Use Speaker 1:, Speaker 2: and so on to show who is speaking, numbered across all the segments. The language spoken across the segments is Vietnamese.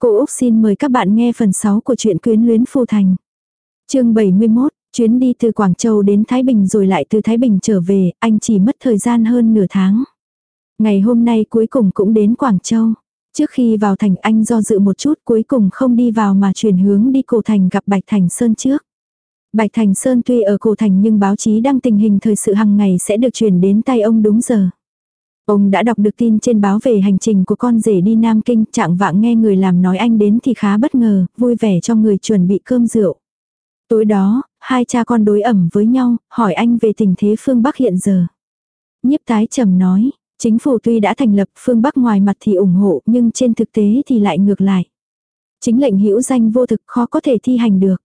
Speaker 1: Cô Úc xin mời các bạn nghe phần 6 của truyện quyến luyến phu thành. chương 71, chuyến đi từ Quảng Châu đến Thái Bình rồi lại từ Thái Bình trở về, anh chỉ mất thời gian hơn nửa tháng. Ngày hôm nay cuối cùng cũng đến Quảng Châu. Trước khi vào thành anh do dự một chút cuối cùng không đi vào mà chuyển hướng đi cổ thành gặp Bạch Thành Sơn trước. Bạch Thành Sơn tuy ở cổ thành nhưng báo chí đăng tình hình thời sự hàng ngày sẽ được chuyển đến tay ông đúng giờ. Ông đã đọc được tin trên báo về hành trình của con rể đi Nam Kinh, trạng vạng nghe người làm nói anh đến thì khá bất ngờ, vui vẻ cho người chuẩn bị cơm rượu. Tối đó, hai cha con đối ẩm với nhau, hỏi anh về tình thế phương Bắc hiện giờ. Nhiếp tái trầm nói, chính phủ tuy đã thành lập phương Bắc ngoài mặt thì ủng hộ nhưng trên thực tế thì lại ngược lại. Chính lệnh hữu danh vô thực khó có thể thi hành được.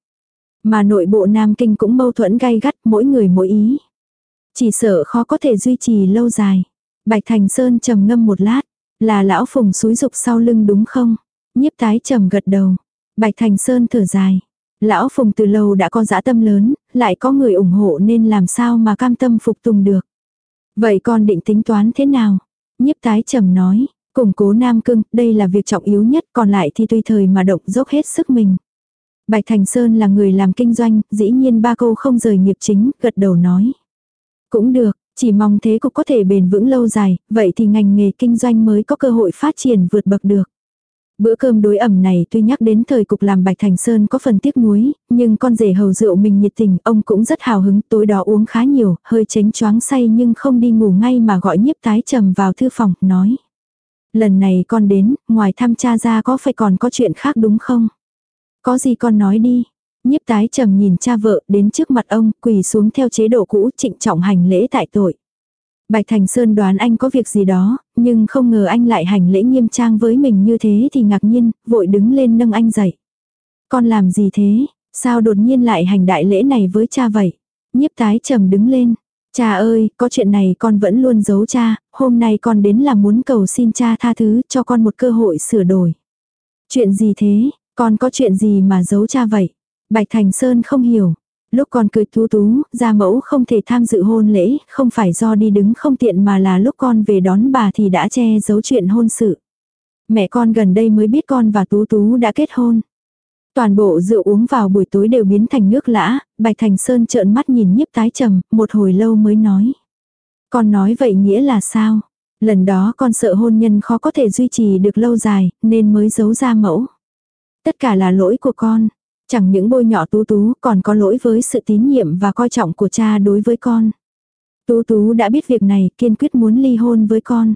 Speaker 1: Mà nội bộ Nam Kinh cũng mâu thuẫn gay gắt mỗi người mỗi ý. Chỉ sợ khó có thể duy trì lâu dài. Bạch Thành Sơn trầm ngâm một lát, là lão phùng xúi dục sau lưng đúng không? Nhiếp tái trầm gật đầu. Bạch Thành Sơn thở dài. Lão phùng từ lâu đã có dã tâm lớn, lại có người ủng hộ nên làm sao mà cam tâm phục tùng được. Vậy con định tính toán thế nào? Nhiếp tái trầm nói, củng cố Nam Cưng, đây là việc trọng yếu nhất, còn lại thì tùy thời mà động dốc hết sức mình. Bạch Thành Sơn là người làm kinh doanh, dĩ nhiên ba câu không rời nghiệp chính, gật đầu nói. Cũng được, chỉ mong thế cục có thể bền vững lâu dài, vậy thì ngành nghề kinh doanh mới có cơ hội phát triển vượt bậc được. Bữa cơm đối ẩm này tuy nhắc đến thời cục làm Bạch Thành Sơn có phần tiếc nuối, nhưng con rể hầu rượu mình nhiệt tình, ông cũng rất hào hứng, tối đó uống khá nhiều, hơi chánh choáng say nhưng không đi ngủ ngay mà gọi nhiếp tái trầm vào thư phòng, nói. Lần này con đến, ngoài thăm cha ra có phải còn có chuyện khác đúng không? Có gì con nói đi. Nhiếp tái trầm nhìn cha vợ đến trước mặt ông quỳ xuống theo chế độ cũ trịnh trọng hành lễ tại tội. Bạch Thành Sơn đoán anh có việc gì đó, nhưng không ngờ anh lại hành lễ nghiêm trang với mình như thế thì ngạc nhiên, vội đứng lên nâng anh dậy. Con làm gì thế, sao đột nhiên lại hành đại lễ này với cha vậy? Nhiếp tái trầm đứng lên. Cha ơi, có chuyện này con vẫn luôn giấu cha, hôm nay con đến là muốn cầu xin cha tha thứ cho con một cơ hội sửa đổi. Chuyện gì thế, con có chuyện gì mà giấu cha vậy? Bạch Thành Sơn không hiểu. Lúc con cười tú tú, gia mẫu không thể tham dự hôn lễ, không phải do đi đứng không tiện mà là lúc con về đón bà thì đã che giấu chuyện hôn sự. Mẹ con gần đây mới biết con và tú tú đã kết hôn. Toàn bộ rượu uống vào buổi tối đều biến thành nước lã, Bạch Thành Sơn trợn mắt nhìn nhiếp tái trầm, một hồi lâu mới nói. Con nói vậy nghĩa là sao? Lần đó con sợ hôn nhân khó có thể duy trì được lâu dài, nên mới giấu ra mẫu. Tất cả là lỗi của con. Chẳng những bôi nhỏ tú tú còn có lỗi với sự tín nhiệm và coi trọng của cha đối với con. Tú tú đã biết việc này kiên quyết muốn ly hôn với con.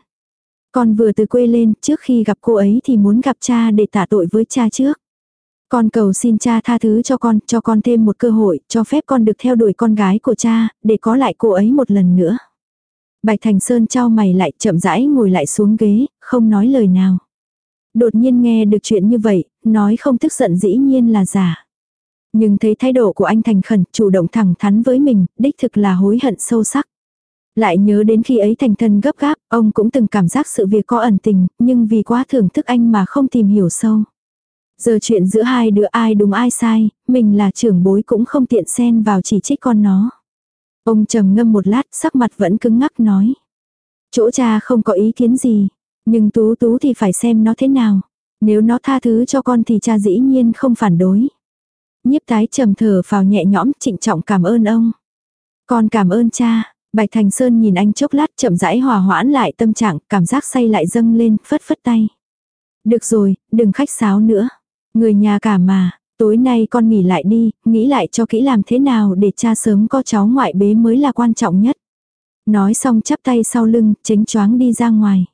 Speaker 1: Con vừa từ quê lên trước khi gặp cô ấy thì muốn gặp cha để tạ tội với cha trước. Con cầu xin cha tha thứ cho con, cho con thêm một cơ hội, cho phép con được theo đuổi con gái của cha, để có lại cô ấy một lần nữa. Bạch Thành Sơn trao mày lại chậm rãi ngồi lại xuống ghế, không nói lời nào. Đột nhiên nghe được chuyện như vậy, nói không tức giận dĩ nhiên là giả. Nhưng thấy thái độ của anh thành khẩn, chủ động thẳng thắn với mình, đích thực là hối hận sâu sắc. Lại nhớ đến khi ấy thành thân gấp gáp, ông cũng từng cảm giác sự việc có ẩn tình, nhưng vì quá thưởng thức anh mà không tìm hiểu sâu. Giờ chuyện giữa hai đứa ai đúng ai sai, mình là trưởng bối cũng không tiện xen vào chỉ trích con nó. Ông trầm ngâm một lát, sắc mặt vẫn cứng ngắc nói. Chỗ cha không có ý kiến gì, nhưng tú tú thì phải xem nó thế nào. Nếu nó tha thứ cho con thì cha dĩ nhiên không phản đối. Nhiếp tái trầm thở vào nhẹ nhõm trịnh trọng cảm ơn ông. Con cảm ơn cha. Bạch Thành Sơn nhìn anh chốc lát chậm rãi hòa hoãn lại tâm trạng, cảm giác say lại dâng lên, phất phất tay. Được rồi, đừng khách sáo nữa. Người nhà cả mà, tối nay con nghỉ lại đi, nghĩ lại cho kỹ làm thế nào để cha sớm có cháu ngoại bế mới là quan trọng nhất. Nói xong chắp tay sau lưng, chính choáng đi ra ngoài.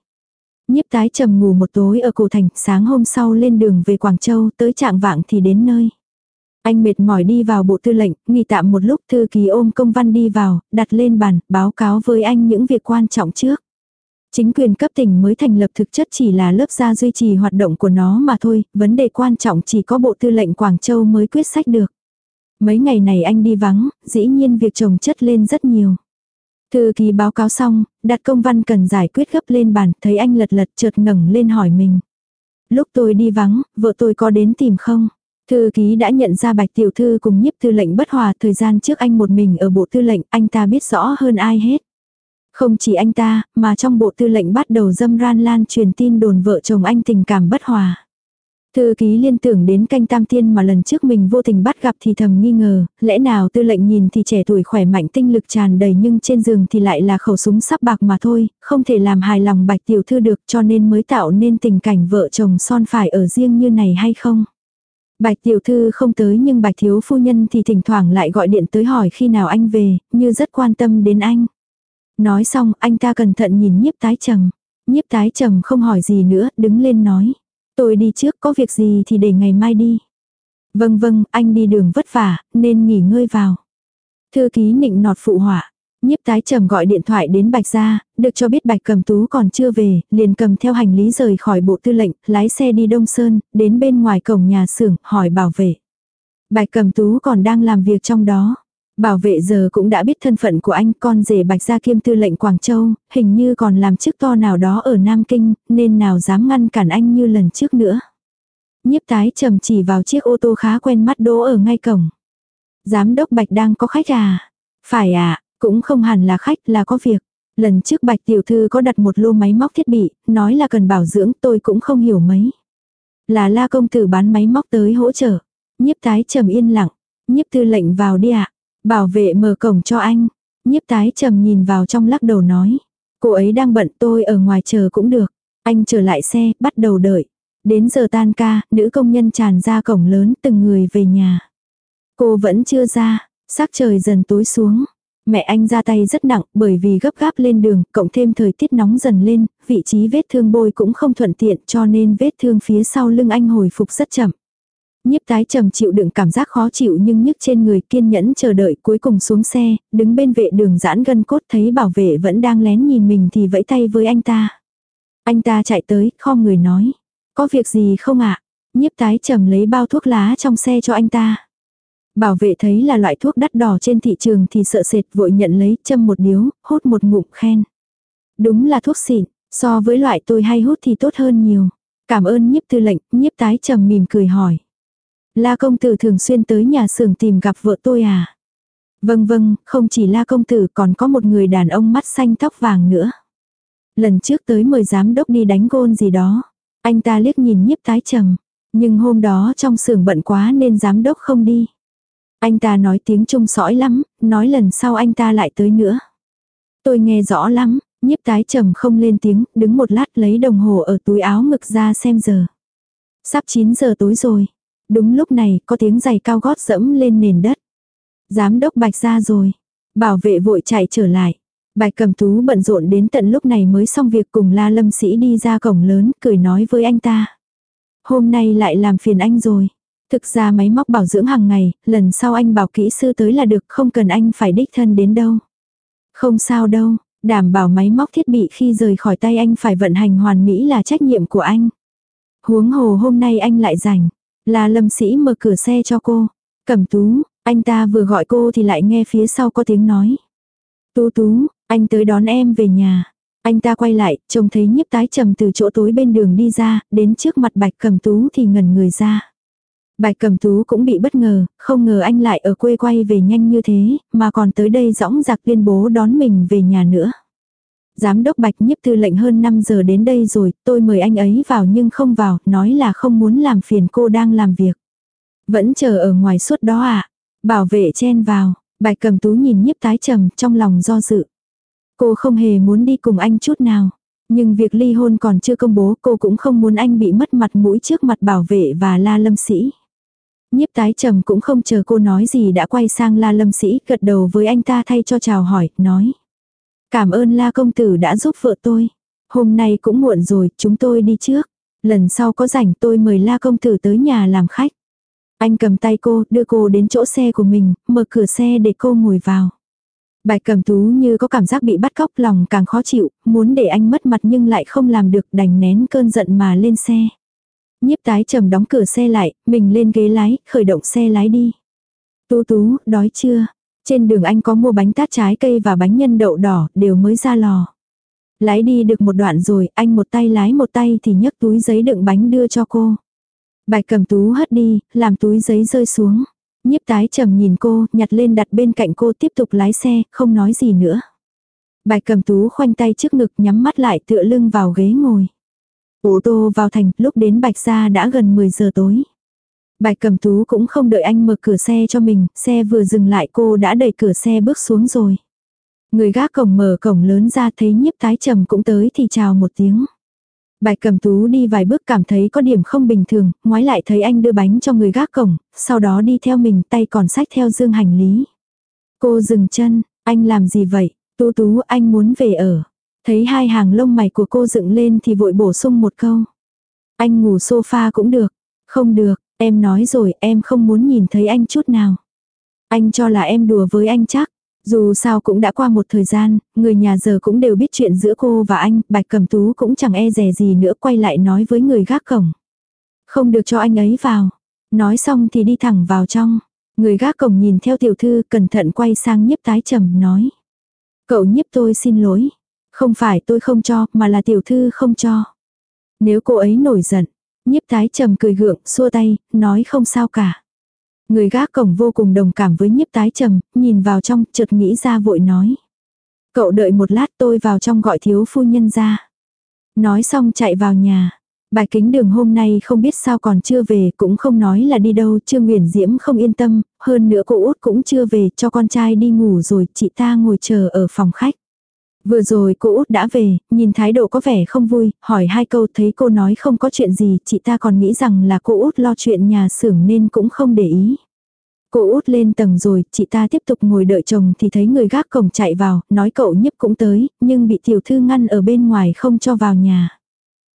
Speaker 1: Nhiếp tái trầm ngủ một tối ở cổ thành, sáng hôm sau lên đường về Quảng Châu, tới trạng vạng thì đến nơi. Anh mệt mỏi đi vào bộ tư lệnh, nghỉ tạm một lúc thư ký ôm công văn đi vào, đặt lên bàn, báo cáo với anh những việc quan trọng trước. Chính quyền cấp tỉnh mới thành lập thực chất chỉ là lớp gia duy trì hoạt động của nó mà thôi, vấn đề quan trọng chỉ có bộ tư lệnh Quảng Châu mới quyết sách được. Mấy ngày này anh đi vắng, dĩ nhiên việc trồng chất lên rất nhiều. Thư ký báo cáo xong, đặt công văn cần giải quyết gấp lên bàn, thấy anh lật lật chợt ngẩng lên hỏi mình. Lúc tôi đi vắng, vợ tôi có đến tìm không? Thư ký đã nhận ra bạch tiểu thư cùng nhiếp tư lệnh bất hòa thời gian trước anh một mình ở bộ tư lệnh, anh ta biết rõ hơn ai hết. Không chỉ anh ta, mà trong bộ tư lệnh bắt đầu dâm ran lan truyền tin đồn vợ chồng anh tình cảm bất hòa. Thư ký liên tưởng đến canh tam tiên mà lần trước mình vô tình bắt gặp thì thầm nghi ngờ, lẽ nào tư lệnh nhìn thì trẻ tuổi khỏe mạnh tinh lực tràn đầy nhưng trên giường thì lại là khẩu súng sắp bạc mà thôi, không thể làm hài lòng bạch tiểu thư được cho nên mới tạo nên tình cảnh vợ chồng son phải ở riêng như này hay không. Bạch tiểu thư không tới nhưng bạch thiếu phu nhân thì thỉnh thoảng lại gọi điện tới hỏi khi nào anh về, như rất quan tâm đến anh. Nói xong anh ta cẩn thận nhìn nhiếp tái trầm. Nhiếp tái trầm không hỏi gì nữa, đứng lên nói. Tôi đi trước có việc gì thì để ngày mai đi. Vâng vâng, anh đi đường vất vả, nên nghỉ ngơi vào. Thư ký nịnh nọt phụ họa. Nhiếp tái trầm gọi điện thoại đến Bạch gia, được cho biết Bạch cầm tú còn chưa về, liền cầm theo hành lý rời khỏi bộ tư lệnh, lái xe đi Đông Sơn, đến bên ngoài cổng nhà xưởng, hỏi bảo vệ. Bạch cầm tú còn đang làm việc trong đó. Bảo vệ giờ cũng đã biết thân phận của anh con rể Bạch Gia Kiêm tư lệnh Quảng Châu, hình như còn làm chức to nào đó ở Nam Kinh, nên nào dám ngăn cản anh như lần trước nữa. Nhiếp tái trầm chỉ vào chiếc ô tô khá quen mắt đỗ ở ngay cổng. Giám đốc Bạch đang có khách à? Phải à, cũng không hẳn là khách là có việc. Lần trước Bạch Tiểu Thư có đặt một lô máy móc thiết bị, nói là cần bảo dưỡng tôi cũng không hiểu mấy. Là la công tử bán máy móc tới hỗ trợ. Nhiếp tái trầm yên lặng. Nhiếp tư lệnh vào đi ạ. Bảo vệ mở cổng cho anh. Nhiếp tái trầm nhìn vào trong lắc đầu nói. Cô ấy đang bận tôi ở ngoài chờ cũng được. Anh trở lại xe, bắt đầu đợi. Đến giờ tan ca, nữ công nhân tràn ra cổng lớn từng người về nhà. Cô vẫn chưa ra, sắc trời dần tối xuống. Mẹ anh ra tay rất nặng bởi vì gấp gáp lên đường, cộng thêm thời tiết nóng dần lên, vị trí vết thương bôi cũng không thuận tiện cho nên vết thương phía sau lưng anh hồi phục rất chậm. Nhiếp tái trầm chịu đựng cảm giác khó chịu nhưng nhức trên người kiên nhẫn chờ đợi cuối cùng xuống xe, đứng bên vệ đường giãn gân cốt thấy bảo vệ vẫn đang lén nhìn mình thì vẫy tay với anh ta. Anh ta chạy tới, kho người nói. Có việc gì không ạ? Nhiếp tái trầm lấy bao thuốc lá trong xe cho anh ta. Bảo vệ thấy là loại thuốc đắt đỏ trên thị trường thì sợ sệt vội nhận lấy châm một điếu, hút một ngụm khen. Đúng là thuốc xịn, so với loại tôi hay hút thì tốt hơn nhiều. Cảm ơn nhiếp tư lệnh, nhiếp tái trầm mỉm cười hỏi. La công tử thường xuyên tới nhà xưởng tìm gặp vợ tôi à? Vâng vâng, không chỉ la công tử còn có một người đàn ông mắt xanh tóc vàng nữa. Lần trước tới mời giám đốc đi đánh gôn gì đó. Anh ta liếc nhìn nhiếp tái trầm. Nhưng hôm đó trong xưởng bận quá nên giám đốc không đi. Anh ta nói tiếng Trung sõi lắm, nói lần sau anh ta lại tới nữa. Tôi nghe rõ lắm, nhiếp tái trầm không lên tiếng, đứng một lát lấy đồng hồ ở túi áo ngực ra xem giờ. Sắp 9 giờ tối rồi. Đúng lúc này có tiếng giày cao gót dẫm lên nền đất. Giám đốc bạch ra rồi. Bảo vệ vội chạy trở lại. Bạch cầm tú bận rộn đến tận lúc này mới xong việc cùng la lâm sĩ đi ra cổng lớn cười nói với anh ta. Hôm nay lại làm phiền anh rồi. Thực ra máy móc bảo dưỡng hàng ngày, lần sau anh bảo kỹ sư tới là được không cần anh phải đích thân đến đâu. Không sao đâu, đảm bảo máy móc thiết bị khi rời khỏi tay anh phải vận hành hoàn mỹ là trách nhiệm của anh. Huống hồ hôm nay anh lại rảnh, là lâm sĩ mở cửa xe cho cô. Cẩm tú, anh ta vừa gọi cô thì lại nghe phía sau có tiếng nói. Tú tú, anh tới đón em về nhà. Anh ta quay lại, trông thấy nhiếp tái trầm từ chỗ tối bên đường đi ra, đến trước mặt bạch cẩm tú thì ngẩn người ra. Bạch cầm tú cũng bị bất ngờ, không ngờ anh lại ở quê quay về nhanh như thế, mà còn tới đây dõng giặc tuyên bố đón mình về nhà nữa. Giám đốc Bạch nhiếp tư lệnh hơn 5 giờ đến đây rồi, tôi mời anh ấy vào nhưng không vào, nói là không muốn làm phiền cô đang làm việc. Vẫn chờ ở ngoài suốt đó à? Bảo vệ chen vào, Bạch cầm tú nhìn nhiếp tái trầm trong lòng do dự. Cô không hề muốn đi cùng anh chút nào. Nhưng việc ly hôn còn chưa công bố cô cũng không muốn anh bị mất mặt mũi trước mặt bảo vệ và la lâm sĩ. Nhiếp tái trầm cũng không chờ cô nói gì đã quay sang la lâm sĩ gật đầu với anh ta thay cho chào hỏi, nói. Cảm ơn la công tử đã giúp vợ tôi. Hôm nay cũng muộn rồi, chúng tôi đi trước. Lần sau có rảnh tôi mời la công tử tới nhà làm khách. Anh cầm tay cô, đưa cô đến chỗ xe của mình, mở cửa xe để cô ngồi vào. Bạch cầm tú như có cảm giác bị bắt cóc lòng càng khó chịu, muốn để anh mất mặt nhưng lại không làm được đành nén cơn giận mà lên xe. Nhiếp tái trầm đóng cửa xe lại, mình lên ghế lái, khởi động xe lái đi. Tú tú, đói chưa? Trên đường anh có mua bánh tát trái cây và bánh nhân đậu đỏ, đều mới ra lò. Lái đi được một đoạn rồi, anh một tay lái một tay thì nhấc túi giấy đựng bánh đưa cho cô. Bạch cầm tú hất đi, làm túi giấy rơi xuống. Nhiếp tái trầm nhìn cô, nhặt lên đặt bên cạnh cô tiếp tục lái xe, không nói gì nữa. Bạch cầm tú khoanh tay trước ngực nhắm mắt lại tựa lưng vào ghế ngồi. Ô tô vào thành, lúc đến Bạch Gia đã gần 10 giờ tối. Bạch Cẩm Tú cũng không đợi anh mở cửa xe cho mình, xe vừa dừng lại cô đã đẩy cửa xe bước xuống rồi. Người gác cổng mở cổng lớn ra thấy nhiếp tái trầm cũng tới thì chào một tiếng. Bạch Cẩm Tú đi vài bước cảm thấy có điểm không bình thường, ngoái lại thấy anh đưa bánh cho người gác cổng, sau đó đi theo mình tay còn sách theo dương hành lý. Cô dừng chân, anh làm gì vậy? Tú tú anh muốn về ở. Thấy hai hàng lông mày của cô dựng lên thì vội bổ sung một câu. Anh ngủ sofa cũng được. Không được, em nói rồi em không muốn nhìn thấy anh chút nào. Anh cho là em đùa với anh chắc. Dù sao cũng đã qua một thời gian, người nhà giờ cũng đều biết chuyện giữa cô và anh, bạch cầm tú cũng chẳng e dè gì nữa quay lại nói với người gác cổng. Không được cho anh ấy vào. Nói xong thì đi thẳng vào trong. Người gác cổng nhìn theo tiểu thư cẩn thận quay sang nhiếp tái trầm nói. Cậu nhiếp tôi xin lỗi. Không phải tôi không cho mà là tiểu thư không cho. Nếu cô ấy nổi giận, nhiếp tái trầm cười gượng xua tay, nói không sao cả. Người gác cổng vô cùng đồng cảm với nhiếp tái trầm, nhìn vào trong, chợt nghĩ ra vội nói. Cậu đợi một lát tôi vào trong gọi thiếu phu nhân ra. Nói xong chạy vào nhà. Bài kính đường hôm nay không biết sao còn chưa về, cũng không nói là đi đâu, Trương Nguyễn Diễm không yên tâm, hơn nữa cô út cũng chưa về, cho con trai đi ngủ rồi, chị ta ngồi chờ ở phòng khách. Vừa rồi cô út đã về, nhìn thái độ có vẻ không vui, hỏi hai câu thấy cô nói không có chuyện gì, chị ta còn nghĩ rằng là cô út lo chuyện nhà xưởng nên cũng không để ý. Cô út lên tầng rồi, chị ta tiếp tục ngồi đợi chồng thì thấy người gác cổng chạy vào, nói cậu nhấp cũng tới, nhưng bị tiểu thư ngăn ở bên ngoài không cho vào nhà.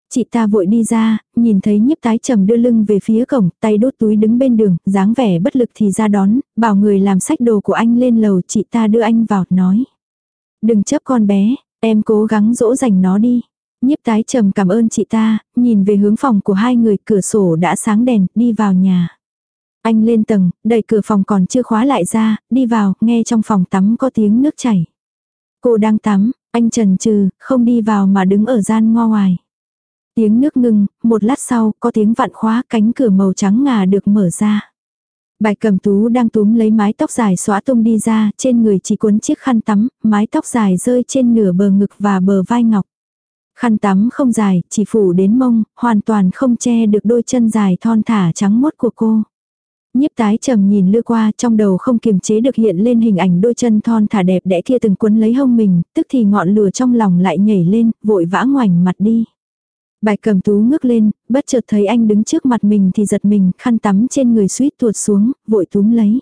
Speaker 1: Chị ta vội đi ra, nhìn thấy nhiếp tái trầm đưa lưng về phía cổng, tay đốt túi đứng bên đường, dáng vẻ bất lực thì ra đón, bảo người làm sách đồ của anh lên lầu, chị ta đưa anh vào, nói. Đừng chấp con bé, em cố gắng dỗ dành nó đi. Nhiếp tái trầm cảm ơn chị ta, nhìn về hướng phòng của hai người cửa sổ đã sáng đèn, đi vào nhà. Anh lên tầng, đẩy cửa phòng còn chưa khóa lại ra, đi vào, nghe trong phòng tắm có tiếng nước chảy. Cô đang tắm, anh trần trừ, không đi vào mà đứng ở gian ngo ngoài. Tiếng nước ngưng, một lát sau, có tiếng vặn khóa cánh cửa màu trắng ngà được mở ra. Bạch cầm tú đang túm lấy mái tóc dài xóa tung đi ra, trên người chỉ cuốn chiếc khăn tắm, mái tóc dài rơi trên nửa bờ ngực và bờ vai ngọc. Khăn tắm không dài, chỉ phủ đến mông, hoàn toàn không che được đôi chân dài thon thả trắng mốt của cô. Nhiếp tái trầm nhìn lưa qua trong đầu không kiềm chế được hiện lên hình ảnh đôi chân thon thả đẹp đẽ kia từng cuốn lấy hông mình, tức thì ngọn lửa trong lòng lại nhảy lên, vội vã ngoảnh mặt đi. Bạch cầm tú ngước lên, bất chợt thấy anh đứng trước mặt mình thì giật mình, khăn tắm trên người suýt tuột xuống, vội túm lấy.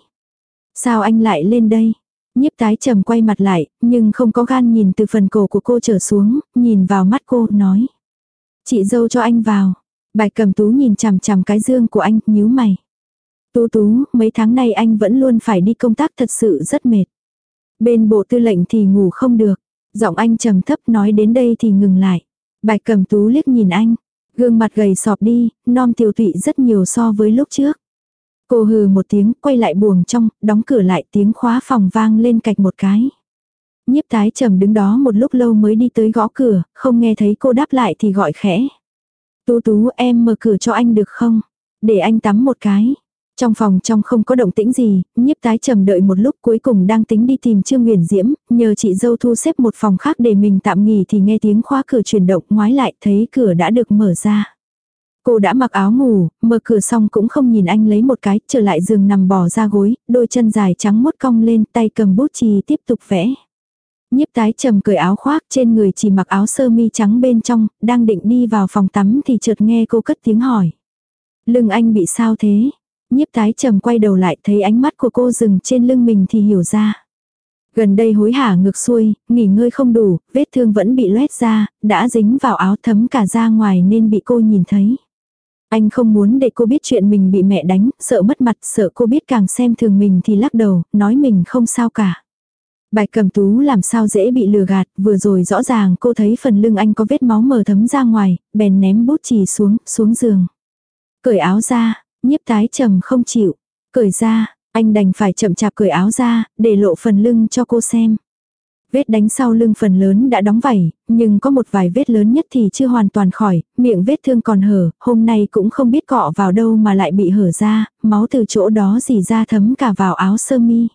Speaker 1: Sao anh lại lên đây? Nhiếp tái trầm quay mặt lại, nhưng không có gan nhìn từ phần cổ của cô trở xuống, nhìn vào mắt cô, nói. Chị dâu cho anh vào. Bạch cầm tú nhìn chằm chằm cái dương của anh, nhíu mày. Tú tú, mấy tháng nay anh vẫn luôn phải đi công tác thật sự rất mệt. Bên bộ tư lệnh thì ngủ không được. Giọng anh trầm thấp nói đến đây thì ngừng lại. Bạch cầm tú liếc nhìn anh. Gương mặt gầy sọp đi, non tiểu tụy rất nhiều so với lúc trước. Cô hừ một tiếng, quay lại buồng trong, đóng cửa lại tiếng khóa phòng vang lên cạch một cái. Nhiếp tái trầm đứng đó một lúc lâu mới đi tới gõ cửa, không nghe thấy cô đáp lại thì gọi khẽ. Tú tú em mở cửa cho anh được không? Để anh tắm một cái. Trong phòng trong không có động tĩnh gì, nhiếp tái trầm đợi một lúc cuối cùng đang tính đi tìm Trương Nguyền Diễm, nhờ chị dâu thu xếp một phòng khác để mình tạm nghỉ thì nghe tiếng khóa cửa chuyển động ngoái lại thấy cửa đã được mở ra. Cô đã mặc áo ngủ, mở cửa xong cũng không nhìn anh lấy một cái, trở lại giường nằm bò ra gối, đôi chân dài trắng mốt cong lên, tay cầm bút chì tiếp tục vẽ. Nhiếp tái trầm cởi áo khoác trên người chỉ mặc áo sơ mi trắng bên trong, đang định đi vào phòng tắm thì chợt nghe cô cất tiếng hỏi. Lưng anh bị sao thế? Nhiếp tái trầm quay đầu lại thấy ánh mắt của cô dừng trên lưng mình thì hiểu ra. Gần đây hối hả ngược xuôi, nghỉ ngơi không đủ, vết thương vẫn bị loét ra, đã dính vào áo thấm cả ra ngoài nên bị cô nhìn thấy. Anh không muốn để cô biết chuyện mình bị mẹ đánh, sợ mất mặt, sợ cô biết càng xem thường mình thì lắc đầu, nói mình không sao cả. Bạch cầm tú làm sao dễ bị lừa gạt, vừa rồi rõ ràng cô thấy phần lưng anh có vết máu mờ thấm ra ngoài, bèn ném bút chì xuống, xuống giường. Cởi áo ra, Nhiếp tái trầm không chịu. Cởi ra, anh đành phải chậm chạp cởi áo ra, để lộ phần lưng cho cô xem. Vết đánh sau lưng phần lớn đã đóng vảy, nhưng có một vài vết lớn nhất thì chưa hoàn toàn khỏi, miệng vết thương còn hở, hôm nay cũng không biết cọ vào đâu mà lại bị hở ra, máu từ chỗ đó dì ra thấm cả vào áo sơ mi.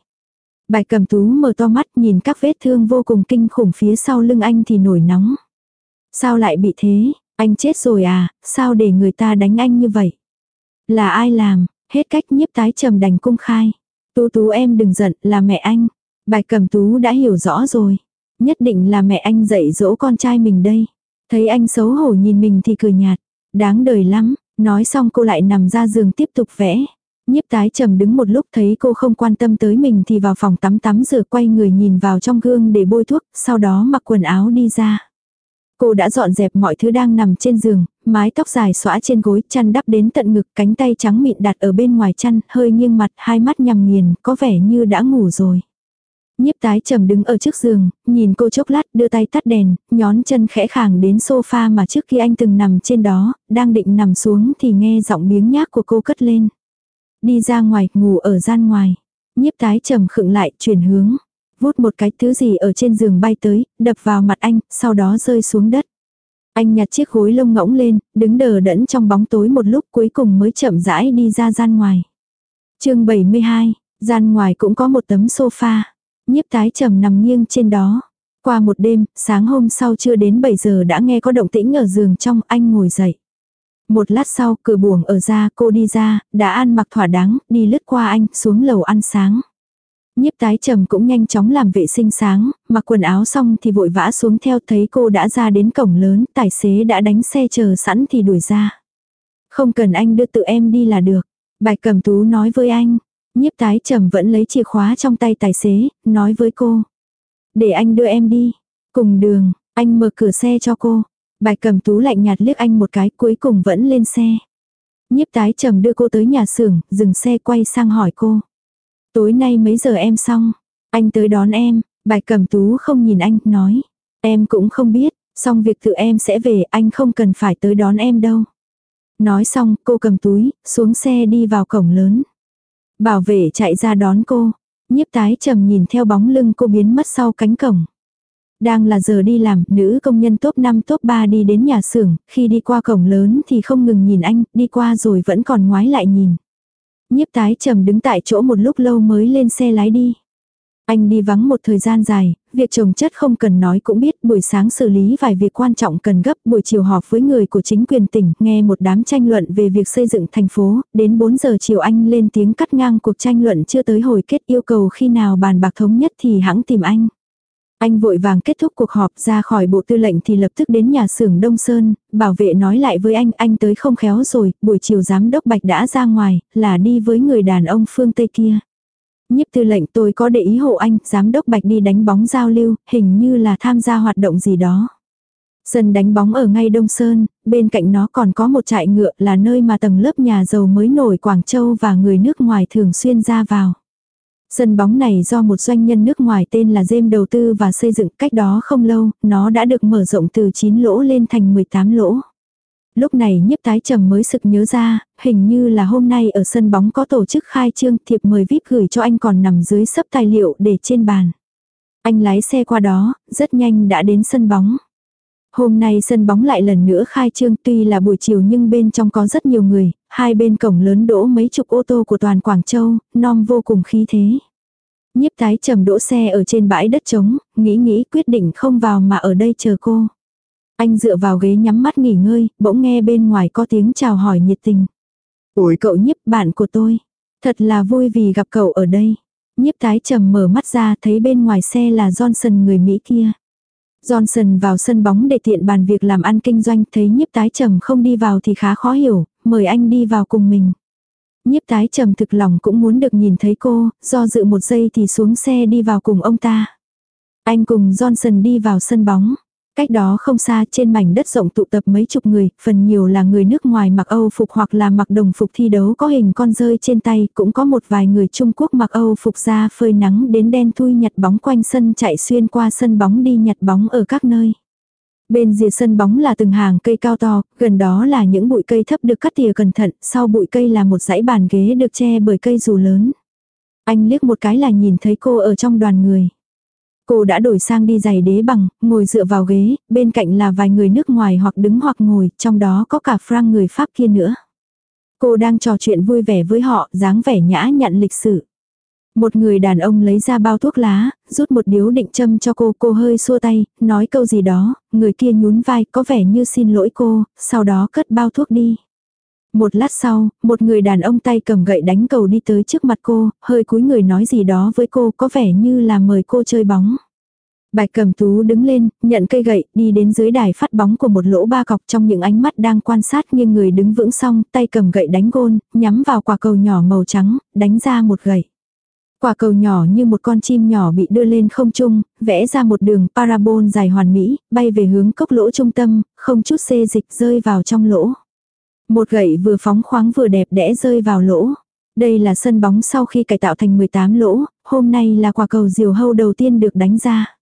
Speaker 1: Bài cầm tú mở to mắt nhìn các vết thương vô cùng kinh khủng phía sau lưng anh thì nổi nóng. Sao lại bị thế? Anh chết rồi à, sao để người ta đánh anh như vậy? Là ai làm, hết cách nhiếp tái trầm đành cung khai. Tú tú em đừng giận, là mẹ anh. Bài cầm tú đã hiểu rõ rồi. Nhất định là mẹ anh dạy dỗ con trai mình đây. Thấy anh xấu hổ nhìn mình thì cười nhạt. Đáng đời lắm, nói xong cô lại nằm ra giường tiếp tục vẽ. Nhiếp tái trầm đứng một lúc thấy cô không quan tâm tới mình thì vào phòng tắm tắm rửa quay người nhìn vào trong gương để bôi thuốc, sau đó mặc quần áo đi ra. Cô đã dọn dẹp mọi thứ đang nằm trên giường, mái tóc dài xõa trên gối, chăn đắp đến tận ngực, cánh tay trắng mịn đặt ở bên ngoài chăn, hơi nghiêng mặt, hai mắt nhằm nghiền, có vẻ như đã ngủ rồi. Nhiếp tái trầm đứng ở trước giường, nhìn cô chốc lát đưa tay tắt đèn, nhón chân khẽ khàng đến sofa mà trước khi anh từng nằm trên đó, đang định nằm xuống thì nghe giọng biếng nhác của cô cất lên. Đi ra ngoài, ngủ ở gian ngoài. Nhiếp tái trầm khựng lại, chuyển hướng. Vút một cái thứ gì ở trên giường bay tới, đập vào mặt anh, sau đó rơi xuống đất. Anh nhặt chiếc gối lông ngỗng lên, đứng đờ đẫn trong bóng tối một lúc cuối cùng mới chậm rãi đi ra gian ngoài. chương 72, gian ngoài cũng có một tấm sofa. Nhiếp tái trầm nằm nghiêng trên đó. Qua một đêm, sáng hôm sau chưa đến 7 giờ đã nghe có động tĩnh ở giường trong anh ngồi dậy. Một lát sau, cửa buồng ở ra, cô đi ra, đã ăn mặc thỏa đáng, đi lướt qua anh, xuống lầu ăn sáng. Nhiếp tái trầm cũng nhanh chóng làm vệ sinh sáng, mặc quần áo xong thì vội vã xuống theo thấy cô đã ra đến cổng lớn, tài xế đã đánh xe chờ sẵn thì đuổi ra. Không cần anh đưa tự em đi là được. Bạch cầm tú nói với anh. Nhiếp tái trầm vẫn lấy chìa khóa trong tay tài xế, nói với cô. Để anh đưa em đi. Cùng đường, anh mở cửa xe cho cô. Bạch cầm tú lạnh nhạt liếc anh một cái cuối cùng vẫn lên xe. Nhiếp tái trầm đưa cô tới nhà xưởng, dừng xe quay sang hỏi cô. Tối nay mấy giờ em xong? Anh tới đón em, bạch cầm tú không nhìn anh, nói. Em cũng không biết, xong việc tự em sẽ về, anh không cần phải tới đón em đâu. Nói xong, cô cầm túi, xuống xe đi vào cổng lớn. Bảo vệ chạy ra đón cô. Nhiếp tái trầm nhìn theo bóng lưng cô biến mất sau cánh cổng. Đang là giờ đi làm, nữ công nhân top 5 top 3 đi đến nhà xưởng, khi đi qua cổng lớn thì không ngừng nhìn anh, đi qua rồi vẫn còn ngoái lại nhìn. Nhiếp tái trầm đứng tại chỗ một lúc lâu mới lên xe lái đi. Anh đi vắng một thời gian dài, việc trồng chất không cần nói cũng biết, buổi sáng xử lý vài việc quan trọng cần gấp, buổi chiều họp với người của chính quyền tỉnh, nghe một đám tranh luận về việc xây dựng thành phố, đến 4 giờ chiều anh lên tiếng cắt ngang cuộc tranh luận chưa tới hồi kết yêu cầu khi nào bàn bạc thống nhất thì hãng tìm anh. Anh vội vàng kết thúc cuộc họp ra khỏi bộ tư lệnh thì lập tức đến nhà xưởng Đông Sơn, bảo vệ nói lại với anh, anh tới không khéo rồi, buổi chiều giám đốc Bạch đã ra ngoài, là đi với người đàn ông phương Tây kia. Nhiếp tư lệnh tôi có để ý hộ anh, giám đốc Bạch đi đánh bóng giao lưu, hình như là tham gia hoạt động gì đó. Sân đánh bóng ở ngay Đông Sơn, bên cạnh nó còn có một trại ngựa là nơi mà tầng lớp nhà giàu mới nổi Quảng Châu và người nước ngoài thường xuyên ra vào. Sân bóng này do một doanh nhân nước ngoài tên là James đầu tư và xây dựng cách đó không lâu, nó đã được mở rộng từ 9 lỗ lên thành 18 lỗ. Lúc này nhiếp tái trầm mới sực nhớ ra, hình như là hôm nay ở sân bóng có tổ chức khai trương thiệp mời VIP gửi cho anh còn nằm dưới sấp tài liệu để trên bàn. Anh lái xe qua đó, rất nhanh đã đến sân bóng. Hôm nay sân bóng lại lần nữa khai trương tuy là buổi chiều nhưng bên trong có rất nhiều người, hai bên cổng lớn đỗ mấy chục ô tô của toàn Quảng Châu, non vô cùng khí thế. Nhiếp tái trầm đỗ xe ở trên bãi đất trống, nghĩ nghĩ quyết định không vào mà ở đây chờ cô. Anh dựa vào ghế nhắm mắt nghỉ ngơi, bỗng nghe bên ngoài có tiếng chào hỏi nhiệt tình. Ủi cậu nhiếp bạn của tôi. Thật là vui vì gặp cậu ở đây. Nhiếp tái trầm mở mắt ra thấy bên ngoài xe là Johnson người Mỹ kia. Johnson vào sân bóng để tiện bàn việc làm ăn kinh doanh thấy nhiếp tái trầm không đi vào thì khá khó hiểu, mời anh đi vào cùng mình. Nhiếp tái trầm thực lòng cũng muốn được nhìn thấy cô, do dự một giây thì xuống xe đi vào cùng ông ta. Anh cùng Johnson đi vào sân bóng. Cách đó không xa trên mảnh đất rộng tụ tập mấy chục người, phần nhiều là người nước ngoài mặc Âu phục hoặc là mặc đồng phục thi đấu có hình con rơi trên tay, cũng có một vài người Trung Quốc mặc Âu phục ra phơi nắng đến đen thui nhặt bóng quanh sân chạy xuyên qua sân bóng đi nhặt bóng ở các nơi. Bên rìa sân bóng là từng hàng cây cao to, gần đó là những bụi cây thấp được cắt tỉa cẩn thận, sau bụi cây là một dãy bàn ghế được che bởi cây dù lớn. Anh liếc một cái là nhìn thấy cô ở trong đoàn người. Cô đã đổi sang đi giày đế bằng, ngồi dựa vào ghế, bên cạnh là vài người nước ngoài hoặc đứng hoặc ngồi, trong đó có cả Frank người Pháp kia nữa. Cô đang trò chuyện vui vẻ với họ, dáng vẻ nhã nhặn lịch sự. Một người đàn ông lấy ra bao thuốc lá, rút một điếu định châm cho cô, cô hơi xua tay, nói câu gì đó, người kia nhún vai có vẻ như xin lỗi cô, sau đó cất bao thuốc đi. Một lát sau, một người đàn ông tay cầm gậy đánh cầu đi tới trước mặt cô, hơi cúi người nói gì đó với cô có vẻ như là mời cô chơi bóng. Bạch cầm tú đứng lên, nhận cây gậy, đi đến dưới đài phát bóng của một lỗ ba cọc trong những ánh mắt đang quan sát nhưng người đứng vững xong, tay cầm gậy đánh gôn, nhắm vào quả cầu nhỏ màu trắng, đánh ra một gậy. Quả cầu nhỏ như một con chim nhỏ bị đưa lên không trung, vẽ ra một đường parabol dài hoàn mỹ, bay về hướng cốc lỗ trung tâm, không chút xê dịch rơi vào trong lỗ. Một gậy vừa phóng khoáng vừa đẹp đẽ rơi vào lỗ. Đây là sân bóng sau khi cải tạo thành 18 lỗ, hôm nay là quả cầu diều hâu đầu tiên được đánh ra.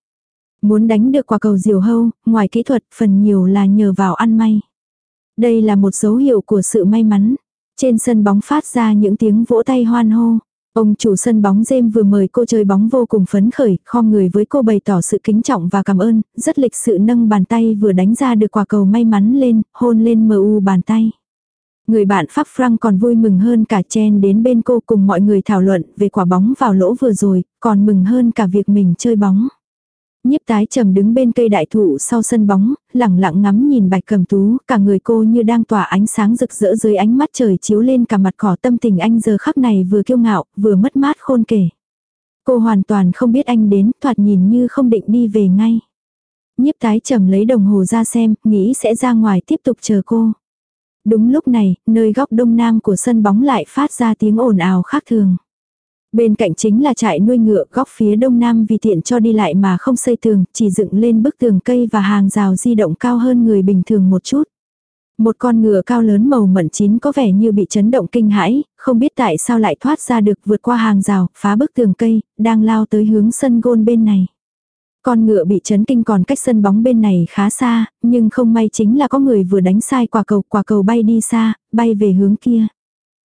Speaker 1: Muốn đánh được quả cầu diều hâu, ngoài kỹ thuật phần nhiều là nhờ vào ăn may. Đây là một dấu hiệu của sự may mắn. Trên sân bóng phát ra những tiếng vỗ tay hoan hô. Ông chủ sân bóng James vừa mời cô chơi bóng vô cùng phấn khởi, khom người với cô bày tỏ sự kính trọng và cảm ơn, rất lịch sự nâng bàn tay vừa đánh ra được quả cầu may mắn lên, hôn lên mờ u bàn tay. Người bạn Pháp Frank còn vui mừng hơn cả chen đến bên cô cùng mọi người thảo luận về quả bóng vào lỗ vừa rồi, còn mừng hơn cả việc mình chơi bóng. Nhiếp tái trầm đứng bên cây đại thụ sau sân bóng, lẳng lặng ngắm nhìn bạch cầm tú, cả người cô như đang tỏa ánh sáng rực rỡ dưới ánh mắt trời chiếu lên cả mặt cỏ tâm tình anh giờ khắc này vừa kiêu ngạo, vừa mất mát khôn kể. Cô hoàn toàn không biết anh đến, thoạt nhìn như không định đi về ngay. Nhiếp tái trầm lấy đồng hồ ra xem, nghĩ sẽ ra ngoài tiếp tục chờ cô. Đúng lúc này, nơi góc đông nam của sân bóng lại phát ra tiếng ồn ào khác thường. Bên cạnh chính là trại nuôi ngựa góc phía đông nam vì tiện cho đi lại mà không xây tường, chỉ dựng lên bức tường cây và hàng rào di động cao hơn người bình thường một chút. Một con ngựa cao lớn màu mận chín có vẻ như bị chấn động kinh hãi, không biết tại sao lại thoát ra được vượt qua hàng rào, phá bức tường cây, đang lao tới hướng sân gôn bên này. Con ngựa bị chấn kinh còn cách sân bóng bên này khá xa, nhưng không may chính là có người vừa đánh sai quả cầu, quả cầu bay đi xa, bay về hướng kia.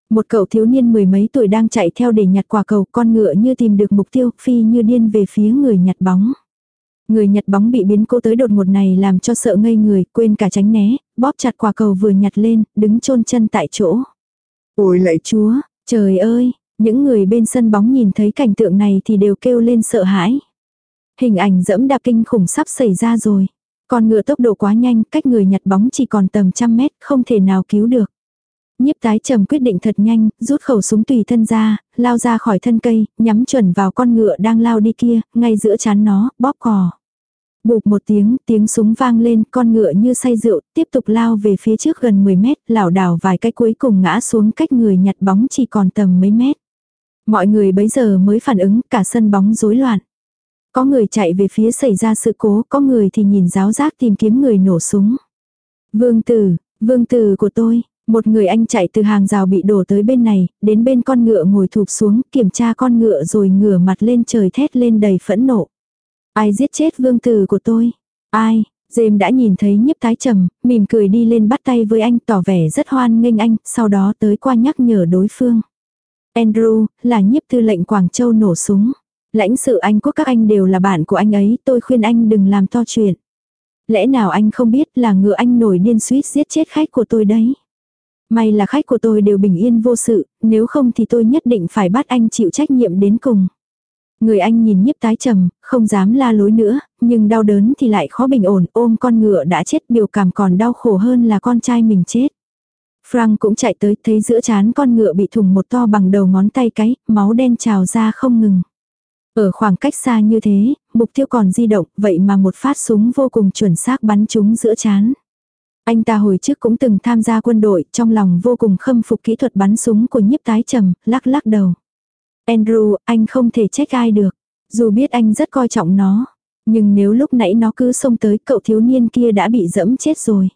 Speaker 1: Một cậu thiếu niên mười mấy tuổi đang chạy theo để nhặt quả cầu, con ngựa như tìm được mục tiêu, phi như điên về phía người nhặt bóng. Người nhặt bóng bị biến cô tới đột ngột này làm cho sợ ngây người, quên cả tránh né, bóp chặt quả cầu vừa nhặt lên, đứng chôn chân tại chỗ. Ôi lại chúa, trời ơi, những người bên sân bóng nhìn thấy cảnh tượng này thì đều kêu lên sợ hãi. Hình ảnh dẫm đạp kinh khủng sắp xảy ra rồi. Con ngựa tốc độ quá nhanh, cách người nhặt bóng chỉ còn tầm trăm mét, không thể nào cứu được. Nhiếp tái trầm quyết định thật nhanh, rút khẩu súng tùy thân ra, lao ra khỏi thân cây, nhắm chuẩn vào con ngựa đang lao đi kia, ngay giữa chán nó, bóp cò. Bụp một tiếng, tiếng súng vang lên, con ngựa như say rượu, tiếp tục lao về phía trước gần 10 mét, lảo đảo vài cái cuối cùng ngã xuống cách người nhặt bóng chỉ còn tầm mấy mét. Mọi người bấy giờ mới phản ứng, cả sân bóng rối loạn. Có người chạy về phía xảy ra sự cố, có người thì nhìn giáo giác tìm kiếm người nổ súng. Vương tử, vương tử của tôi, một người anh chạy từ hàng rào bị đổ tới bên này, đến bên con ngựa ngồi thụp xuống, kiểm tra con ngựa rồi ngửa mặt lên trời thét lên đầy phẫn nộ. Ai giết chết vương tử của tôi? Ai? Dêm đã nhìn thấy nhiếp tái trầm, mỉm cười đi lên bắt tay với anh tỏ vẻ rất hoan nghênh anh, sau đó tới qua nhắc nhở đối phương. Andrew, là nhiếp tư lệnh Quảng Châu nổ súng. Lãnh sự Anh quốc các anh đều là bạn của anh ấy, tôi khuyên anh đừng làm to chuyện. Lẽ nào anh không biết là ngựa anh nổi điên suýt giết chết khách của tôi đấy. May là khách của tôi đều bình yên vô sự, nếu không thì tôi nhất định phải bắt anh chịu trách nhiệm đến cùng. Người anh nhìn nhiếp tái trầm, không dám la lối nữa, nhưng đau đớn thì lại khó bình ổn, ôm con ngựa đã chết biểu cảm còn đau khổ hơn là con trai mình chết. Frank cũng chạy tới, thấy giữa chán con ngựa bị thủng một to bằng đầu ngón tay cái, máu đen trào ra không ngừng. Ở khoảng cách xa như thế, mục tiêu còn di động, vậy mà một phát súng vô cùng chuẩn xác bắn trúng giữa chán. Anh ta hồi trước cũng từng tham gia quân đội, trong lòng vô cùng khâm phục kỹ thuật bắn súng của nhiếp tái trầm, lắc lắc đầu. Andrew, anh không thể trách ai được. Dù biết anh rất coi trọng nó. Nhưng nếu lúc nãy nó cứ xông tới cậu thiếu niên kia đã bị dẫm chết rồi.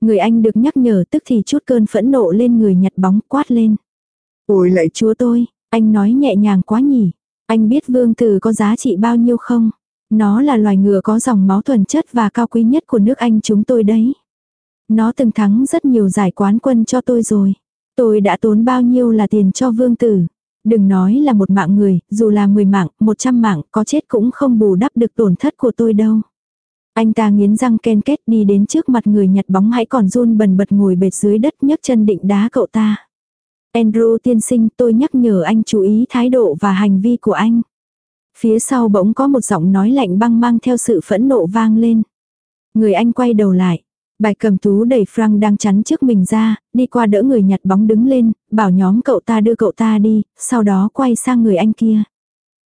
Speaker 1: Người anh được nhắc nhở tức thì chút cơn phẫn nộ lên người nhặt bóng quát lên. Ôi lại chúa tôi, anh nói nhẹ nhàng quá nhỉ. Anh biết vương tử có giá trị bao nhiêu không? Nó là loài ngựa có dòng máu thuần chất và cao quý nhất của nước Anh chúng tôi đấy. Nó từng thắng rất nhiều giải quán quân cho tôi rồi. Tôi đã tốn bao nhiêu là tiền cho vương tử. Đừng nói là một mạng người, dù là 10 mạng, 100 mạng, có chết cũng không bù đắp được tổn thất của tôi đâu. Anh ta nghiến răng ken kết đi đến trước mặt người nhặt bóng hãy còn run bần bật ngồi bệt dưới đất nhấc chân định đá cậu ta. Andrew tiên sinh tôi nhắc nhở anh chú ý thái độ và hành vi của anh. Phía sau bỗng có một giọng nói lạnh băng mang theo sự phẫn nộ vang lên. Người anh quay đầu lại. Bài cầm tú đẩy Frank đang chắn trước mình ra, đi qua đỡ người nhặt bóng đứng lên, bảo nhóm cậu ta đưa cậu ta đi, sau đó quay sang người anh kia.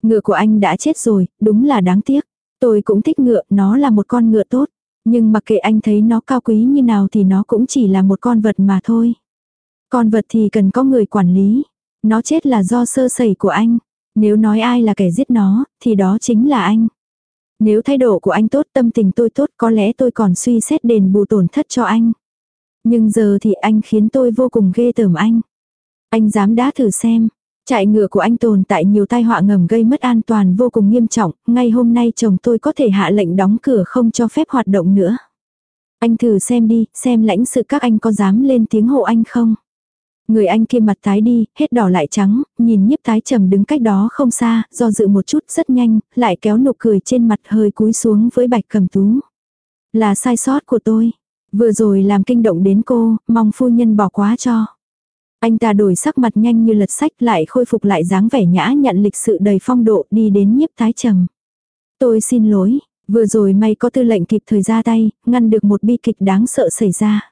Speaker 1: Ngựa của anh đã chết rồi, đúng là đáng tiếc. Tôi cũng thích ngựa, nó là một con ngựa tốt. Nhưng mặc kệ anh thấy nó cao quý như nào thì nó cũng chỉ là một con vật mà thôi. Con vật thì cần có người quản lý. Nó chết là do sơ sẩy của anh. Nếu nói ai là kẻ giết nó, thì đó chính là anh. Nếu thái độ của anh tốt, tâm tình tôi tốt, có lẽ tôi còn suy xét đền bù tổn thất cho anh. Nhưng giờ thì anh khiến tôi vô cùng ghê tởm anh. Anh dám đá thử xem. Trại ngựa của anh tồn tại nhiều tai họa ngầm gây mất an toàn vô cùng nghiêm trọng, ngay hôm nay chồng tôi có thể hạ lệnh đóng cửa không cho phép hoạt động nữa. Anh thử xem đi, xem lãnh sự các anh có dám lên tiếng hộ anh không. Người anh kia mặt tái đi, hết đỏ lại trắng, nhìn nhiếp tái trầm đứng cách đó không xa, do dự một chút rất nhanh, lại kéo nụ cười trên mặt hơi cúi xuống với bạch cầm tú. Là sai sót của tôi. Vừa rồi làm kinh động đến cô, mong phu nhân bỏ quá cho. Anh ta đổi sắc mặt nhanh như lật sách lại khôi phục lại dáng vẻ nhã nhận lịch sự đầy phong độ đi đến nhiếp tái trầm. Tôi xin lỗi, vừa rồi may có tư lệnh kịp thời ra tay, ngăn được một bi kịch đáng sợ xảy ra.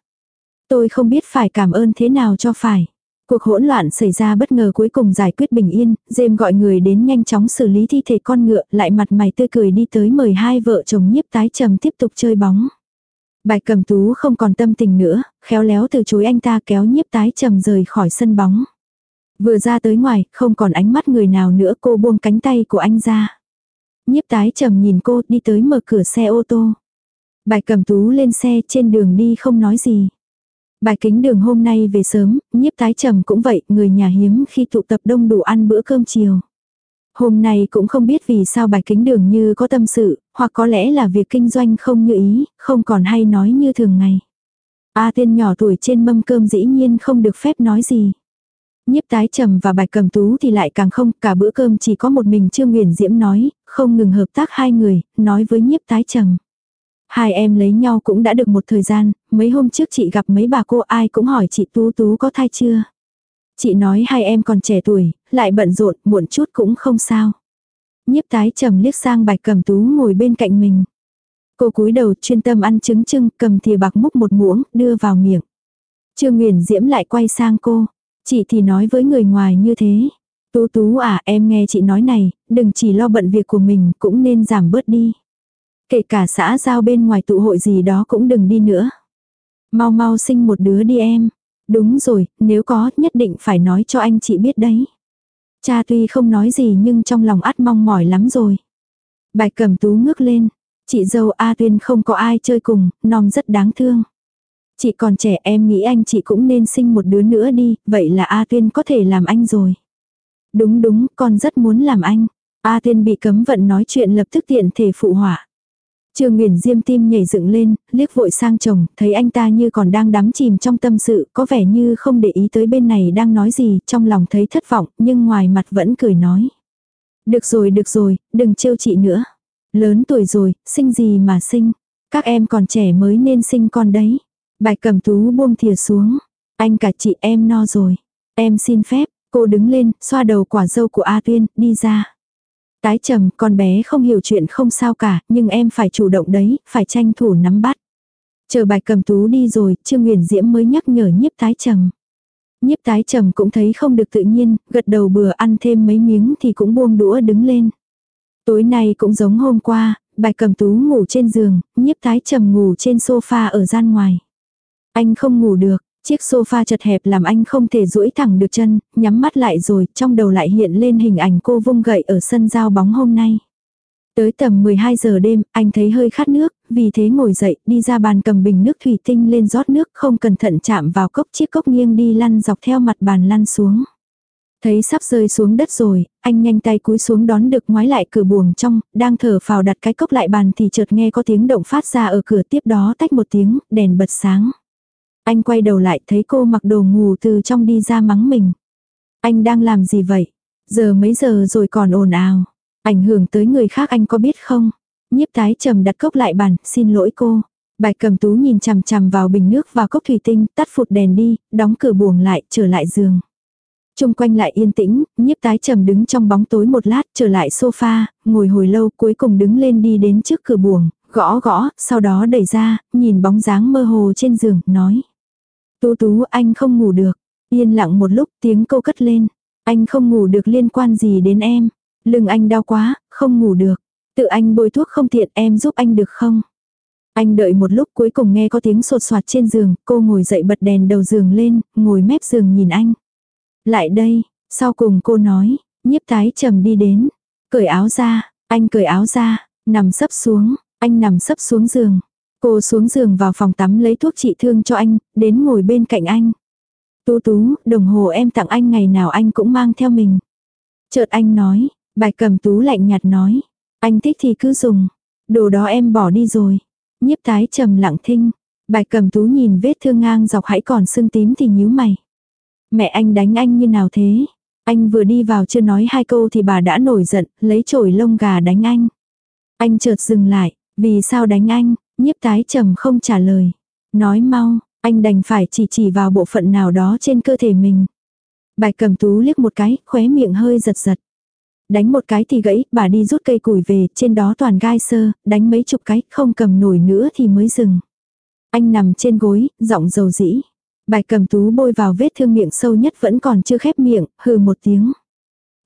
Speaker 1: Tôi không biết phải cảm ơn thế nào cho phải. Cuộc hỗn loạn xảy ra bất ngờ cuối cùng giải quyết bình yên, Dêm gọi người đến nhanh chóng xử lý thi thể con ngựa, lại mặt mày tươi cười đi tới mời hai vợ chồng nhiếp tái trầm tiếp tục chơi bóng. Bạch cầm tú không còn tâm tình nữa, khéo léo từ chối anh ta kéo nhiếp tái trầm rời khỏi sân bóng. Vừa ra tới ngoài, không còn ánh mắt người nào nữa cô buông cánh tay của anh ra. Nhiếp tái trầm nhìn cô đi tới mở cửa xe ô tô. Bạch cầm tú lên xe trên đường đi không nói gì. Bài kính đường hôm nay về sớm, nhiếp tái trầm cũng vậy, người nhà hiếm khi tụ tập đông đủ ăn bữa cơm chiều. Hôm nay cũng không biết vì sao bài kính đường như có tâm sự, hoặc có lẽ là việc kinh doanh không như ý, không còn hay nói như thường ngày. A tiên nhỏ tuổi trên mâm cơm dĩ nhiên không được phép nói gì. Nhiếp tái trầm và bạch cầm tú thì lại càng không, cả bữa cơm chỉ có một mình Trương nguyễn Diễm nói, không ngừng hợp tác hai người, nói với nhiếp tái trầm. Hai em lấy nhau cũng đã được một thời gian, mấy hôm trước chị gặp mấy bà cô ai cũng hỏi chị Tú Tú có thai chưa. Chị nói hai em còn trẻ tuổi, lại bận rộn, muộn chút cũng không sao. Nhiếp tái trầm liếc sang bạch cầm tú ngồi bên cạnh mình. Cô cúi đầu chuyên tâm ăn trứng trưng, cầm thìa bạc múc một muỗng, đưa vào miệng. Trương Nguyền Diễm lại quay sang cô. Chị thì nói với người ngoài như thế. Tú tú à em nghe chị nói này, đừng chỉ lo bận việc của mình cũng nên giảm bớt đi. Kể cả xã giao bên ngoài tụ hội gì đó cũng đừng đi nữa. Mau mau sinh một đứa đi em. Đúng rồi, nếu có nhất định phải nói cho anh chị biết đấy. Cha tuy không nói gì nhưng trong lòng ắt mong mỏi lắm rồi. Bạch cầm tú ngước lên. Chị dâu A Tuyên không có ai chơi cùng, nom rất đáng thương. Chị còn trẻ em nghĩ anh chị cũng nên sinh một đứa nữa đi, vậy là A Tuyên có thể làm anh rồi. Đúng đúng, con rất muốn làm anh. A Tuyên bị cấm vận nói chuyện lập tức tiện thể phụ họa. Trương Nguyễn Diêm tim nhảy dựng lên, liếc vội sang chồng, thấy anh ta như còn đang đắm chìm trong tâm sự, có vẻ như không để ý tới bên này đang nói gì, trong lòng thấy thất vọng, nhưng ngoài mặt vẫn cười nói. Được rồi, được rồi, đừng trêu chị nữa. Lớn tuổi rồi, sinh gì mà sinh. Các em còn trẻ mới nên sinh con đấy. Bạch cầm tú buông thìa xuống. Anh cả chị em no rồi. Em xin phép, cô đứng lên, xoa đầu quả dâu của A Tuyên, đi ra. Tái trầm, con bé không hiểu chuyện không sao cả, nhưng em phải chủ động đấy, phải tranh thủ nắm bắt. Chờ bài cầm tú đi rồi, Trương Nguyền Diễm mới nhắc nhở nhiếp tái trầm. Nhiếp tái trầm cũng thấy không được tự nhiên, gật đầu bừa ăn thêm mấy miếng thì cũng buông đũa đứng lên. Tối nay cũng giống hôm qua, bài cầm tú ngủ trên giường, nhiếp tái trầm ngủ trên sofa ở gian ngoài. Anh không ngủ được, Chiếc sofa chật hẹp làm anh không thể duỗi thẳng được chân, nhắm mắt lại rồi, trong đầu lại hiện lên hình ảnh cô vung gậy ở sân giao bóng hôm nay. Tới tầm 12 giờ đêm, anh thấy hơi khát nước, vì thế ngồi dậy, đi ra bàn cầm bình nước thủy tinh lên rót nước, không cẩn thận chạm vào cốc chiếc cốc nghiêng đi lăn dọc theo mặt bàn lăn xuống. Thấy sắp rơi xuống đất rồi, anh nhanh tay cúi xuống đón được ngoái lại cửa buồng trong, đang thở phào đặt cái cốc lại bàn thì chợt nghe có tiếng động phát ra ở cửa tiếp đó tách một tiếng, đèn bật sáng. Anh quay đầu lại thấy cô mặc đồ ngủ từ trong đi ra mắng mình. Anh đang làm gì vậy? Giờ mấy giờ rồi còn ồn ào. Ảnh hưởng tới người khác anh có biết không? Nhiếp tái trầm đặt cốc lại bàn, xin lỗi cô. Bạch cầm tú nhìn chằm chằm vào bình nước và cốc thủy tinh, tắt phụt đèn đi, đóng cửa buồng lại, trở lại giường. Trung quanh lại yên tĩnh, nhiếp tái trầm đứng trong bóng tối một lát trở lại sofa, ngồi hồi lâu cuối cùng đứng lên đi đến trước cửa buồng, gõ gõ, sau đó đẩy ra, nhìn bóng dáng mơ hồ trên giường, nói. Tú tú anh không ngủ được. Yên lặng một lúc tiếng câu cất lên. Anh không ngủ được liên quan gì đến em. Lưng anh đau quá, không ngủ được. Tự anh bôi thuốc không tiện em giúp anh được không? Anh đợi một lúc cuối cùng nghe có tiếng sột soạt trên giường, cô ngồi dậy bật đèn đầu giường lên, ngồi mép giường nhìn anh. Lại đây, sau cùng cô nói, nhiếp thái trầm đi đến. Cởi áo ra, anh cởi áo ra, nằm sấp xuống, anh nằm sấp xuống giường. Cô xuống giường vào phòng tắm lấy thuốc trị thương cho anh, đến ngồi bên cạnh anh. Tú tú, đồng hồ em tặng anh ngày nào anh cũng mang theo mình. Chợt anh nói, bài cầm tú lạnh nhạt nói. Anh thích thì cứ dùng. Đồ đó em bỏ đi rồi. Nhiếp tái trầm lặng thinh. Bài cầm tú nhìn vết thương ngang dọc hãy còn sưng tím thì nhíu mày. Mẹ anh đánh anh như nào thế? Anh vừa đi vào chưa nói hai câu thì bà đã nổi giận, lấy chổi lông gà đánh anh. Anh chợt dừng lại, vì sao đánh anh? Nhiếp tái trầm không trả lời. Nói mau, anh đành phải chỉ chỉ vào bộ phận nào đó trên cơ thể mình. bạch cầm tú liếc một cái, khóe miệng hơi giật giật. Đánh một cái thì gãy, bà đi rút cây củi về, trên đó toàn gai sơ, đánh mấy chục cái, không cầm nổi nữa thì mới dừng. Anh nằm trên gối, giọng dầu dĩ. Bài cầm tú bôi vào vết thương miệng sâu nhất vẫn còn chưa khép miệng, hừ một tiếng.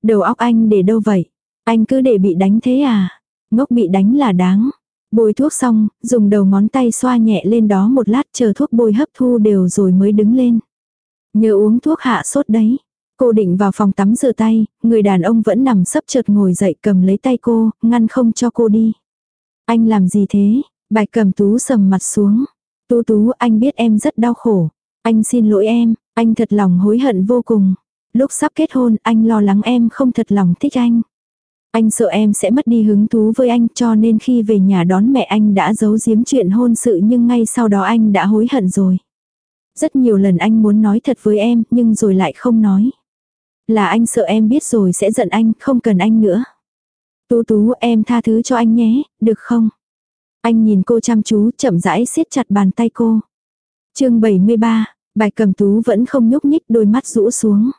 Speaker 1: Đầu óc anh để đâu vậy? Anh cứ để bị đánh thế à? Ngốc bị đánh là đáng. Bôi thuốc xong, dùng đầu ngón tay xoa nhẹ lên đó một lát chờ thuốc bôi hấp thu đều rồi mới đứng lên. Nhớ uống thuốc hạ sốt đấy. Cô định vào phòng tắm rửa tay, người đàn ông vẫn nằm sấp chợt ngồi dậy cầm lấy tay cô, ngăn không cho cô đi. Anh làm gì thế? Bạch cầm tú sầm mặt xuống. Tú tú anh biết em rất đau khổ. Anh xin lỗi em, anh thật lòng hối hận vô cùng. Lúc sắp kết hôn anh lo lắng em không thật lòng thích anh. Anh sợ em sẽ mất đi hứng thú với anh cho nên khi về nhà đón mẹ anh đã giấu giếm chuyện hôn sự nhưng ngay sau đó anh đã hối hận rồi. Rất nhiều lần anh muốn nói thật với em nhưng rồi lại không nói. Là anh sợ em biết rồi sẽ giận anh, không cần anh nữa. Tú tú em tha thứ cho anh nhé, được không? Anh nhìn cô chăm chú chậm rãi siết chặt bàn tay cô. chương 73, bài cầm tú vẫn không nhúc nhích đôi mắt rũ xuống.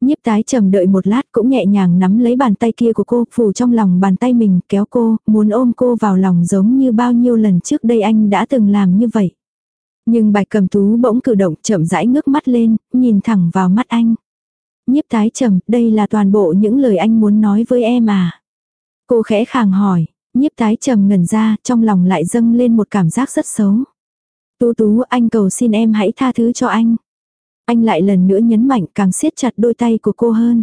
Speaker 1: Nhiếp tái trầm đợi một lát cũng nhẹ nhàng nắm lấy bàn tay kia của cô, phủ trong lòng bàn tay mình, kéo cô, muốn ôm cô vào lòng giống như bao nhiêu lần trước đây anh đã từng làm như vậy. Nhưng bạch cầm tú bỗng cử động chậm rãi ngước mắt lên, nhìn thẳng vào mắt anh. Nhiếp tái trầm, đây là toàn bộ những lời anh muốn nói với em à. Cô khẽ khàng hỏi, nhiếp tái trầm ngẩn ra, trong lòng lại dâng lên một cảm giác rất xấu. Tú tú anh cầu xin em hãy tha thứ cho anh. Anh lại lần nữa nhấn mạnh càng siết chặt đôi tay của cô hơn.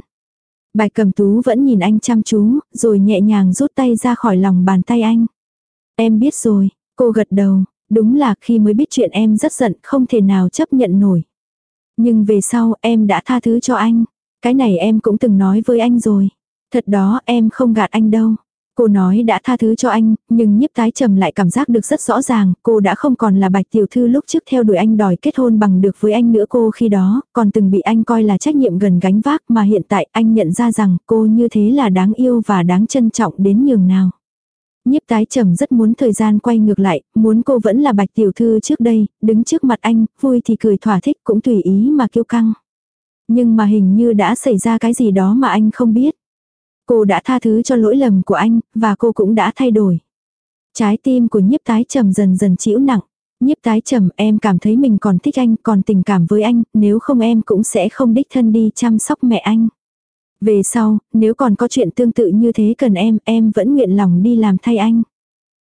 Speaker 1: Bài cầm tú vẫn nhìn anh chăm chú, rồi nhẹ nhàng rút tay ra khỏi lòng bàn tay anh. Em biết rồi, cô gật đầu, đúng là khi mới biết chuyện em rất giận, không thể nào chấp nhận nổi. Nhưng về sau em đã tha thứ cho anh. Cái này em cũng từng nói với anh rồi. Thật đó em không gạt anh đâu. Cô nói đã tha thứ cho anh, nhưng nhiếp tái trầm lại cảm giác được rất rõ ràng, cô đã không còn là bạch tiểu thư lúc trước theo đuổi anh đòi kết hôn bằng được với anh nữa cô khi đó, còn từng bị anh coi là trách nhiệm gần gánh vác mà hiện tại anh nhận ra rằng cô như thế là đáng yêu và đáng trân trọng đến nhường nào. Nhiếp tái trầm rất muốn thời gian quay ngược lại, muốn cô vẫn là bạch tiểu thư trước đây, đứng trước mặt anh, vui thì cười thỏa thích cũng tùy ý mà kiêu căng. Nhưng mà hình như đã xảy ra cái gì đó mà anh không biết. Cô đã tha thứ cho lỗi lầm của anh, và cô cũng đã thay đổi. Trái tim của nhiếp tái trầm dần dần chịu nặng. Nhiếp tái trầm em cảm thấy mình còn thích anh, còn tình cảm với anh, nếu không em cũng sẽ không đích thân đi chăm sóc mẹ anh. Về sau, nếu còn có chuyện tương tự như thế cần em, em vẫn nguyện lòng đi làm thay anh.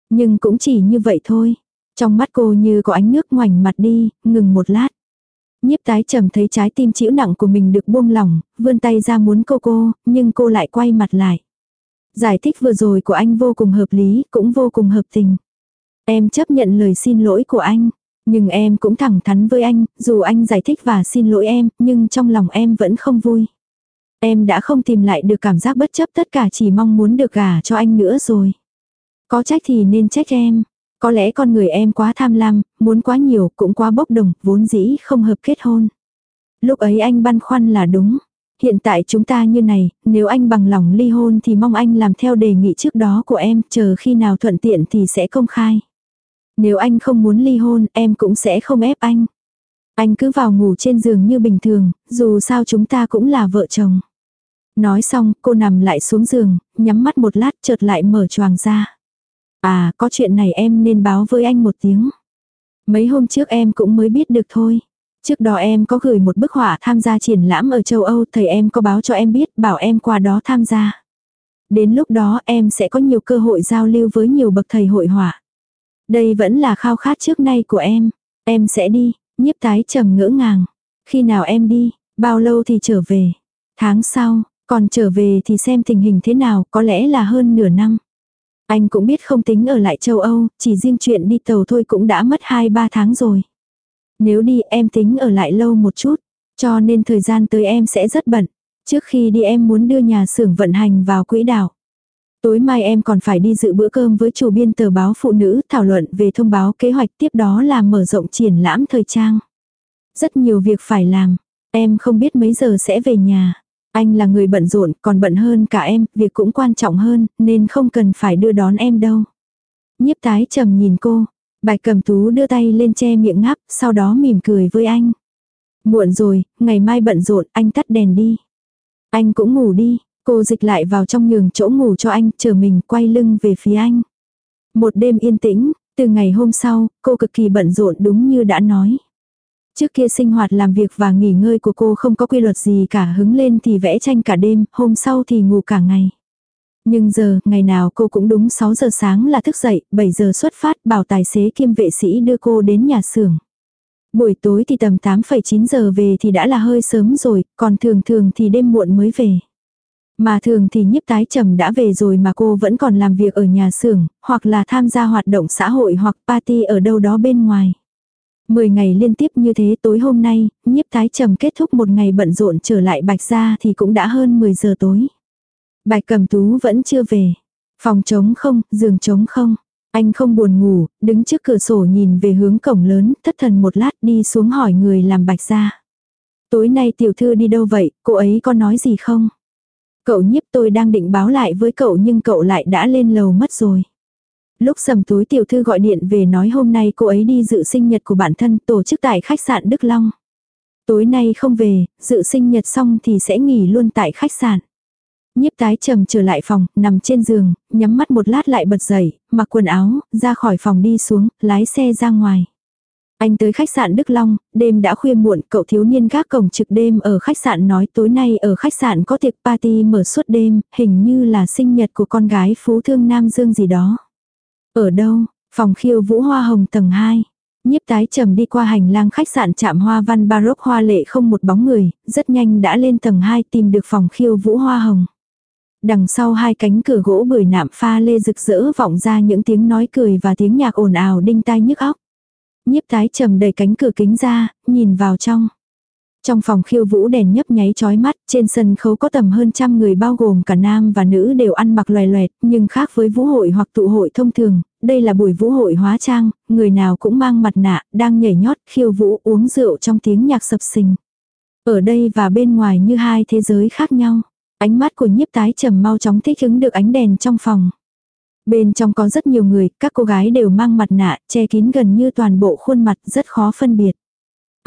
Speaker 1: Nhưng cũng chỉ như vậy thôi. Trong mắt cô như có ánh nước ngoảnh mặt đi, ngừng một lát. Nhiếp tái trầm thấy trái tim chịu nặng của mình được buông lỏng, vươn tay ra muốn cô cô, nhưng cô lại quay mặt lại. Giải thích vừa rồi của anh vô cùng hợp lý, cũng vô cùng hợp tình. Em chấp nhận lời xin lỗi của anh. Nhưng em cũng thẳng thắn với anh, dù anh giải thích và xin lỗi em, nhưng trong lòng em vẫn không vui. Em đã không tìm lại được cảm giác bất chấp tất cả chỉ mong muốn được gả cho anh nữa rồi. Có trách thì nên trách em. Có lẽ con người em quá tham lam, muốn quá nhiều, cũng quá bốc đồng, vốn dĩ không hợp kết hôn. Lúc ấy anh băn khoăn là đúng. Hiện tại chúng ta như này, nếu anh bằng lòng ly hôn thì mong anh làm theo đề nghị trước đó của em, chờ khi nào thuận tiện thì sẽ công khai. Nếu anh không muốn ly hôn, em cũng sẽ không ép anh. Anh cứ vào ngủ trên giường như bình thường, dù sao chúng ta cũng là vợ chồng. Nói xong, cô nằm lại xuống giường, nhắm mắt một lát chợt lại mở choàng ra. À, có chuyện này em nên báo với anh một tiếng. Mấy hôm trước em cũng mới biết được thôi. Trước đó em có gửi một bức họa tham gia triển lãm ở châu Âu, thầy em có báo cho em biết, bảo em qua đó tham gia. Đến lúc đó em sẽ có nhiều cơ hội giao lưu với nhiều bậc thầy hội họa. Đây vẫn là khao khát trước nay của em. Em sẽ đi, nhiếp tái trầm ngỡ ngàng. Khi nào em đi, bao lâu thì trở về. Tháng sau, còn trở về thì xem tình hình thế nào, có lẽ là hơn nửa năm. Anh cũng biết không tính ở lại châu Âu, chỉ riêng chuyện đi tàu thôi cũng đã mất 2-3 tháng rồi. Nếu đi em tính ở lại lâu một chút, cho nên thời gian tới em sẽ rất bận. Trước khi đi em muốn đưa nhà xưởng vận hành vào quỹ đạo. Tối mai em còn phải đi dự bữa cơm với chủ biên tờ báo phụ nữ thảo luận về thông báo kế hoạch tiếp đó là mở rộng triển lãm thời trang. Rất nhiều việc phải làm. Em không biết mấy giờ sẽ về nhà. Anh là người bận rộn còn bận hơn cả em, việc cũng quan trọng hơn, nên không cần phải đưa đón em đâu. Nhiếp tái trầm nhìn cô. Bạch cầm tú đưa tay lên che miệng ngáp, sau đó mỉm cười với anh. Muộn rồi, ngày mai bận rộn, anh tắt đèn đi. Anh cũng ngủ đi, cô dịch lại vào trong nhường chỗ ngủ cho anh, chờ mình quay lưng về phía anh. Một đêm yên tĩnh, từ ngày hôm sau, cô cực kỳ bận rộn đúng như đã nói. Trước kia sinh hoạt làm việc và nghỉ ngơi của cô không có quy luật gì cả hứng lên thì vẽ tranh cả đêm, hôm sau thì ngủ cả ngày. Nhưng giờ, ngày nào cô cũng đúng 6 giờ sáng là thức dậy, 7 giờ xuất phát bảo tài xế kiêm vệ sĩ đưa cô đến nhà xưởng. Buổi tối thì tầm 8,9 giờ về thì đã là hơi sớm rồi, còn thường thường thì đêm muộn mới về. Mà thường thì nhiếp tái trầm đã về rồi mà cô vẫn còn làm việc ở nhà xưởng, hoặc là tham gia hoạt động xã hội hoặc party ở đâu đó bên ngoài. Mười ngày liên tiếp như thế tối hôm nay, nhiếp tái trầm kết thúc một ngày bận rộn trở lại bạch gia thì cũng đã hơn 10 giờ tối. Bạch cầm tú vẫn chưa về. Phòng trống không, giường trống không. Anh không buồn ngủ, đứng trước cửa sổ nhìn về hướng cổng lớn, thất thần một lát đi xuống hỏi người làm bạch gia. Tối nay tiểu thư đi đâu vậy, cô ấy có nói gì không? Cậu nhiếp tôi đang định báo lại với cậu nhưng cậu lại đã lên lầu mất rồi. Lúc sầm tối tiểu thư gọi điện về nói hôm nay cô ấy đi dự sinh nhật của bản thân tổ chức tại khách sạn Đức Long. Tối nay không về, dự sinh nhật xong thì sẽ nghỉ luôn tại khách sạn. Nhiếp tái trầm trở lại phòng, nằm trên giường, nhắm mắt một lát lại bật dậy, mặc quần áo, ra khỏi phòng đi xuống, lái xe ra ngoài. Anh tới khách sạn Đức Long, đêm đã khuya muộn, cậu thiếu niên gác cổng trực đêm ở khách sạn nói tối nay ở khách sạn có tiệc party mở suốt đêm, hình như là sinh nhật của con gái phú thương Nam Dương gì đó. Ở đâu? Phòng khiêu vũ hoa hồng tầng 2. Nhiếp tái trầm đi qua hành lang khách sạn chạm hoa văn baroque hoa lệ không một bóng người, rất nhanh đã lên tầng 2 tìm được phòng khiêu vũ hoa hồng. Đằng sau hai cánh cửa gỗ bưởi nạm pha lê rực rỡ vọng ra những tiếng nói cười và tiếng nhạc ồn ào đinh tai nhức óc. Nhiếp tái trầm đẩy cánh cửa kính ra, nhìn vào trong. Trong phòng khiêu vũ đèn nhấp nháy chói mắt, trên sân khấu có tầm hơn trăm người bao gồm cả nam và nữ đều ăn mặc loè loẹt, nhưng khác với vũ hội hoặc tụ hội thông thường, đây là buổi vũ hội hóa trang, người nào cũng mang mặt nạ, đang nhảy nhót, khiêu vũ, uống rượu trong tiếng nhạc sập sình. Ở đây và bên ngoài như hai thế giới khác nhau. Ánh mắt của nhiếp tái trầm mau chóng thích ứng được ánh đèn trong phòng. Bên trong có rất nhiều người, các cô gái đều mang mặt nạ, che kín gần như toàn bộ khuôn mặt, rất khó phân biệt.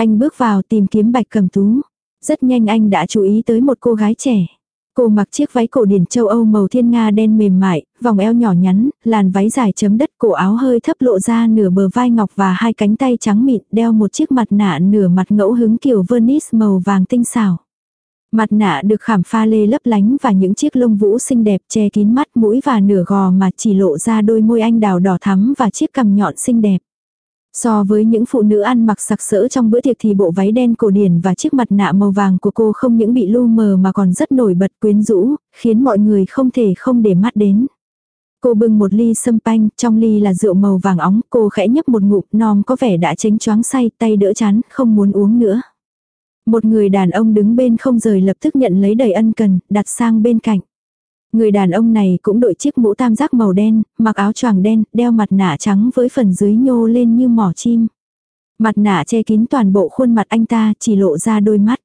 Speaker 1: Anh bước vào tìm kiếm bạch cầm tú. Rất nhanh anh đã chú ý tới một cô gái trẻ. Cô mặc chiếc váy cổ điển châu Âu màu thiên nga đen mềm mại, vòng eo nhỏ nhắn, làn váy dài chấm đất cổ áo hơi thấp lộ ra nửa bờ vai ngọc và hai cánh tay trắng mịn đeo một chiếc mặt nạ nửa mặt ngẫu hứng kiểu vernis màu vàng tinh xảo. Mặt nạ được khảm pha lê lấp lánh và những chiếc lông vũ xinh đẹp che kín mắt mũi và nửa gò mà chỉ lộ ra đôi môi anh đào đỏ thắm và chiếc cằm nhọn xinh đẹp. So với những phụ nữ ăn mặc sặc sỡ trong bữa tiệc thì bộ váy đen cổ điển và chiếc mặt nạ màu vàng của cô không những bị lu mờ mà còn rất nổi bật quyến rũ, khiến mọi người không thể không để mắt đến. Cô bưng một ly sâm panh, trong ly là rượu màu vàng óng, cô khẽ nhấp một ngụm, non có vẻ đã tránh choáng say, tay đỡ chán, không muốn uống nữa. Một người đàn ông đứng bên không rời lập tức nhận lấy đầy ân cần, đặt sang bên cạnh. Người đàn ông này cũng đội chiếc mũ tam giác màu đen, mặc áo choàng đen, đeo mặt nạ trắng với phần dưới nhô lên như mỏ chim. Mặt nạ che kín toàn bộ khuôn mặt anh ta chỉ lộ ra đôi mắt.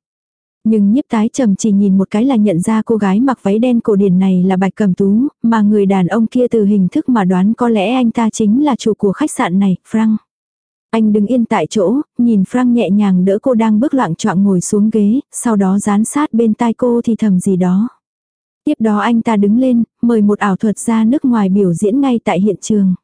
Speaker 1: Nhưng nhiếp tái trầm chỉ nhìn một cái là nhận ra cô gái mặc váy đen cổ điển này là bạch cầm tú, mà người đàn ông kia từ hình thức mà đoán có lẽ anh ta chính là chủ của khách sạn này, Frank. Anh đứng yên tại chỗ, nhìn Frank nhẹ nhàng đỡ cô đang bước loạn choạng ngồi xuống ghế, sau đó dán sát bên tai cô thì thầm gì đó. Tiếp đó anh ta đứng lên, mời một ảo thuật gia nước ngoài biểu diễn ngay tại hiện trường.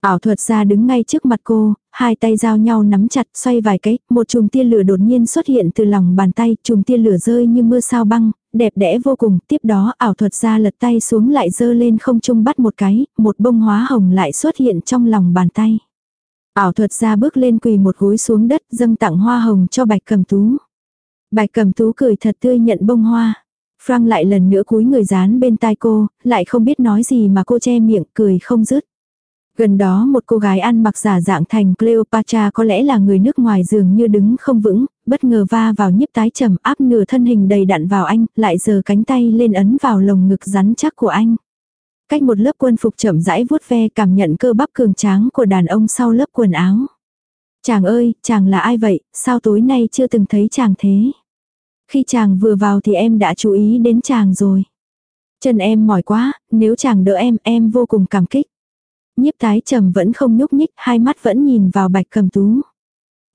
Speaker 1: Ảo thuật gia đứng ngay trước mặt cô, hai tay giao nhau nắm chặt xoay vài cái, một chùm tia lửa đột nhiên xuất hiện từ lòng bàn tay, chùm tia lửa rơi như mưa sao băng, đẹp đẽ vô cùng, tiếp đó ảo thuật gia lật tay xuống lại dơ lên không trung bắt một cái, một bông hóa hồng lại xuất hiện trong lòng bàn tay. Ảo thuật gia bước lên quỳ một gối xuống đất dâng tặng hoa hồng cho bạch cầm tú. Bạch cầm tú cười thật tươi nhận bông hoa. Frank lại lần nữa cúi người dán bên tai cô, lại không biết nói gì mà cô che miệng cười không dứt. Gần đó một cô gái ăn mặc giả dạng thành Cleopatra có lẽ là người nước ngoài dường như đứng không vững, bất ngờ va vào nhiếp tái trầm áp nửa thân hình đầy đặn vào anh, lại giơ cánh tay lên ấn vào lồng ngực rắn chắc của anh. Cách một lớp quân phục chậm rãi vuốt ve cảm nhận cơ bắp cường tráng của đàn ông sau lớp quần áo. Chàng ơi, chàng là ai vậy, sao tối nay chưa từng thấy chàng thế? Khi chàng vừa vào thì em đã chú ý đến chàng rồi. Chân em mỏi quá, nếu chàng đỡ em, em vô cùng cảm kích. Nhiếp tái trầm vẫn không nhúc nhích, hai mắt vẫn nhìn vào bạch cầm tú.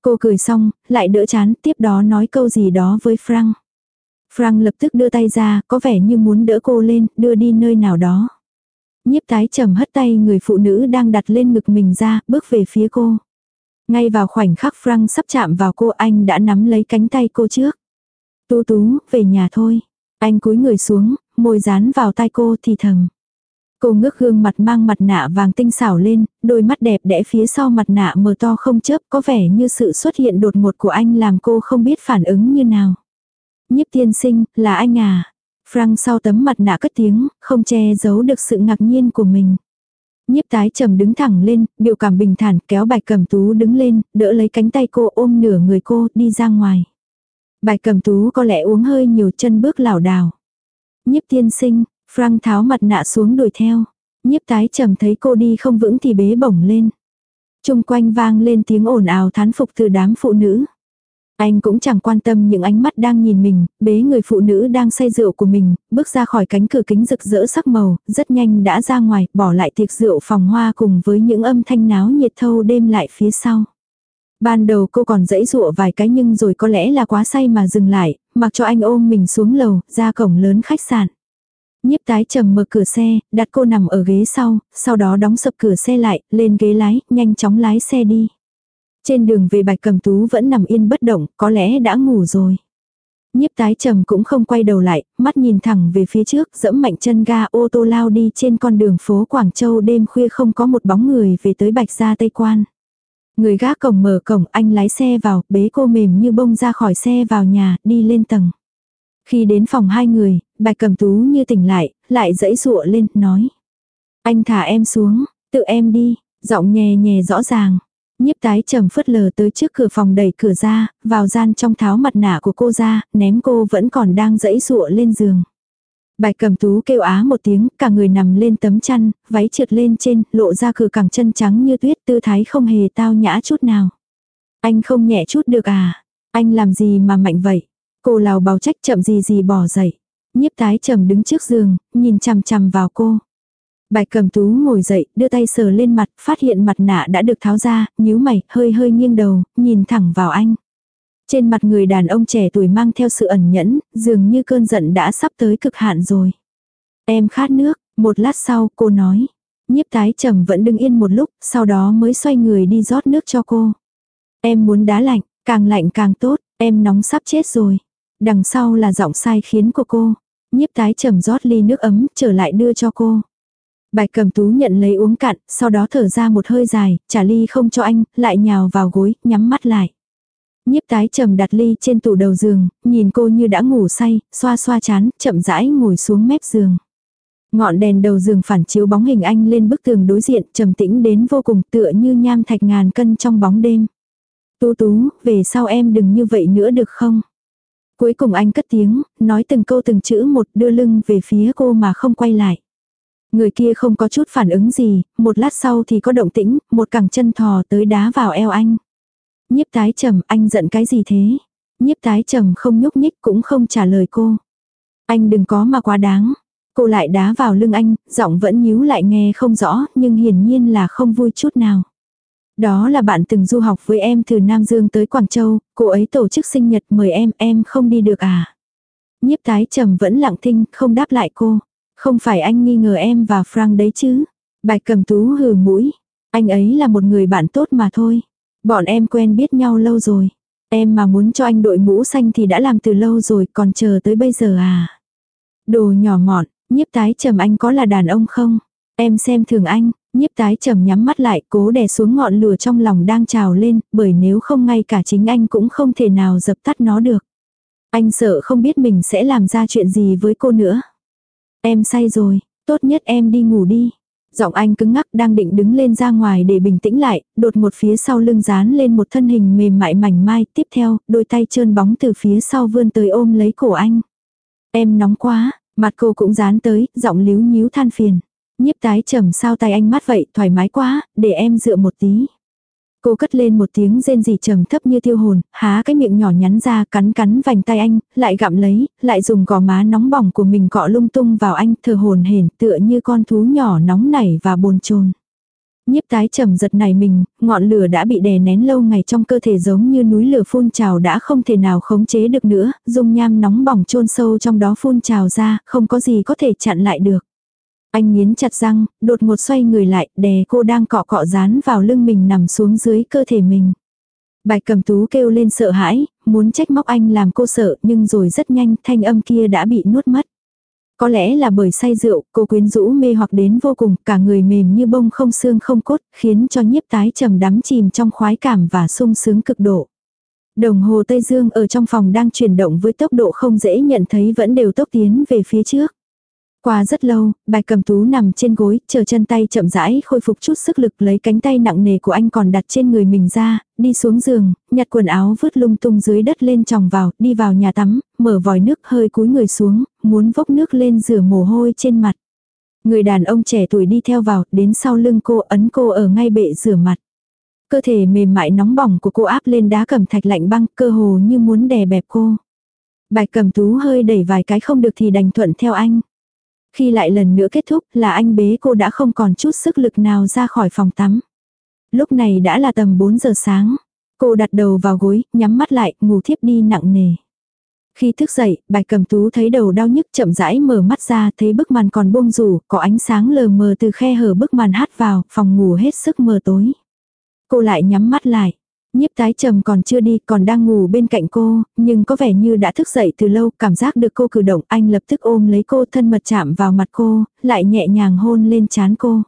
Speaker 1: Cô cười xong, lại đỡ chán, tiếp đó nói câu gì đó với Frank. Frank lập tức đưa tay ra, có vẻ như muốn đỡ cô lên, đưa đi nơi nào đó. Nhiếp tái trầm hất tay người phụ nữ đang đặt lên ngực mình ra, bước về phía cô. Ngay vào khoảnh khắc Frank sắp chạm vào cô anh đã nắm lấy cánh tay cô trước. Tú tú, về nhà thôi. Anh cúi người xuống, môi dán vào tai cô thì thầm. Cô ngước gương mặt mang mặt nạ vàng tinh xảo lên, đôi mắt đẹp đẽ phía sau mặt nạ mờ to không chớp có vẻ như sự xuất hiện đột ngột của anh làm cô không biết phản ứng như nào. Nhiếp tiên sinh, là anh à? Frank sau tấm mặt nạ cất tiếng, không che giấu được sự ngạc nhiên của mình. Nhiếp tái trầm đứng thẳng lên, biểu cảm bình thản kéo bạch cầm tú đứng lên, đỡ lấy cánh tay cô ôm nửa người cô đi ra ngoài bài cầm tú có lẽ uống hơi nhiều chân bước lảo đảo. Nhiếp tiên sinh, Frank tháo mặt nạ xuống đuổi theo. Nhiếp tái trầm thấy cô đi không vững thì bế bổng lên. Trung quanh vang lên tiếng ồn ào thán phục từ đám phụ nữ. Anh cũng chẳng quan tâm những ánh mắt đang nhìn mình, bế người phụ nữ đang say rượu của mình, bước ra khỏi cánh cửa kính rực rỡ sắc màu, rất nhanh đã ra ngoài, bỏ lại tiệc rượu phòng hoa cùng với những âm thanh náo nhiệt thâu đêm lại phía sau. Ban đầu cô còn dãy dụa vài cái nhưng rồi có lẽ là quá say mà dừng lại, mặc cho anh ôm mình xuống lầu, ra cổng lớn khách sạn. Nhiếp tái trầm mở cửa xe, đặt cô nằm ở ghế sau, sau đó đóng sập cửa xe lại, lên ghế lái, nhanh chóng lái xe đi. Trên đường về bạch cầm tú vẫn nằm yên bất động, có lẽ đã ngủ rồi. Nhiếp tái trầm cũng không quay đầu lại, mắt nhìn thẳng về phía trước, dẫm mạnh chân ga ô tô lao đi trên con đường phố Quảng Châu đêm khuya không có một bóng người về tới bạch gia Tây Quan. Người gác cổng mở cổng, anh lái xe vào, bế cô mềm như bông ra khỏi xe vào nhà, đi lên tầng. Khi đến phòng hai người, bạch cầm tú như tỉnh lại, lại dẫy dụa lên, nói. Anh thả em xuống, tự em đi, giọng nhẹ nhẹ rõ ràng. Nhiếp tái trầm phất lờ tới trước cửa phòng đẩy cửa ra, vào gian trong tháo mặt nạ của cô ra, ném cô vẫn còn đang dẫy dụa lên giường. Bạch cầm tú kêu á một tiếng, cả người nằm lên tấm chăn, váy trượt lên trên, lộ ra cửa cẳng chân trắng như tuyết tư thái không hề tao nhã chút nào. Anh không nhẹ chút được à? Anh làm gì mà mạnh vậy? Cô lào bào trách chậm gì gì bỏ dậy. Nhiếp tái trầm đứng trước giường, nhìn chằm chằm vào cô. Bạch cầm tú ngồi dậy, đưa tay sờ lên mặt, phát hiện mặt nạ đã được tháo ra, nhíu mày, hơi hơi nghiêng đầu, nhìn thẳng vào anh. Trên mặt người đàn ông trẻ tuổi mang theo sự ẩn nhẫn, dường như cơn giận đã sắp tới cực hạn rồi. Em khát nước, một lát sau cô nói. Nhiếp tái trầm vẫn đứng yên một lúc, sau đó mới xoay người đi rót nước cho cô. Em muốn đá lạnh, càng lạnh càng tốt, em nóng sắp chết rồi. Đằng sau là giọng sai khiến của cô. Nhiếp tái trầm rót ly nước ấm trở lại đưa cho cô. Bạch cầm tú nhận lấy uống cạn, sau đó thở ra một hơi dài, trả ly không cho anh, lại nhào vào gối, nhắm mắt lại. Nhiếp tái trầm đặt ly trên tủ đầu giường, nhìn cô như đã ngủ say, xoa xoa chán, chậm rãi ngồi xuống mép giường. Ngọn đèn đầu giường phản chiếu bóng hình anh lên bức tường đối diện, trầm tĩnh đến vô cùng tựa như nham thạch ngàn cân trong bóng đêm. Tú tú, về sau em đừng như vậy nữa được không? Cuối cùng anh cất tiếng, nói từng câu từng chữ một đưa lưng về phía cô mà không quay lại. Người kia không có chút phản ứng gì, một lát sau thì có động tĩnh, một cẳng chân thò tới đá vào eo anh. Nhiếp tái trầm, anh giận cái gì thế? Nhiếp tái trầm không nhúc nhích cũng không trả lời cô. Anh đừng có mà quá đáng. Cô lại đá vào lưng anh, giọng vẫn nhíu lại nghe không rõ, nhưng hiển nhiên là không vui chút nào. Đó là bạn từng du học với em từ Nam Dương tới Quảng Châu, cô ấy tổ chức sinh nhật mời em, em không đi được à? Nhiếp tái trầm vẫn lặng thinh, không đáp lại cô. Không phải anh nghi ngờ em và Frank đấy chứ. Bạch cầm tú hừ mũi. Anh ấy là một người bạn tốt mà thôi. Bọn em quen biết nhau lâu rồi. Em mà muốn cho anh đội mũ xanh thì đã làm từ lâu rồi, còn chờ tới bây giờ à. Đồ nhỏ mọn, nhiếp tái trầm anh có là đàn ông không? Em xem thường anh, nhiếp tái trầm nhắm mắt lại cố đè xuống ngọn lửa trong lòng đang trào lên, bởi nếu không ngay cả chính anh cũng không thể nào dập tắt nó được. Anh sợ không biết mình sẽ làm ra chuyện gì với cô nữa. Em say rồi, tốt nhất em đi ngủ đi. Giọng anh cứng ngắc đang định đứng lên ra ngoài để bình tĩnh lại, đột một phía sau lưng dán lên một thân hình mềm mại mảnh mai, tiếp theo, đôi tay trơn bóng từ phía sau vươn tới ôm lấy cổ anh. Em nóng quá, mặt cô cũng dán tới, giọng líu nhíu than phiền. Nhiếp tái trầm sao tay anh mát vậy, thoải mái quá, để em dựa một tí. Cô cất lên một tiếng rên rỉ trầm thấp như tiêu hồn, há cái miệng nhỏ nhắn ra cắn cắn vành tay anh, lại gặm lấy, lại dùng gò má nóng bỏng của mình cọ lung tung vào anh thờ hồn hển tựa như con thú nhỏ nóng nảy và bồn chồn. Nhiếp tái trầm giật này mình, ngọn lửa đã bị đè nén lâu ngày trong cơ thể giống như núi lửa phun trào đã không thể nào khống chế được nữa, dung nham nóng bỏng chôn sâu trong đó phun trào ra, không có gì có thể chặn lại được. Anh nghiến chặt răng, đột ngột xoay người lại, đè cô đang cọ cọ dán vào lưng mình nằm xuống dưới cơ thể mình. Bạch cầm tú kêu lên sợ hãi, muốn trách móc anh làm cô sợ, nhưng rồi rất nhanh thanh âm kia đã bị nuốt mất. Có lẽ là bởi say rượu, cô quyến rũ mê hoặc đến vô cùng, cả người mềm như bông không xương không cốt, khiến cho nhiếp tái trầm đắm chìm trong khoái cảm và sung sướng cực độ. Đồng hồ Tây Dương ở trong phòng đang chuyển động với tốc độ không dễ nhận thấy vẫn đều tốc tiến về phía trước. Qua rất lâu, bạch cầm tú nằm trên gối, chờ chân tay chậm rãi khôi phục chút sức lực lấy cánh tay nặng nề của anh còn đặt trên người mình ra, đi xuống giường, nhặt quần áo vứt lung tung dưới đất lên tròng vào, đi vào nhà tắm, mở vòi nước hơi cúi người xuống, muốn vốc nước lên rửa mồ hôi trên mặt. Người đàn ông trẻ tuổi đi theo vào, đến sau lưng cô ấn cô ở ngay bệ rửa mặt. Cơ thể mềm mại nóng bỏng của cô áp lên đá cẩm thạch lạnh băng, cơ hồ như muốn đè bẹp cô. Bạch cầm tú hơi đẩy vài cái không được thì đành thuận theo anh. Khi lại lần nữa kết thúc là anh bế cô đã không còn chút sức lực nào ra khỏi phòng tắm. Lúc này đã là tầm 4 giờ sáng. Cô đặt đầu vào gối, nhắm mắt lại, ngủ thiếp đi nặng nề. Khi thức dậy, bạch cầm tú thấy đầu đau nhức chậm rãi mở mắt ra thấy bức màn còn buông rủ, có ánh sáng lờ mờ từ khe hở bức màn hát vào, phòng ngủ hết sức mờ tối. Cô lại nhắm mắt lại. Nhiếp tái trầm còn chưa đi, còn đang ngủ bên cạnh cô, nhưng có vẻ như đã thức dậy từ lâu, cảm giác được cô cử động, anh lập tức ôm lấy cô thân mật chạm vào mặt cô, lại nhẹ nhàng hôn lên trán cô.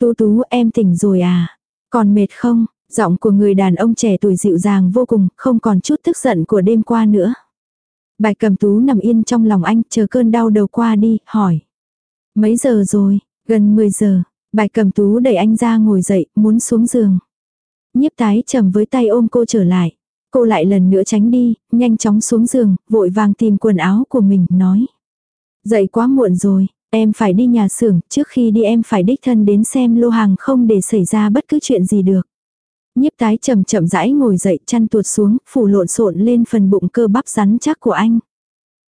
Speaker 1: Tú tú em tỉnh rồi à? Còn mệt không? Giọng của người đàn ông trẻ tuổi dịu dàng vô cùng, không còn chút tức giận của đêm qua nữa. Bạch cầm tú nằm yên trong lòng anh, chờ cơn đau đầu qua đi, hỏi. Mấy giờ rồi? Gần 10 giờ. Bạch cầm tú đẩy anh ra ngồi dậy, muốn xuống giường. Nhiếp tái trầm với tay ôm cô trở lại. Cô lại lần nữa tránh đi, nhanh chóng xuống giường, vội vàng tìm quần áo của mình, nói. Dậy quá muộn rồi, em phải đi nhà xưởng, trước khi đi em phải đích thân đến xem lô hàng không để xảy ra bất cứ chuyện gì được. Nhiếp tái chậm chậm rãi ngồi dậy chăn tuột xuống, phủ lộn xộn lên phần bụng cơ bắp rắn chắc của anh.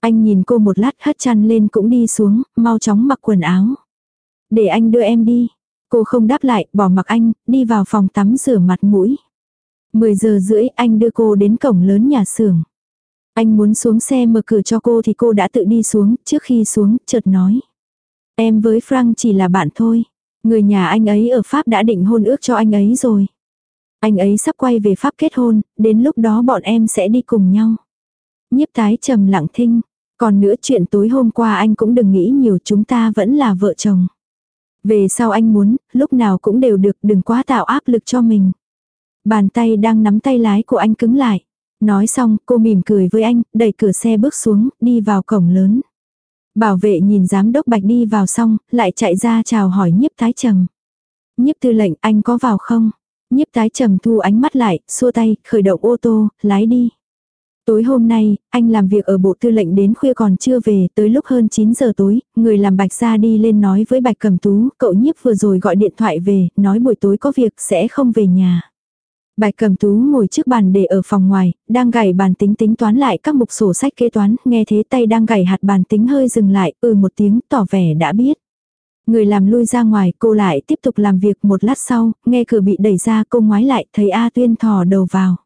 Speaker 1: Anh nhìn cô một lát hất chăn lên cũng đi xuống, mau chóng mặc quần áo. Để anh đưa em đi, Cô không đáp lại, bỏ mặc anh, đi vào phòng tắm rửa mặt mũi. 10 giờ rưỡi anh đưa cô đến cổng lớn nhà xưởng. Anh muốn xuống xe mở cửa cho cô thì cô đã tự đi xuống, trước khi xuống, chợt nói. Em với Frank chỉ là bạn thôi. Người nhà anh ấy ở Pháp đã định hôn ước cho anh ấy rồi. Anh ấy sắp quay về Pháp kết hôn, đến lúc đó bọn em sẽ đi cùng nhau. Nhiếp tái trầm lặng thinh. Còn nữa chuyện tối hôm qua anh cũng đừng nghĩ nhiều chúng ta vẫn là vợ chồng. Về sau anh muốn, lúc nào cũng đều được đừng quá tạo áp lực cho mình. Bàn tay đang nắm tay lái của anh cứng lại. Nói xong, cô mỉm cười với anh, đẩy cửa xe bước xuống, đi vào cổng lớn. Bảo vệ nhìn giám đốc bạch đi vào xong, lại chạy ra chào hỏi nhiếp thái trầm. Nhiếp tư lệnh, anh có vào không? Nhiếp tái trầm thu ánh mắt lại, xua tay, khởi động ô tô, lái đi. Tối hôm nay, anh làm việc ở bộ tư lệnh đến khuya còn chưa về, tới lúc hơn 9 giờ tối, người làm bạch ra đi lên nói với bạch cầm tú, cậu nhiếp vừa rồi gọi điện thoại về, nói buổi tối có việc sẽ không về nhà. Bạch cầm tú ngồi trước bàn để ở phòng ngoài, đang gảy bàn tính tính toán lại các mục sổ sách kế toán, nghe thế tay đang gảy hạt bàn tính hơi dừng lại, ừ một tiếng, tỏ vẻ đã biết. Người làm lui ra ngoài, cô lại tiếp tục làm việc một lát sau, nghe cửa bị đẩy ra cô ngoái lại, thấy A Tuyên thò đầu vào.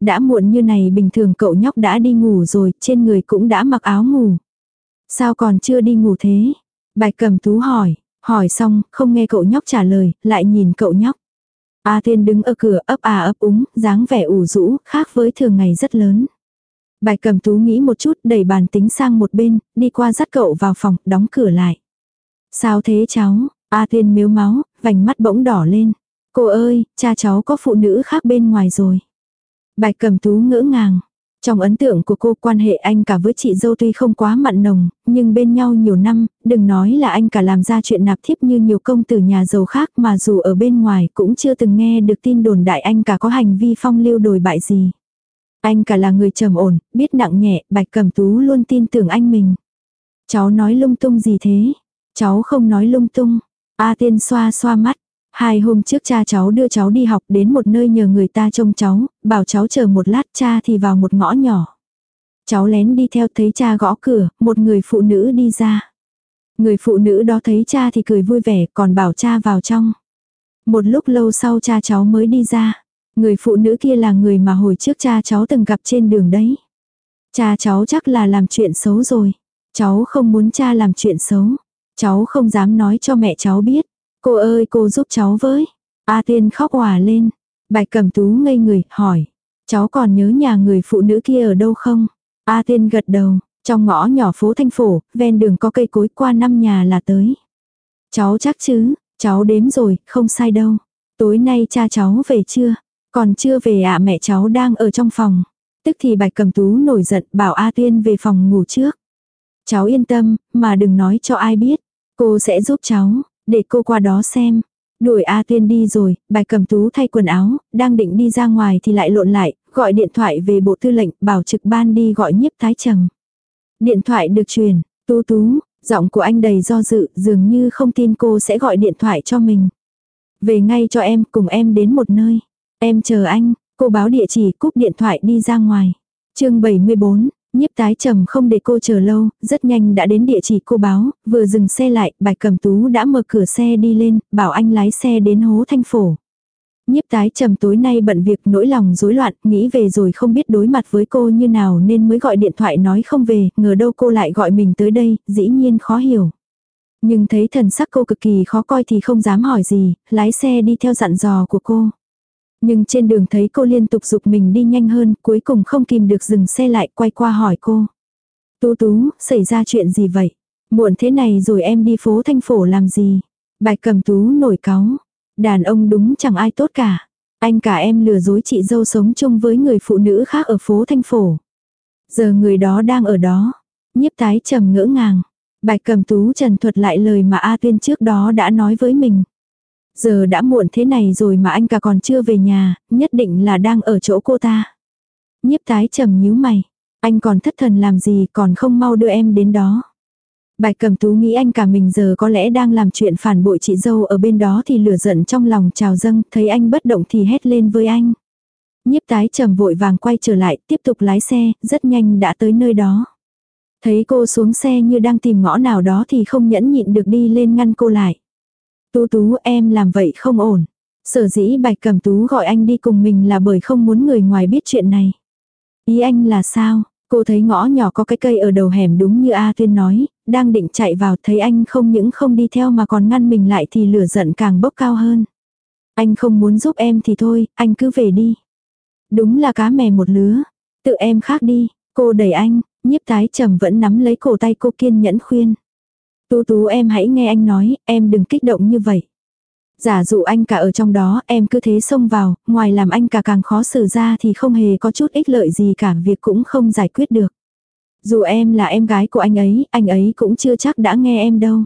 Speaker 1: Đã muộn như này bình thường cậu nhóc đã đi ngủ rồi, trên người cũng đã mặc áo ngủ. Sao còn chưa đi ngủ thế? Bạch cầm tú hỏi, hỏi xong, không nghe cậu nhóc trả lời, lại nhìn cậu nhóc. A Thiên đứng ở cửa ấp à ấp úng, dáng vẻ ủ rũ, khác với thường ngày rất lớn. Bạch cầm tú nghĩ một chút, đẩy bàn tính sang một bên, đi qua dắt cậu vào phòng, đóng cửa lại. Sao thế cháu? A Thiên miếu máu, vành mắt bỗng đỏ lên. Cô ơi, cha cháu có phụ nữ khác bên ngoài rồi. Bạch cầm tú ngỡ ngàng. Trong ấn tượng của cô quan hệ anh cả với chị dâu tuy không quá mặn nồng, nhưng bên nhau nhiều năm, đừng nói là anh cả làm ra chuyện nạp thiếp như nhiều công tử nhà giàu khác mà dù ở bên ngoài cũng chưa từng nghe được tin đồn đại anh cả có hành vi phong lưu đồi bại gì. Anh cả là người trầm ổn, biết nặng nhẹ, bạch cầm tú luôn tin tưởng anh mình. Cháu nói lung tung gì thế? Cháu không nói lung tung. A tiên xoa xoa mắt. Hai hôm trước cha cháu đưa cháu đi học đến một nơi nhờ người ta trông cháu, bảo cháu chờ một lát cha thì vào một ngõ nhỏ. Cháu lén đi theo thấy cha gõ cửa, một người phụ nữ đi ra. Người phụ nữ đó thấy cha thì cười vui vẻ còn bảo cha vào trong. Một lúc lâu sau cha cháu mới đi ra. Người phụ nữ kia là người mà hồi trước cha cháu từng gặp trên đường đấy. Cha cháu chắc là làm chuyện xấu rồi. Cháu không muốn cha làm chuyện xấu. Cháu không dám nói cho mẹ cháu biết. Cô ơi cô giúp cháu với. A tiên khóc hòa lên. Bạch cẩm tú ngây người, hỏi. Cháu còn nhớ nhà người phụ nữ kia ở đâu không? A tiên gật đầu. Trong ngõ nhỏ phố Thanh Phổ, ven đường có cây cối qua năm nhà là tới. Cháu chắc chứ, cháu đếm rồi, không sai đâu. Tối nay cha cháu về chưa? Còn chưa về ạ mẹ cháu đang ở trong phòng. Tức thì bạch cầm tú nổi giận bảo A Tuyên về phòng ngủ trước. Cháu yên tâm, mà đừng nói cho ai biết. Cô sẽ giúp cháu, để cô qua đó xem. Đuổi A Tuyên đi rồi, bạch cầm tú thay quần áo, đang định đi ra ngoài thì lại lộn lại, gọi điện thoại về bộ tư lệnh, bảo trực ban đi gọi nhiếp thái trầm. Điện thoại được truyền, tú tú, giọng của anh đầy do dự, dường như không tin cô sẽ gọi điện thoại cho mình. Về ngay cho em, cùng em đến một nơi. Em chờ anh, cô báo địa chỉ cúp điện thoại đi ra ngoài. chương 74, nhiếp tái trầm không để cô chờ lâu, rất nhanh đã đến địa chỉ cô báo, vừa dừng xe lại, bạch cầm tú đã mở cửa xe đi lên, bảo anh lái xe đến hố thanh phổ. Nhiếp tái trầm tối nay bận việc nỗi lòng rối loạn, nghĩ về rồi không biết đối mặt với cô như nào nên mới gọi điện thoại nói không về, ngờ đâu cô lại gọi mình tới đây, dĩ nhiên khó hiểu. Nhưng thấy thần sắc cô cực kỳ khó coi thì không dám hỏi gì, lái xe đi theo dặn dò của cô. Nhưng trên đường thấy cô liên tục dục mình đi nhanh hơn, cuối cùng không kìm được dừng xe lại quay qua hỏi cô. Tú tú, xảy ra chuyện gì vậy? Muộn thế này rồi em đi phố thanh phổ làm gì? Bạch cầm tú nổi cáu. Đàn ông đúng chẳng ai tốt cả. Anh cả em lừa dối chị dâu sống chung với người phụ nữ khác ở phố thanh phổ. Giờ người đó đang ở đó. Nhiếp tái trầm ngỡ ngàng. Bạch cầm tú trần thuật lại lời mà A Tuyên trước đó đã nói với mình. Giờ đã muộn thế này rồi mà anh cả còn chưa về nhà, nhất định là đang ở chỗ cô ta. Nhiếp tái trầm nhíu mày. Anh còn thất thần làm gì còn không mau đưa em đến đó. Bạch cầm tú nghĩ anh cả mình giờ có lẽ đang làm chuyện phản bội chị dâu ở bên đó thì lửa giận trong lòng trào dâng, thấy anh bất động thì hét lên với anh. Nhiếp tái trầm vội vàng quay trở lại, tiếp tục lái xe, rất nhanh đã tới nơi đó. Thấy cô xuống xe như đang tìm ngõ nào đó thì không nhẫn nhịn được đi lên ngăn cô lại. Tú tú em làm vậy không ổn. Sở dĩ bạch cầm tú gọi anh đi cùng mình là bởi không muốn người ngoài biết chuyện này. Ý anh là sao? Cô thấy ngõ nhỏ có cái cây ở đầu hẻm đúng như A Tuyên nói, đang định chạy vào thấy anh không những không đi theo mà còn ngăn mình lại thì lửa giận càng bốc cao hơn. Anh không muốn giúp em thì thôi, anh cứ về đi. Đúng là cá mè một lứa. Tự em khác đi, cô đẩy anh, nhiếp tái trầm vẫn nắm lấy cổ tay cô kiên nhẫn khuyên. Tú tú em hãy nghe anh nói, em đừng kích động như vậy. Giả dụ anh cả ở trong đó, em cứ thế xông vào, ngoài làm anh cả càng khó xử ra thì không hề có chút ích lợi gì cả, việc cũng không giải quyết được. Dù em là em gái của anh ấy, anh ấy cũng chưa chắc đã nghe em đâu.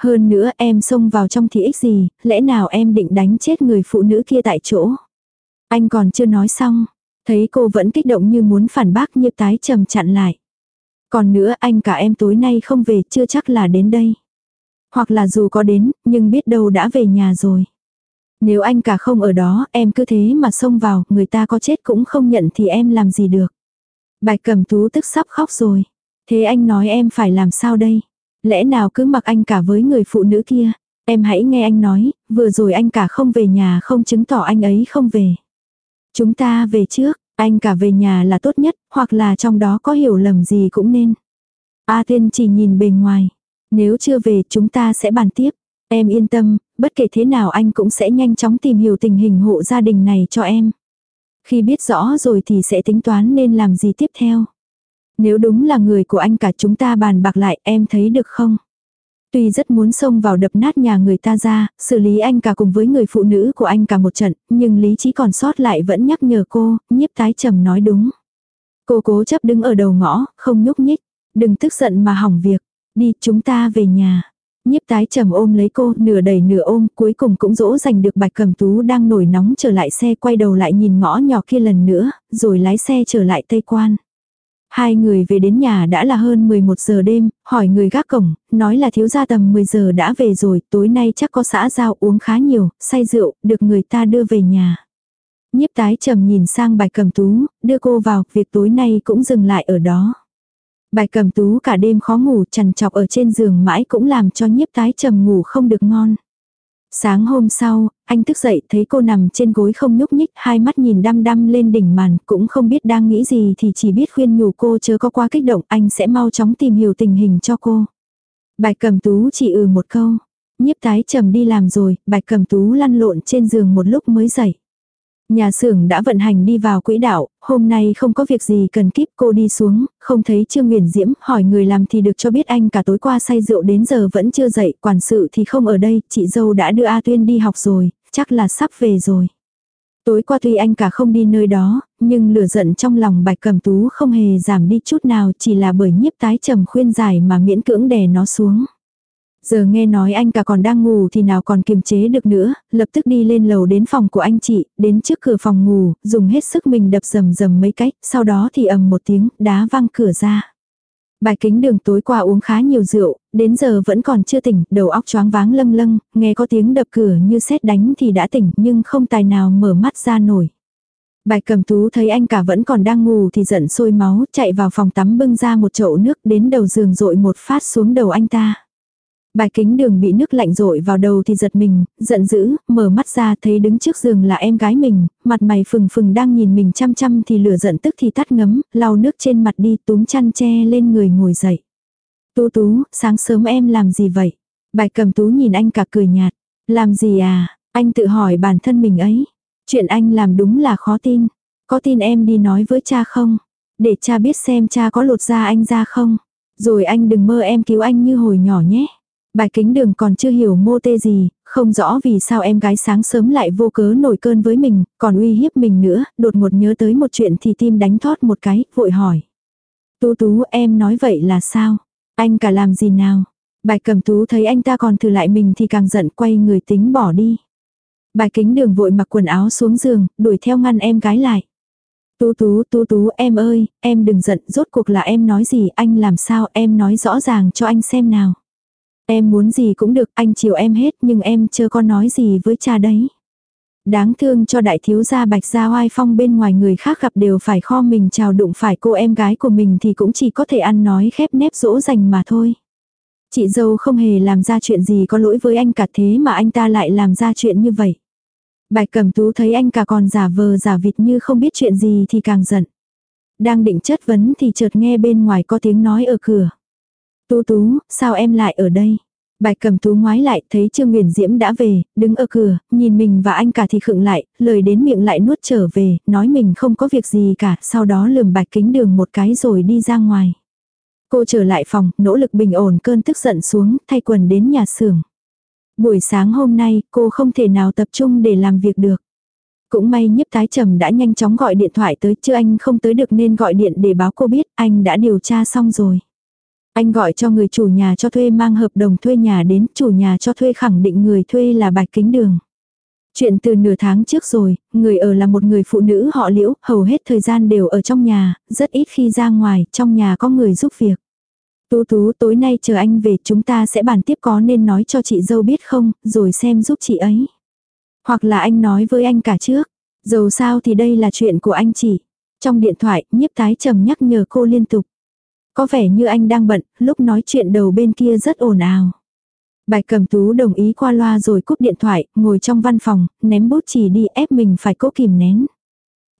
Speaker 1: Hơn nữa em xông vào trong thì ích gì, lẽ nào em định đánh chết người phụ nữ kia tại chỗ. Anh còn chưa nói xong, thấy cô vẫn kích động như muốn phản bác nhiệp tái trầm chặn lại. Còn nữa anh cả em tối nay không về chưa chắc là đến đây. Hoặc là dù có đến, nhưng biết đâu đã về nhà rồi. Nếu anh cả không ở đó, em cứ thế mà xông vào, người ta có chết cũng không nhận thì em làm gì được. Bạch cẩm tú tức sắp khóc rồi. Thế anh nói em phải làm sao đây? Lẽ nào cứ mặc anh cả với người phụ nữ kia? Em hãy nghe anh nói, vừa rồi anh cả không về nhà không chứng tỏ anh ấy không về. Chúng ta về trước, anh cả về nhà là tốt nhất, hoặc là trong đó có hiểu lầm gì cũng nên. A Thiên chỉ nhìn bề ngoài. Nếu chưa về chúng ta sẽ bàn tiếp. Em yên tâm, bất kể thế nào anh cũng sẽ nhanh chóng tìm hiểu tình hình hộ gia đình này cho em. Khi biết rõ rồi thì sẽ tính toán nên làm gì tiếp theo. Nếu đúng là người của anh cả chúng ta bàn bạc lại em thấy được không? Tuy rất muốn xông vào đập nát nhà người ta ra, xử lý anh cả cùng với người phụ nữ của anh cả một trận, nhưng lý trí còn sót lại vẫn nhắc nhở cô, nhiếp tái trầm nói đúng. Cô cố chấp đứng ở đầu ngõ, không nhúc nhích. Đừng tức giận mà hỏng việc. Đi chúng ta về nhà. Nhiếp tái trầm ôm lấy cô, nửa đẩy nửa ôm, cuối cùng cũng dỗ dành được bạch cầm tú đang nổi nóng trở lại xe quay đầu lại nhìn ngõ nhỏ kia lần nữa, rồi lái xe trở lại Tây Quan. Hai người về đến nhà đã là hơn 11 giờ đêm, hỏi người gác cổng, nói là thiếu gia tầm 10 giờ đã về rồi, tối nay chắc có xã giao uống khá nhiều, say rượu, được người ta đưa về nhà. Nhiếp tái trầm nhìn sang bạch cầm tú, đưa cô vào, việc tối nay cũng dừng lại ở đó. Bạch cầm tú cả đêm khó ngủ chằn chọc ở trên giường mãi cũng làm cho nhiếp tái trầm ngủ không được ngon. Sáng hôm sau, anh thức dậy thấy cô nằm trên gối không nhúc nhích, hai mắt nhìn đăm đăm lên đỉnh màn, cũng không biết đang nghĩ gì thì chỉ biết khuyên nhủ cô chớ có quá kích động, anh sẽ mau chóng tìm hiểu tình hình cho cô. Bạch cầm tú chỉ ừ một câu. Nhiếp tái trầm đi làm rồi, bạch cầm tú lăn lộn trên giường một lúc mới dậy. Nhà xưởng đã vận hành đi vào quỹ đạo, hôm nay không có việc gì cần kíp cô đi xuống, không thấy Trương nguyễn Diễm, hỏi người làm thì được cho biết anh cả tối qua say rượu đến giờ vẫn chưa dậy, quản sự thì không ở đây, chị dâu đã đưa A Tuyên đi học rồi, chắc là sắp về rồi. Tối qua tuy anh cả không đi nơi đó, nhưng lửa giận trong lòng bạch cầm tú không hề giảm đi chút nào chỉ là bởi nhiếp tái trầm khuyên giải mà miễn cưỡng đè nó xuống. Giờ nghe nói anh cả còn đang ngủ thì nào còn kiềm chế được nữa, lập tức đi lên lầu đến phòng của anh chị, đến trước cửa phòng ngủ, dùng hết sức mình đập rầm rầm mấy cách, sau đó thì ầm một tiếng, đá văng cửa ra. Bài kính đường tối qua uống khá nhiều rượu, đến giờ vẫn còn chưa tỉnh, đầu óc choáng váng lâng lâng, nghe có tiếng đập cửa như sét đánh thì đã tỉnh nhưng không tài nào mở mắt ra nổi. Bài cầm tú thấy anh cả vẫn còn đang ngủ thì giận sôi máu, chạy vào phòng tắm bưng ra một chậu nước đến đầu giường rội một phát xuống đầu anh ta. Bài kính đường bị nước lạnh rội vào đầu thì giật mình, giận dữ, mở mắt ra thấy đứng trước giường là em gái mình, mặt mày phừng phừng đang nhìn mình chăm chăm thì lửa giận tức thì tắt ngấm, lau nước trên mặt đi túm chăn che lên người ngồi dậy. Tú tú, sáng sớm em làm gì vậy? Bài cầm tú nhìn anh cả cười nhạt. Làm gì à? Anh tự hỏi bản thân mình ấy. Chuyện anh làm đúng là khó tin. Có tin em đi nói với cha không? Để cha biết xem cha có lột da anh ra không? Rồi anh đừng mơ em cứu anh như hồi nhỏ nhé. Bài kính đường còn chưa hiểu mô tê gì, không rõ vì sao em gái sáng sớm lại vô cớ nổi cơn với mình, còn uy hiếp mình nữa, đột ngột nhớ tới một chuyện thì tim đánh thót một cái, vội hỏi. Tú tú em nói vậy là sao? Anh cả làm gì nào? Bài cầm tú thấy anh ta còn thử lại mình thì càng giận quay người tính bỏ đi. Bài kính đường vội mặc quần áo xuống giường, đuổi theo ngăn em gái lại. Tú tú tú tú em ơi, em đừng giận, rốt cuộc là em nói gì, anh làm sao, em nói rõ ràng cho anh xem nào. Em muốn gì cũng được, anh chiều em hết nhưng em chưa có nói gì với cha đấy. Đáng thương cho đại thiếu gia bạch gia oai phong bên ngoài người khác gặp đều phải kho mình chào đụng phải cô em gái của mình thì cũng chỉ có thể ăn nói khép nép dỗ dành mà thôi. Chị dâu không hề làm ra chuyện gì có lỗi với anh cả thế mà anh ta lại làm ra chuyện như vậy. Bạch cẩm tú thấy anh cả còn giả vờ giả vịt như không biết chuyện gì thì càng giận. Đang định chất vấn thì chợt nghe bên ngoài có tiếng nói ở cửa. Tú tú, sao em lại ở đây? Bạch cầm tú ngoái lại, thấy Trương Nguyền Diễm đã về, đứng ở cửa, nhìn mình và anh cả thì khựng lại, lời đến miệng lại nuốt trở về, nói mình không có việc gì cả, sau đó lườm bạch kính đường một cái rồi đi ra ngoài. Cô trở lại phòng, nỗ lực bình ổn cơn tức giận xuống, thay quần đến nhà xưởng. Buổi sáng hôm nay, cô không thể nào tập trung để làm việc được. Cũng may nhiếp tái trầm đã nhanh chóng gọi điện thoại tới, chứ anh không tới được nên gọi điện để báo cô biết anh đã điều tra xong rồi. Anh gọi cho người chủ nhà cho thuê mang hợp đồng thuê nhà đến, chủ nhà cho thuê khẳng định người thuê là bạch kính đường. Chuyện từ nửa tháng trước rồi, người ở là một người phụ nữ họ liễu, hầu hết thời gian đều ở trong nhà, rất ít khi ra ngoài, trong nhà có người giúp việc. Tú tú tối nay chờ anh về chúng ta sẽ bàn tiếp có nên nói cho chị dâu biết không, rồi xem giúp chị ấy. Hoặc là anh nói với anh cả trước, dầu sao thì đây là chuyện của anh chị. Trong điện thoại, nhiếp tái trầm nhắc nhở cô liên tục. Có vẻ như anh đang bận, lúc nói chuyện đầu bên kia rất ồn ào. Bạch cầm tú đồng ý qua loa rồi cúp điện thoại, ngồi trong văn phòng, ném bút chỉ đi ép mình phải cố kìm nén.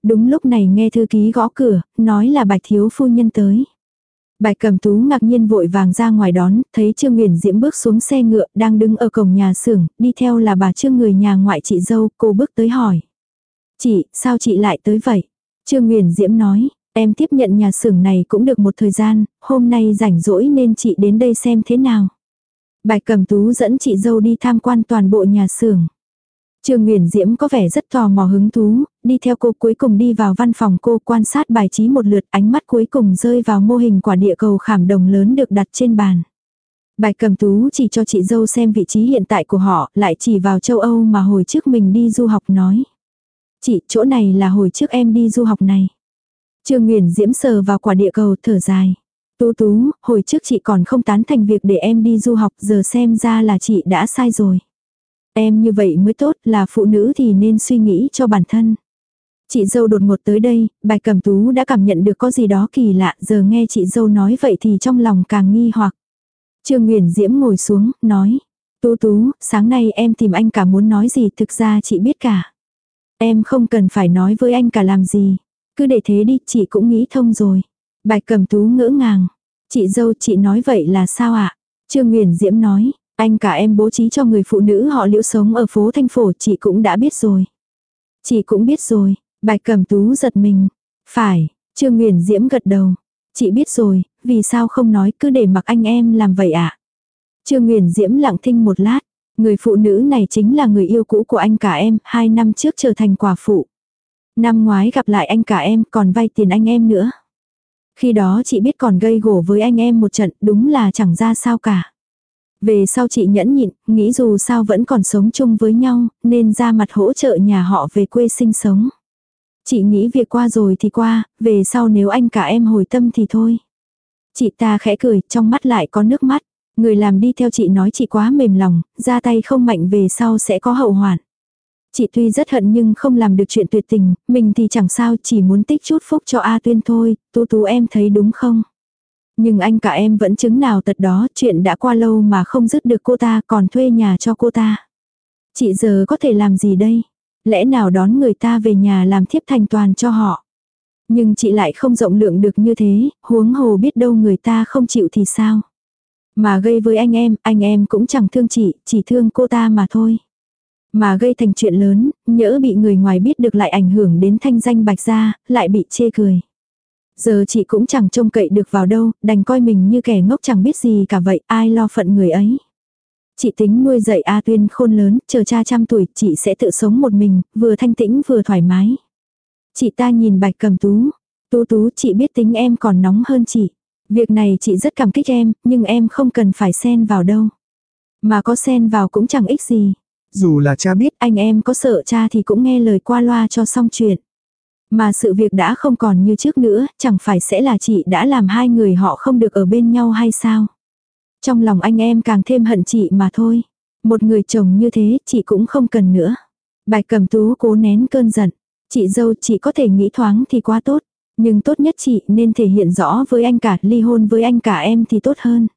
Speaker 1: Đúng lúc này nghe thư ký gõ cửa, nói là bạch thiếu phu nhân tới. Bạch cầm tú ngạc nhiên vội vàng ra ngoài đón, thấy Trương nguyễn Diễm bước xuống xe ngựa, đang đứng ở cổng nhà xưởng, đi theo là bà Trương người nhà ngoại chị dâu, cô bước tới hỏi. Chị, sao chị lại tới vậy? Trương nguyễn Diễm nói, em tiếp nhận nhà xưởng này cũng được một thời gian, hôm nay rảnh rỗi nên chị đến đây xem thế nào. Bạch cẩm tú dẫn chị dâu đi tham quan toàn bộ nhà xưởng. Trương Nguyễn Diễm có vẻ rất tò mò hứng thú, đi theo cô cuối cùng đi vào văn phòng cô quan sát bài trí một lượt ánh mắt cuối cùng rơi vào mô hình quả địa cầu khảm đồng lớn được đặt trên bàn. Bạch cầm tú chỉ cho chị dâu xem vị trí hiện tại của họ, lại chỉ vào châu Âu mà hồi trước mình đi du học nói. Chị, chỗ này là hồi trước em đi du học này. Trương Nguyễn Diễm sờ vào quả địa cầu thở dài. Tú tú, hồi trước chị còn không tán thành việc để em đi du học, giờ xem ra là chị đã sai rồi. Em như vậy mới tốt, là phụ nữ thì nên suy nghĩ cho bản thân. Chị dâu đột ngột tới đây, bài cầm tú đã cảm nhận được có gì đó kỳ lạ, giờ nghe chị dâu nói vậy thì trong lòng càng nghi hoặc. Trương Nguyễn Diễm ngồi xuống, nói. Tú tú, sáng nay em tìm anh cả muốn nói gì thực ra chị biết cả. Em không cần phải nói với anh cả làm gì. Cứ để thế đi, chị cũng nghĩ thông rồi. Bạch cầm tú ngỡ ngàng. Chị dâu chị nói vậy là sao ạ? Trương nguyễn Diễm nói, anh cả em bố trí cho người phụ nữ họ liễu sống ở phố Thanh Phổ chị cũng đã biết rồi. Chị cũng biết rồi, bạch cầm tú giật mình. Phải, Trương nguyễn Diễm gật đầu. Chị biết rồi, vì sao không nói cứ để mặc anh em làm vậy ạ? À? Trương nguyễn Diễm lặng thinh một lát. Người phụ nữ này chính là người yêu cũ của anh cả em, hai năm trước trở thành quả phụ. Năm ngoái gặp lại anh cả em còn vay tiền anh em nữa. Khi đó chị biết còn gây gổ với anh em một trận đúng là chẳng ra sao cả. Về sau chị nhẫn nhịn, nghĩ dù sao vẫn còn sống chung với nhau, nên ra mặt hỗ trợ nhà họ về quê sinh sống. Chị nghĩ việc qua rồi thì qua, về sau nếu anh cả em hồi tâm thì thôi. Chị ta khẽ cười, trong mắt lại có nước mắt. Người làm đi theo chị nói chị quá mềm lòng, ra tay không mạnh về sau sẽ có hậu hoạn. Chị tuy rất hận nhưng không làm được chuyện tuyệt tình, mình thì chẳng sao chỉ muốn tích chút phúc cho A Tuyên thôi, tú tú em thấy đúng không? Nhưng anh cả em vẫn chứng nào tật đó, chuyện đã qua lâu mà không dứt được cô ta còn thuê nhà cho cô ta. Chị giờ có thể làm gì đây? Lẽ nào đón người ta về nhà làm thiếp thành toàn cho họ? Nhưng chị lại không rộng lượng được như thế, huống hồ biết đâu người ta không chịu thì sao? Mà gây với anh em, anh em cũng chẳng thương chị, chỉ thương cô ta mà thôi. Mà gây thành chuyện lớn, nhỡ bị người ngoài biết được lại ảnh hưởng đến thanh danh bạch gia, lại bị chê cười. Giờ chị cũng chẳng trông cậy được vào đâu, đành coi mình như kẻ ngốc chẳng biết gì cả vậy, ai lo phận người ấy. Chị tính nuôi dạy A Tuyên khôn lớn, chờ cha trăm tuổi, chị sẽ tự sống một mình, vừa thanh tĩnh vừa thoải mái. Chị ta nhìn bạch cầm tú. Tú tú chị biết tính em còn nóng hơn chị. Việc này chị rất cảm kích em, nhưng em không cần phải xen vào đâu. Mà có xen vào cũng chẳng ích gì.
Speaker 2: Dù là cha biết
Speaker 1: anh em có sợ cha thì cũng nghe lời qua loa cho xong chuyện. Mà sự việc đã không còn như trước nữa, chẳng phải sẽ là chị đã làm hai người họ không được ở bên nhau hay sao? Trong lòng anh em càng thêm hận chị mà thôi. Một người chồng như thế chị cũng không cần nữa. Bạch cầm tú cố nén cơn giận. Chị dâu chị có thể nghĩ thoáng thì quá tốt. Nhưng tốt nhất chị nên thể hiện rõ với anh cả ly hôn với anh cả em thì tốt hơn.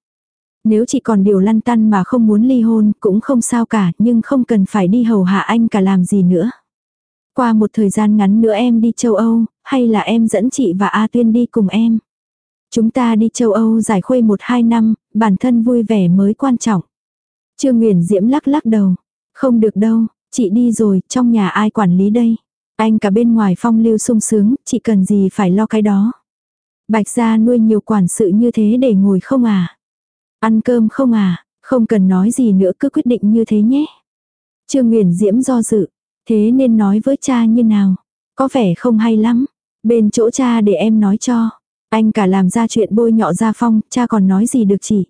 Speaker 1: Nếu chị còn điều lăn tăn mà không muốn ly hôn cũng không sao cả nhưng không cần phải đi hầu hạ anh cả làm gì nữa. Qua một thời gian ngắn nữa em đi châu Âu, hay là em dẫn chị và A Tuyên đi cùng em. Chúng ta đi châu Âu giải khuây một hai năm, bản thân vui vẻ mới quan trọng. Trương nguyễn Diễm lắc lắc đầu. Không được đâu, chị đi rồi, trong nhà ai quản lý đây. Anh cả bên ngoài phong lưu sung sướng, chị cần gì phải lo cái đó. Bạch gia nuôi nhiều quản sự như thế để ngồi không à. Ăn cơm không à, không cần nói gì nữa cứ quyết định như thế nhé. Trương Nguyễn Diễm do dự, thế nên nói với cha như nào, có vẻ không hay lắm, bên chỗ cha để em nói cho. Anh cả làm ra chuyện bôi nhọ ra phong, cha còn nói gì được chị.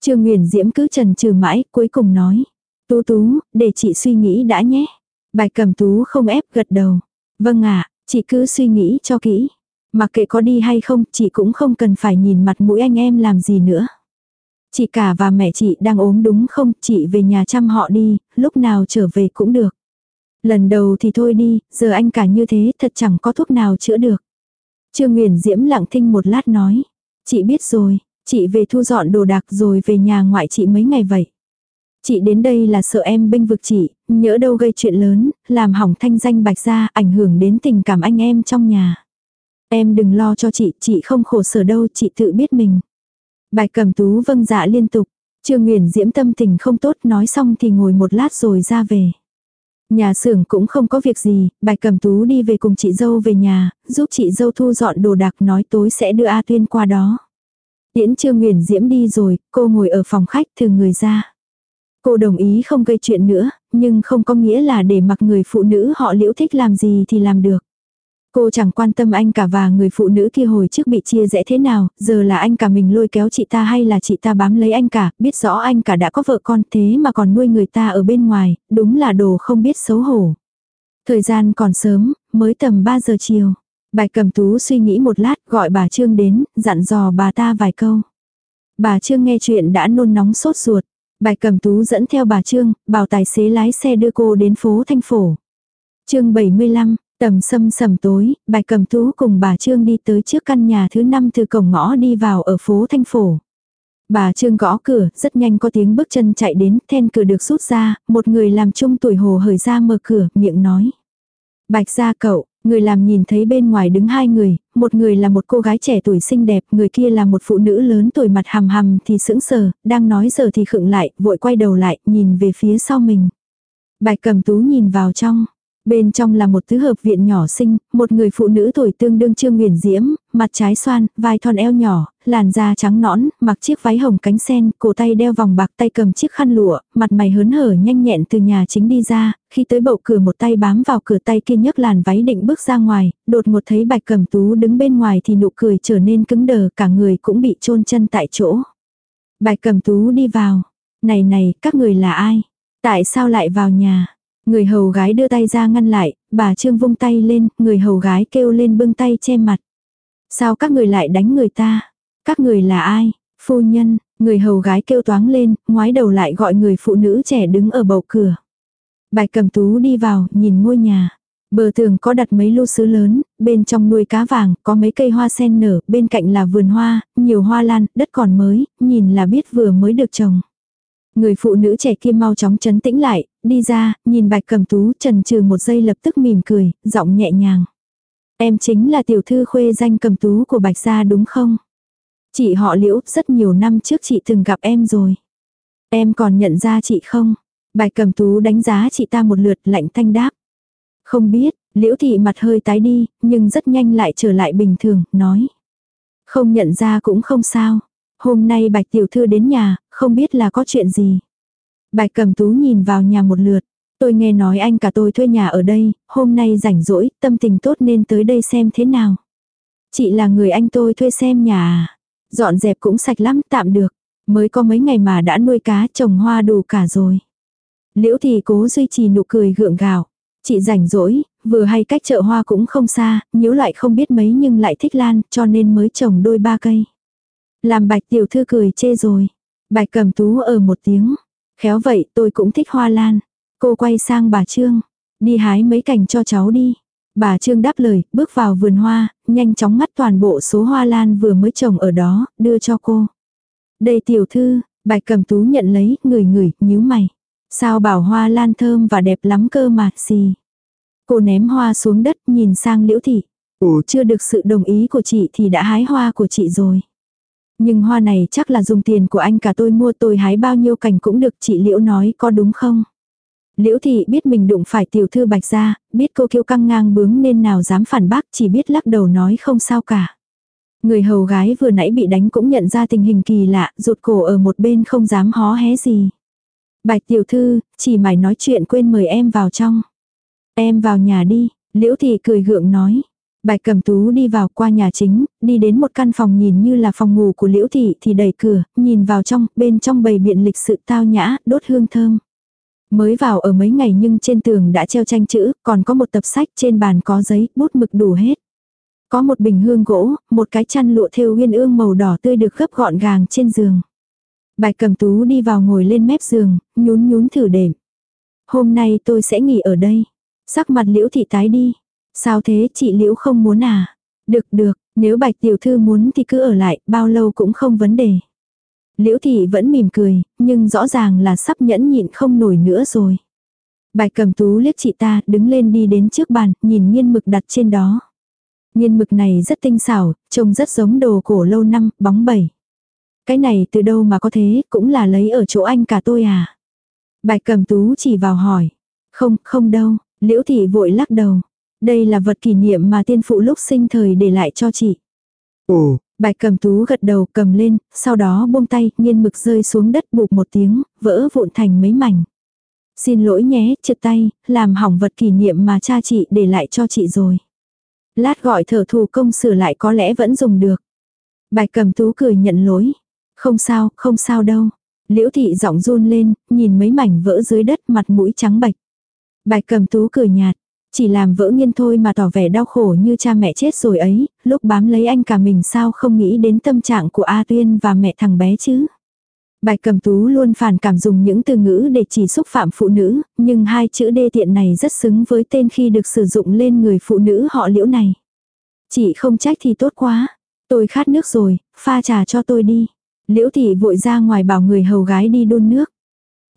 Speaker 1: Trương Nguyễn Diễm cứ trần trừ mãi, cuối cùng nói. Tú tú, để chị suy nghĩ đã nhé. Bài cầm tú không ép gật đầu. Vâng ạ, chị cứ suy nghĩ cho kỹ. Mặc kệ có đi hay không, chị cũng không cần phải nhìn mặt mũi anh em làm gì nữa. Chị cả và mẹ chị đang ốm đúng không, chị về nhà chăm họ đi, lúc nào trở về cũng được. Lần đầu thì thôi đi, giờ anh cả như thế thật chẳng có thuốc nào chữa được. Trương Nguyễn Diễm lặng thinh một lát nói. Chị biết rồi, chị về thu dọn đồ đạc rồi về nhà ngoại chị mấy ngày vậy. Chị đến đây là sợ em bênh vực chị, nhỡ đâu gây chuyện lớn, làm hỏng thanh danh bạch gia, ảnh hưởng đến tình cảm anh em trong nhà. Em đừng lo cho chị, chị không khổ sở đâu, chị tự biết mình. Bạch cầm tú vâng dạ liên tục. Trương nguyễn Diễm tâm tình không tốt nói xong thì ngồi một lát rồi ra về. Nhà xưởng cũng không có việc gì, Bạch Cầm Tú đi về cùng chị dâu về nhà, giúp chị dâu thu dọn đồ đạc nói tối sẽ đưa A Tuyên qua đó. Tiễn Trương nguyễn Diễm đi rồi, cô ngồi ở phòng khách thường người ra. Cô đồng ý không gây chuyện nữa, nhưng không có nghĩa là để mặc người phụ nữ họ liễu thích làm gì thì làm được. Cô chẳng quan tâm anh cả và người phụ nữ kia hồi trước bị chia rẽ thế nào, giờ là anh cả mình lôi kéo chị ta hay là chị ta bám lấy anh cả, biết rõ anh cả đã có vợ con thế mà còn nuôi người ta ở bên ngoài, đúng là đồ không biết xấu hổ. Thời gian còn sớm, mới tầm 3 giờ chiều. Bạch cầm tú suy nghĩ một lát gọi bà Trương đến, dặn dò bà ta vài câu. Bà Trương nghe chuyện đã nôn nóng sốt ruột. Bạch cầm tú dẫn theo bà Trương, bảo tài xế lái xe đưa cô đến phố Thanh Phổ. chương 75, Tầm sâm sầm tối, bạch cầm tú cùng bà Trương đi tới trước căn nhà thứ năm từ cổng ngõ đi vào ở phố Thanh Phổ. Bà Trương gõ cửa, rất nhanh có tiếng bước chân chạy đến, then cửa được rút ra, một người làm chung tuổi hồ hởi ra mở cửa, miệng nói. Bạch ra cậu, người làm nhìn thấy bên ngoài đứng hai người, một người là một cô gái trẻ tuổi xinh đẹp, người kia là một phụ nữ lớn tuổi mặt hầm hầm thì sững sờ, đang nói giờ thì khựng lại, vội quay đầu lại, nhìn về phía sau mình. Bạch cầm tú nhìn vào trong, Bên trong là một tứ hợp viện nhỏ xinh, một người phụ nữ tuổi tương đương trương nguyền diễm, mặt trái xoan, vai thon eo nhỏ, làn da trắng nõn, mặc chiếc váy hồng cánh sen, cổ tay đeo vòng bạc tay cầm chiếc khăn lụa, mặt mày hớn hở nhanh nhẹn từ nhà chính đi ra, khi tới bậu cửa một tay bám vào cửa tay kia nhấc làn váy định bước ra ngoài, đột ngột thấy bạch cầm tú đứng bên ngoài thì nụ cười trở nên cứng đờ, cả người cũng bị chôn chân tại chỗ. Bạch cầm tú đi vào. Này này, các người là ai? Tại sao lại vào nhà? Người hầu gái đưa tay ra ngăn lại, bà Trương vung tay lên, người hầu gái kêu lên bưng tay che mặt. Sao các người lại đánh người ta? Các người là ai? Phu nhân, người hầu gái kêu toáng lên, ngoái đầu lại gọi người phụ nữ trẻ đứng ở bầu cửa. Bạch cầm tú đi vào, nhìn ngôi nhà. Bờ tường có đặt mấy lô sứ lớn, bên trong nuôi cá vàng, có mấy cây hoa sen nở, bên cạnh là vườn hoa, nhiều hoa lan, đất còn mới, nhìn là biết vừa mới được trồng. Người phụ nữ trẻ kia mau chóng chấn tĩnh lại, đi ra, nhìn bạch cầm tú trần trừ một giây lập tức mỉm cười, giọng nhẹ nhàng. Em chính là tiểu thư khuê danh cầm tú của bạch gia đúng không? Chị họ liễu, rất nhiều năm trước chị từng gặp em rồi. Em còn nhận ra chị không? Bạch cầm tú đánh giá chị ta một lượt lạnh thanh đáp. Không biết, liễu thị mặt hơi tái đi, nhưng rất nhanh lại trở lại bình thường, nói. Không nhận ra cũng không sao. Hôm nay bạch tiểu thư đến nhà, không biết là có chuyện gì. Bạch cầm tú nhìn vào nhà một lượt. Tôi nghe nói anh cả tôi thuê nhà ở đây, hôm nay rảnh rỗi, tâm tình tốt nên tới đây xem thế nào. Chị là người anh tôi thuê xem nhà à. Dọn dẹp cũng sạch lắm, tạm được. Mới có mấy ngày mà đã nuôi cá trồng hoa đủ cả rồi. Liễu thì cố duy trì nụ cười gượng gạo. Chị rảnh rỗi, vừa hay cách chợ hoa cũng không xa, nhiễu lại không biết mấy nhưng lại thích lan, cho nên mới trồng đôi ba cây. Làm bạch tiểu thư cười chê rồi. Bạch cầm tú ở một tiếng. Khéo vậy tôi cũng thích hoa lan. Cô quay sang bà Trương. Đi hái mấy cành cho cháu đi. Bà Trương đáp lời, bước vào vườn hoa, nhanh chóng ngắt toàn bộ số hoa lan vừa mới trồng ở đó, đưa cho cô. Đây tiểu thư, bạch cầm tú nhận lấy, ngửi ngửi, nhíu mày. Sao bảo hoa lan thơm và đẹp lắm cơ mà, xì. Cô ném hoa xuống đất, nhìn sang liễu thị. Ủa chưa được sự đồng ý của chị thì đã hái hoa của chị rồi. Nhưng hoa này chắc là dùng tiền của anh cả tôi mua tôi hái bao nhiêu cành cũng được chị Liễu nói có đúng không? Liễu thị biết mình đụng phải tiểu thư bạch gia, biết cô kiêu căng ngang bướng nên nào dám phản bác chỉ biết lắc đầu nói không sao cả. Người hầu gái vừa nãy bị đánh cũng nhận ra tình hình kỳ lạ, rụt cổ ở một bên không dám hó hé gì. Bạch tiểu thư, chỉ mải nói chuyện quên mời em vào trong. Em vào nhà đi, liễu thị cười gượng nói. Bạch cầm tú đi vào qua nhà chính, đi đến một căn phòng nhìn như là phòng ngủ của liễu thị thì đẩy cửa, nhìn vào trong, bên trong bầy biện lịch sự tao nhã, đốt hương thơm. Mới vào ở mấy ngày nhưng trên tường đã treo tranh chữ, còn có một tập sách trên bàn có giấy, bút mực đủ hết. Có một bình hương gỗ, một cái chăn lụa thêu uyên ương màu đỏ tươi được gấp gọn gàng trên giường. Bạch cầm tú đi vào ngồi lên mép giường, nhún nhún thử đệm. Hôm nay tôi sẽ nghỉ ở đây. Sắc mặt liễu thị tái đi, Sao thế chị Liễu không muốn à? Được được, Nếu bạch tiểu thư muốn thì cứ ở lại, bao lâu cũng không vấn đề. Liễu thị vẫn mỉm cười, nhưng rõ ràng là sắp nhẫn nhịn không nổi nữa rồi. Bạch cầm tú liếc chị ta, đứng lên đi đến trước bàn, nhìn nghiên mực đặt trên đó. Nghiên mực này rất tinh xảo, trông rất giống đồ cổ lâu năm, bóng bẩy. Cái này từ đâu mà có thế, cũng là lấy ở chỗ anh cả tôi à. Bạch cầm tú chỉ vào hỏi. Không, không đâu, liễu thị vội lắc đầu. Đây là vật kỷ niệm mà tiên phụ lúc sinh thời để lại cho chị.
Speaker 2: Ồ,
Speaker 1: Bạch cầm tú gật đầu cầm lên, sau đó buông tay, nghiên mực rơi xuống đất bụp một tiếng, vỡ vụn thành mấy mảnh. Xin lỗi nhé, trượt tay, làm hỏng vật kỷ niệm mà cha chị để lại cho chị rồi. Lát gọi thợ thủ công sửa lại có lẽ vẫn dùng được. Bạch cầm tú cười nhận lỗi. Không sao, không sao đâu. Liễu thị giọng run lên, nhìn mấy mảnh vỡ dưới đất mặt mũi trắng bạch. Bạch cầm tú cười nhạt. Chỉ làm vỡ nghiên thôi mà tỏ vẻ đau khổ như cha mẹ chết rồi ấy, lúc bám lấy anh cả mình sao không nghĩ đến tâm trạng của A Tuyên và mẹ thằng bé chứ. Bạch cầm tú luôn phản cảm dùng những từ ngữ để chỉ xúc phạm phụ nữ, nhưng hai chữ đê tiện này rất xứng với tên khi được sử dụng lên người phụ nữ họ liễu này. Chị không trách thì tốt quá. Tôi khát nước rồi, pha trà cho tôi đi. Liễu thị vội ra ngoài bảo người hầu gái đi đun nước.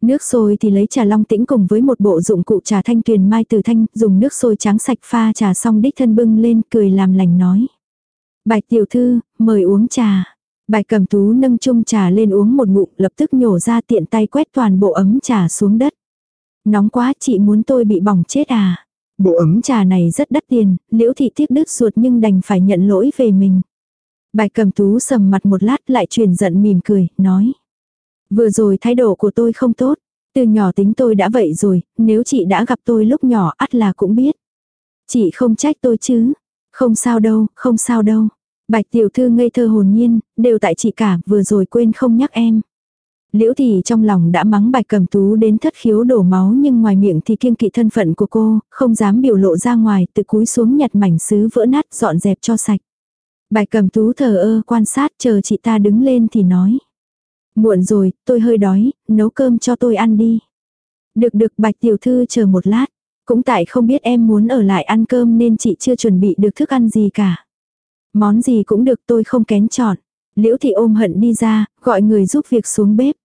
Speaker 1: Nước sôi thì lấy trà long tĩnh cùng với một bộ dụng cụ trà thanh tuyền mai từ thanh, dùng nước sôi trắng sạch pha trà xong đích thân bưng lên cười làm lành nói. Bạch tiểu thư, mời uống trà. Bạch cầm tú nâng chung trà lên uống một ngụm lập tức nhổ ra tiện tay quét toàn bộ ấm trà xuống đất. Nóng quá chị muốn tôi bị bỏng chết à. Bộ ấm trà này rất đắt tiền, liễu thị tiếc đứt ruột nhưng đành phải nhận lỗi về mình. Bạch cầm tú sầm mặt một lát lại truyền giận mỉm cười, nói. Vừa rồi thái độ của tôi không tốt. Từ nhỏ tính tôi đã vậy rồi, nếu chị đã gặp tôi lúc nhỏ ắt là cũng biết. Chị không trách tôi chứ. Không sao đâu, không sao đâu. Bạch tiểu thư ngây thơ hồn nhiên, đều tại chị cả, vừa rồi quên không nhắc em. Liễu thì trong lòng đã mắng bạch cầm tú đến thất khiếu đổ máu nhưng ngoài miệng thì kiêng kỵ thân phận của cô, không dám biểu lộ ra ngoài, từ cúi xuống nhặt mảnh sứ vỡ nát dọn dẹp cho sạch. Bạch cầm tú thờ ơ quan sát chờ chị ta đứng lên thì nói. Muộn rồi, tôi hơi đói, nấu cơm cho tôi ăn đi. Được được bạch tiểu thư chờ một lát. Cũng tại không biết em muốn ở lại ăn cơm nên chị chưa chuẩn bị được thức ăn gì cả. Món gì cũng được tôi không kén chọn. Liễu thị ôm hận đi ra, gọi người giúp việc xuống bếp.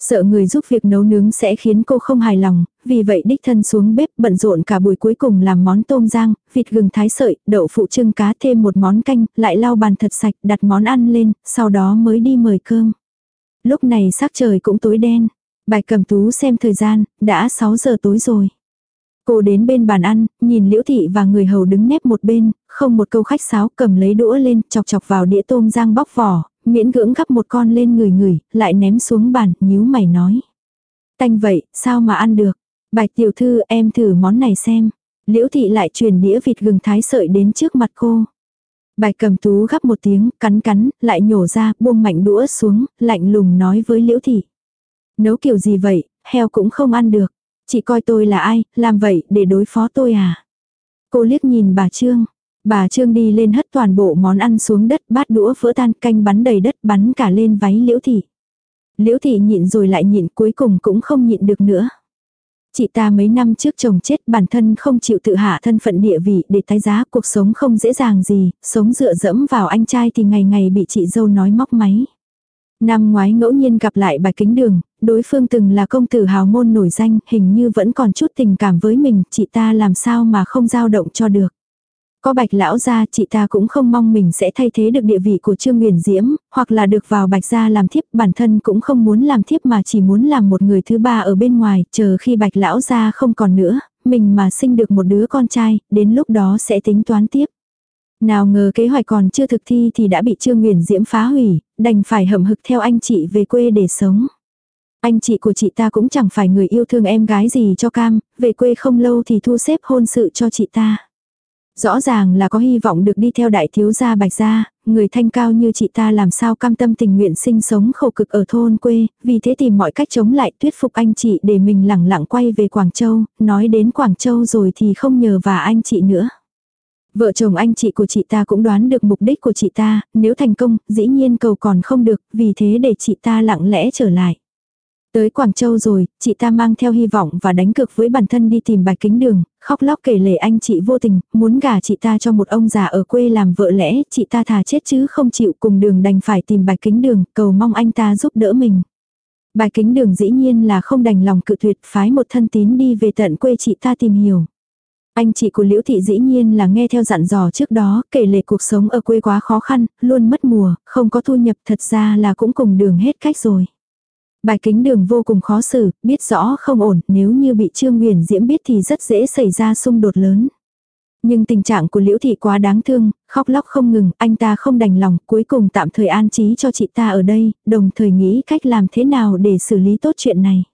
Speaker 1: Sợ người giúp việc nấu nướng sẽ khiến cô không hài lòng, vì vậy đích thân xuống bếp bận rộn cả buổi cuối cùng làm món tôm rang, vịt gừng thái sợi, đậu phụ trưng cá thêm một món canh, lại lau bàn thật sạch, đặt món ăn lên, sau đó mới đi mời cơm. Lúc này sắc trời cũng tối đen. Bạch cầm tú xem thời gian, đã 6 giờ tối rồi. Cô đến bên bàn ăn, nhìn liễu thị và người hầu đứng nép một bên, không một câu khách sáo cầm lấy đũa lên, chọc chọc vào đĩa tôm rang bóc vỏ, miễn cưỡng gắp một con lên người người, lại ném xuống bàn, nhíu mày nói. Tanh vậy, sao mà ăn được? Bạch tiểu thư em thử món này xem. Liễu thị lại truyền đĩa vịt gừng thái sợi đến trước mặt cô bài cầm tú gắp một tiếng, cắn cắn, lại nhổ ra, buông mạnh đũa xuống, lạnh lùng nói với liễu thị. Nấu kiểu gì vậy, heo cũng không ăn được. Chị coi tôi là ai, làm vậy để đối phó tôi à? Cô liếc nhìn bà Trương. Bà Trương đi lên hất toàn bộ món ăn xuống đất bát đũa vỡ tan canh bắn đầy đất bắn cả lên váy liễu thị. Liễu thị nhịn rồi lại nhịn cuối cùng cũng không nhịn được nữa. Chị ta mấy năm trước chồng chết bản thân không chịu tự hạ thân phận địa vị để tái giá cuộc sống không dễ dàng gì, sống dựa dẫm vào anh trai thì ngày ngày bị chị dâu nói móc máy. Năm ngoái ngẫu nhiên gặp lại bài kính đường, đối phương từng là công tử hào môn nổi danh, hình như vẫn còn chút tình cảm với mình, chị ta làm sao mà không dao động cho được. Có bạch lão gia chị ta cũng không mong mình sẽ thay thế được địa vị của Trương Nguyền Diễm, hoặc là được vào bạch gia làm thiếp, bản thân cũng không muốn làm thiếp mà chỉ muốn làm một người thứ ba ở bên ngoài, chờ khi bạch lão gia không còn nữa, mình mà sinh được một đứa con trai, đến lúc đó sẽ tính toán tiếp. Nào ngờ kế hoạch còn chưa thực thi thì đã bị Trương Nguyền Diễm phá hủy, đành phải hậm hực theo anh chị về quê để sống. Anh chị của chị ta cũng chẳng phải người yêu thương em gái gì cho cam, về quê không lâu thì thu xếp hôn sự cho chị ta. Rõ ràng là có hy vọng được đi theo đại thiếu gia bạch gia, người thanh cao như chị ta làm sao cam tâm tình nguyện sinh sống khổ cực ở thôn quê, vì thế tìm mọi cách chống lại thuyết phục anh chị để mình lẳng lặng quay về Quảng Châu, nói đến Quảng Châu rồi thì không nhờ và anh chị nữa. Vợ chồng anh chị của chị ta cũng đoán được mục đích của chị ta, nếu thành công, dĩ nhiên cầu còn không được, vì thế để chị ta lặng lẽ trở lại. Tới Quảng Châu rồi, chị ta mang theo hy vọng và đánh cực với bản thân đi tìm bạch kính đường, khóc lóc kể lể anh chị vô tình, muốn gả chị ta cho một ông già ở quê làm vợ lẽ, chị ta thà chết chứ không chịu cùng đường đành phải tìm bạch kính đường, cầu mong anh ta giúp đỡ mình. Bạch kính đường dĩ nhiên là không đành lòng cự tuyệt phái một thân tín đi về tận quê chị ta tìm hiểu. Anh chị của Liễu Thị dĩ nhiên là nghe theo dặn dò trước đó, kể lệ cuộc sống ở quê quá khó khăn, luôn mất mùa, không có thu nhập thật ra là cũng cùng đường hết cách rồi. Bài kính đường vô cùng khó xử, biết rõ không ổn, nếu như bị Trương Nguyền Diễm biết thì rất dễ xảy ra xung đột lớn. Nhưng tình trạng của Liễu Thị quá đáng thương, khóc lóc không ngừng, anh ta không đành lòng, cuối cùng tạm thời an trí cho chị ta ở đây, đồng thời nghĩ cách làm thế nào để xử lý tốt chuyện này.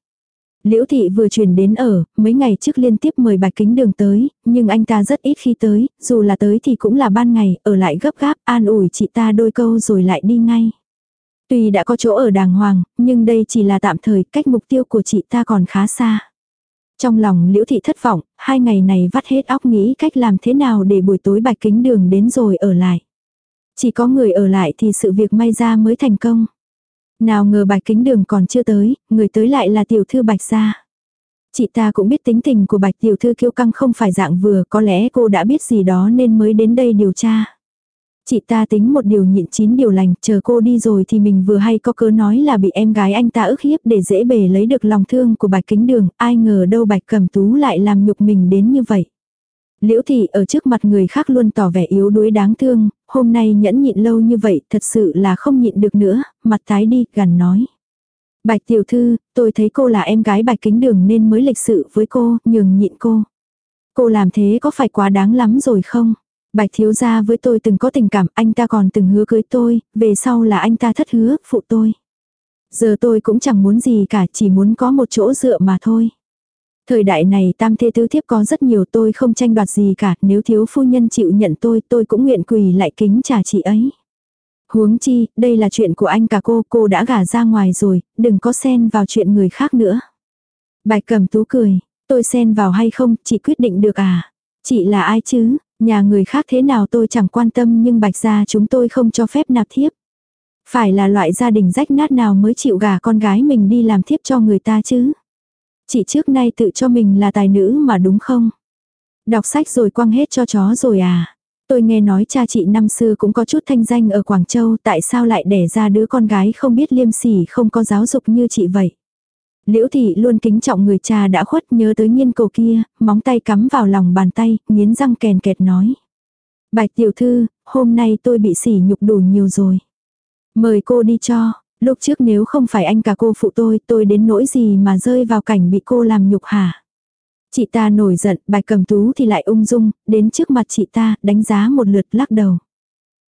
Speaker 1: Liễu thị vừa chuyển đến ở, mấy ngày trước liên tiếp mời bạch kính đường tới, nhưng anh ta rất ít khi tới, dù là tới thì cũng là ban ngày, ở lại gấp gáp, an ủi chị ta đôi câu rồi lại đi ngay. Tuy đã có chỗ ở đàng hoàng, nhưng đây chỉ là tạm thời, cách mục tiêu của chị ta còn khá xa. Trong lòng liễu thị thất vọng, hai ngày này vắt hết óc nghĩ cách làm thế nào để buổi tối bạch kính đường đến rồi ở lại. Chỉ có người ở lại thì sự việc may ra mới thành công. Nào ngờ bạch kính đường còn chưa tới, người tới lại là tiểu thư bạch gia. Chị ta cũng biết tính tình của bạch tiểu thư kiêu căng không phải dạng vừa, có lẽ cô đã biết gì đó nên mới đến đây điều tra. Chị ta tính một điều nhịn chín điều lành, chờ cô đi rồi thì mình vừa hay có cớ nói là bị em gái anh ta ức hiếp để dễ bề lấy được lòng thương của bạch kính đường, ai ngờ đâu bạch cẩm tú lại làm nhục mình đến như vậy. Liễu thị ở trước mặt người khác luôn tỏ vẻ yếu đuối đáng thương, hôm nay nhẫn nhịn lâu như vậy thật sự là không nhịn được nữa, mặt tái đi, gần nói. Bạch tiểu thư, tôi thấy cô là em gái bạch kính đường nên mới lịch sự với cô, nhường nhịn cô. Cô làm thế có phải quá đáng lắm rồi không? Bạch thiếu gia với tôi từng có tình cảm, anh ta còn từng hứa cưới tôi, về sau là anh ta thất hứa, phụ tôi. Giờ tôi cũng chẳng muốn gì cả, chỉ muốn có một chỗ dựa mà thôi. Thời đại này tam thê tứ thiếp có rất nhiều tôi không tranh đoạt gì cả, nếu thiếu phu nhân chịu nhận tôi, tôi cũng nguyện quỳ lại kính trả chị ấy. Huống chi, đây là chuyện của anh cả cô, cô đã gả ra ngoài rồi, đừng có xen vào chuyện người khác nữa. Bạch cầm tú cười, tôi xen vào hay không, chị quyết định được à? Chị là ai chứ, nhà người khác thế nào tôi chẳng quan tâm nhưng bạch gia chúng tôi không cho phép nạp thiếp. Phải là loại gia đình rách nát nào mới chịu gả con gái mình đi làm thiếp cho người ta chứ. Chị trước nay tự cho mình là tài nữ mà đúng không? Đọc sách rồi quăng hết cho chó rồi à? Tôi nghe nói cha chị năm xưa cũng có chút thanh danh ở Quảng Châu, tại sao lại đẻ ra đứa con gái không biết liêm sỉ, không có giáo dục như chị vậy. Liễu thị luôn kính trọng người cha đã khuất nhớ tới nghiên cầu kia, móng tay cắm vào lòng bàn tay, nghiến răng kèn kẹt nói. Bạch tiểu thư, hôm nay tôi bị sỉ nhục đủ nhiều rồi. Mời cô đi cho, Lúc trước nếu không phải anh cả cô phụ tôi, tôi đến nỗi gì mà rơi vào cảnh bị cô làm nhục hả? Chị ta nổi giận, bạch cầm tú thì lại ung dung, đến trước mặt chị ta, đánh giá một lượt lắc đầu.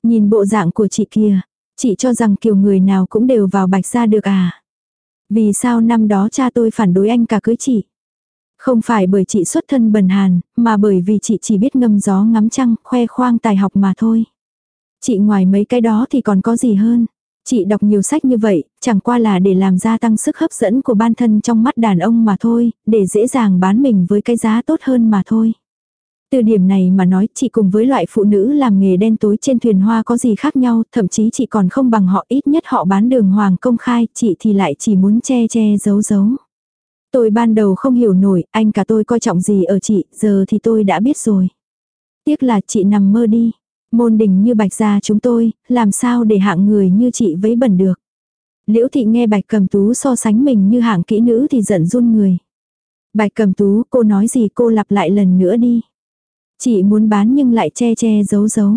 Speaker 1: Nhìn bộ dạng của chị kia, chị cho rằng kiểu người nào cũng đều vào bạch ra được à? Vì sao năm đó cha tôi phản đối anh cả cưới chị? Không phải bởi chị xuất thân bần hàn, mà bởi vì chị chỉ biết ngâm gió ngắm trăng, khoe khoang tài học mà thôi. Chị ngoài mấy cái đó thì còn có gì hơn? Chị đọc nhiều sách như vậy, chẳng qua là để làm gia tăng sức hấp dẫn của bản thân trong mắt đàn ông mà thôi, để dễ dàng bán mình với cái giá tốt hơn mà thôi. Từ điểm này mà nói chị cùng với loại phụ nữ làm nghề đen tối trên thuyền hoa có gì khác nhau, thậm chí chị còn không bằng họ ít nhất họ bán đường hoàng công khai, chị thì lại chỉ muốn che che giấu giấu. Tôi ban đầu không hiểu nổi, anh cả tôi coi trọng gì ở chị, giờ thì tôi đã biết rồi. Tiếc là chị nằm mơ đi. Môn đình như bạch gia chúng tôi, làm sao để hạng người như chị vấy bẩn được. Liễu thị nghe bạch cầm tú so sánh mình như hạng kỹ nữ thì giận run người. Bạch cầm tú, cô nói gì cô lặp lại lần nữa đi. Chị muốn bán nhưng lại che che giấu giấu.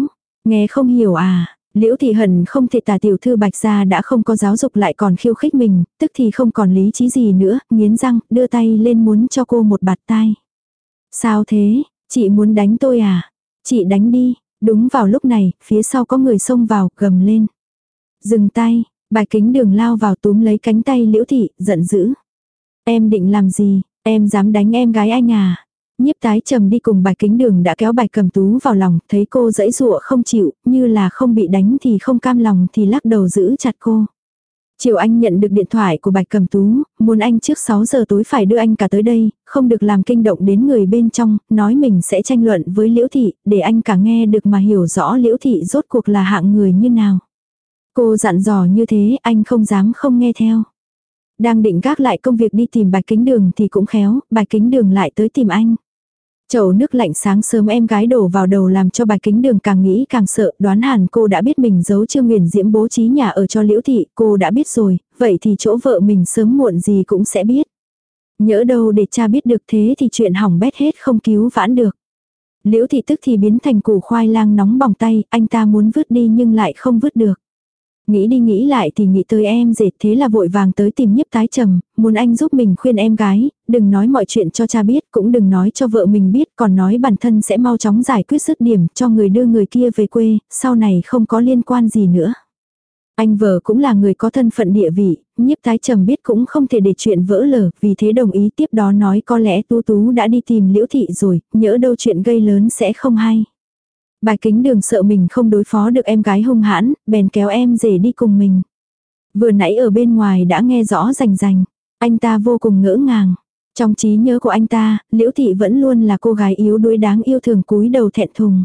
Speaker 1: Nghe không hiểu à, liễu thị hận không thể tà tiểu thư bạch gia đã không có giáo dục lại còn khiêu khích mình, tức thì không còn lý trí gì nữa, nghiến răng, đưa tay lên muốn cho cô một bạt tai. Sao thế, chị muốn đánh tôi à? Chị đánh đi, Đúng vào lúc này, phía sau có người xông vào, gầm lên. Dừng tay, bài kính đường lao vào túm lấy cánh tay liễu thị, giận dữ. Em định làm gì, em dám đánh em gái anh à. Nhiếp tái trầm đi cùng bài kính đường đã kéo bài cầm tú vào lòng, thấy cô dãy dụa không chịu, như là không bị đánh thì không cam lòng thì lắc đầu giữ chặt cô. Chiều anh nhận được điện thoại của Bạch Cầm Tú, muốn anh trước 6 giờ tối phải đưa anh cả tới đây, không được làm kinh động đến người bên trong, nói mình sẽ tranh luận với Liễu Thị, để anh cả nghe được mà hiểu rõ Liễu Thị rốt cuộc là hạng người như nào. Cô dặn dò như thế anh không dám không nghe theo. Đang định gác lại công việc đi tìm bạch kính đường thì cũng khéo, bạch kính đường lại tới tìm anh. Chậu nước lạnh sáng sớm em gái đổ vào đầu làm cho bạch kính đường càng nghĩ càng sợ, đoán hẳn cô đã biết mình giấu Trương Nguyền Diễm bố trí nhà ở cho Liễu Thị, cô đã biết rồi, vậy thì chỗ vợ mình sớm muộn gì cũng sẽ biết. Nhỡ đâu để cha biết được thế thì chuyện hỏng bét hết không cứu vãn được. Liễu Thị tức thì biến thành củ khoai lang nóng bỏng tay, anh ta muốn vứt đi nhưng lại không vứt được. Nghĩ đi nghĩ lại thì nghĩ tới em dệt thế là vội vàng tới tìm nhiếp tái trầm, muốn anh giúp mình khuyên em gái, đừng nói mọi chuyện cho cha biết, cũng đừng nói cho vợ mình biết, còn nói bản thân sẽ mau chóng giải quyết dứt điểm cho người đưa người kia về quê, sau này không có liên quan gì nữa. Anh vợ cũng là người có thân phận địa vị, nhiếp tái trầm biết cũng không thể để chuyện vỡ lở, vì thế đồng ý tiếp đó nói có lẽ tú tú đã đi tìm liễu thị rồi, nhỡ đâu chuyện gây lớn sẽ không hay. Bài kính đường sợ mình không đối phó được em gái hung hãn, bèn kéo em rể đi cùng mình. Vừa nãy ở bên ngoài đã nghe rõ rành rành. Anh ta vô cùng ngỡ ngàng. Trong trí nhớ của anh ta, Liễu Thị vẫn luôn là cô gái yếu đuối đáng yêu thường cúi đầu thẹn thùng.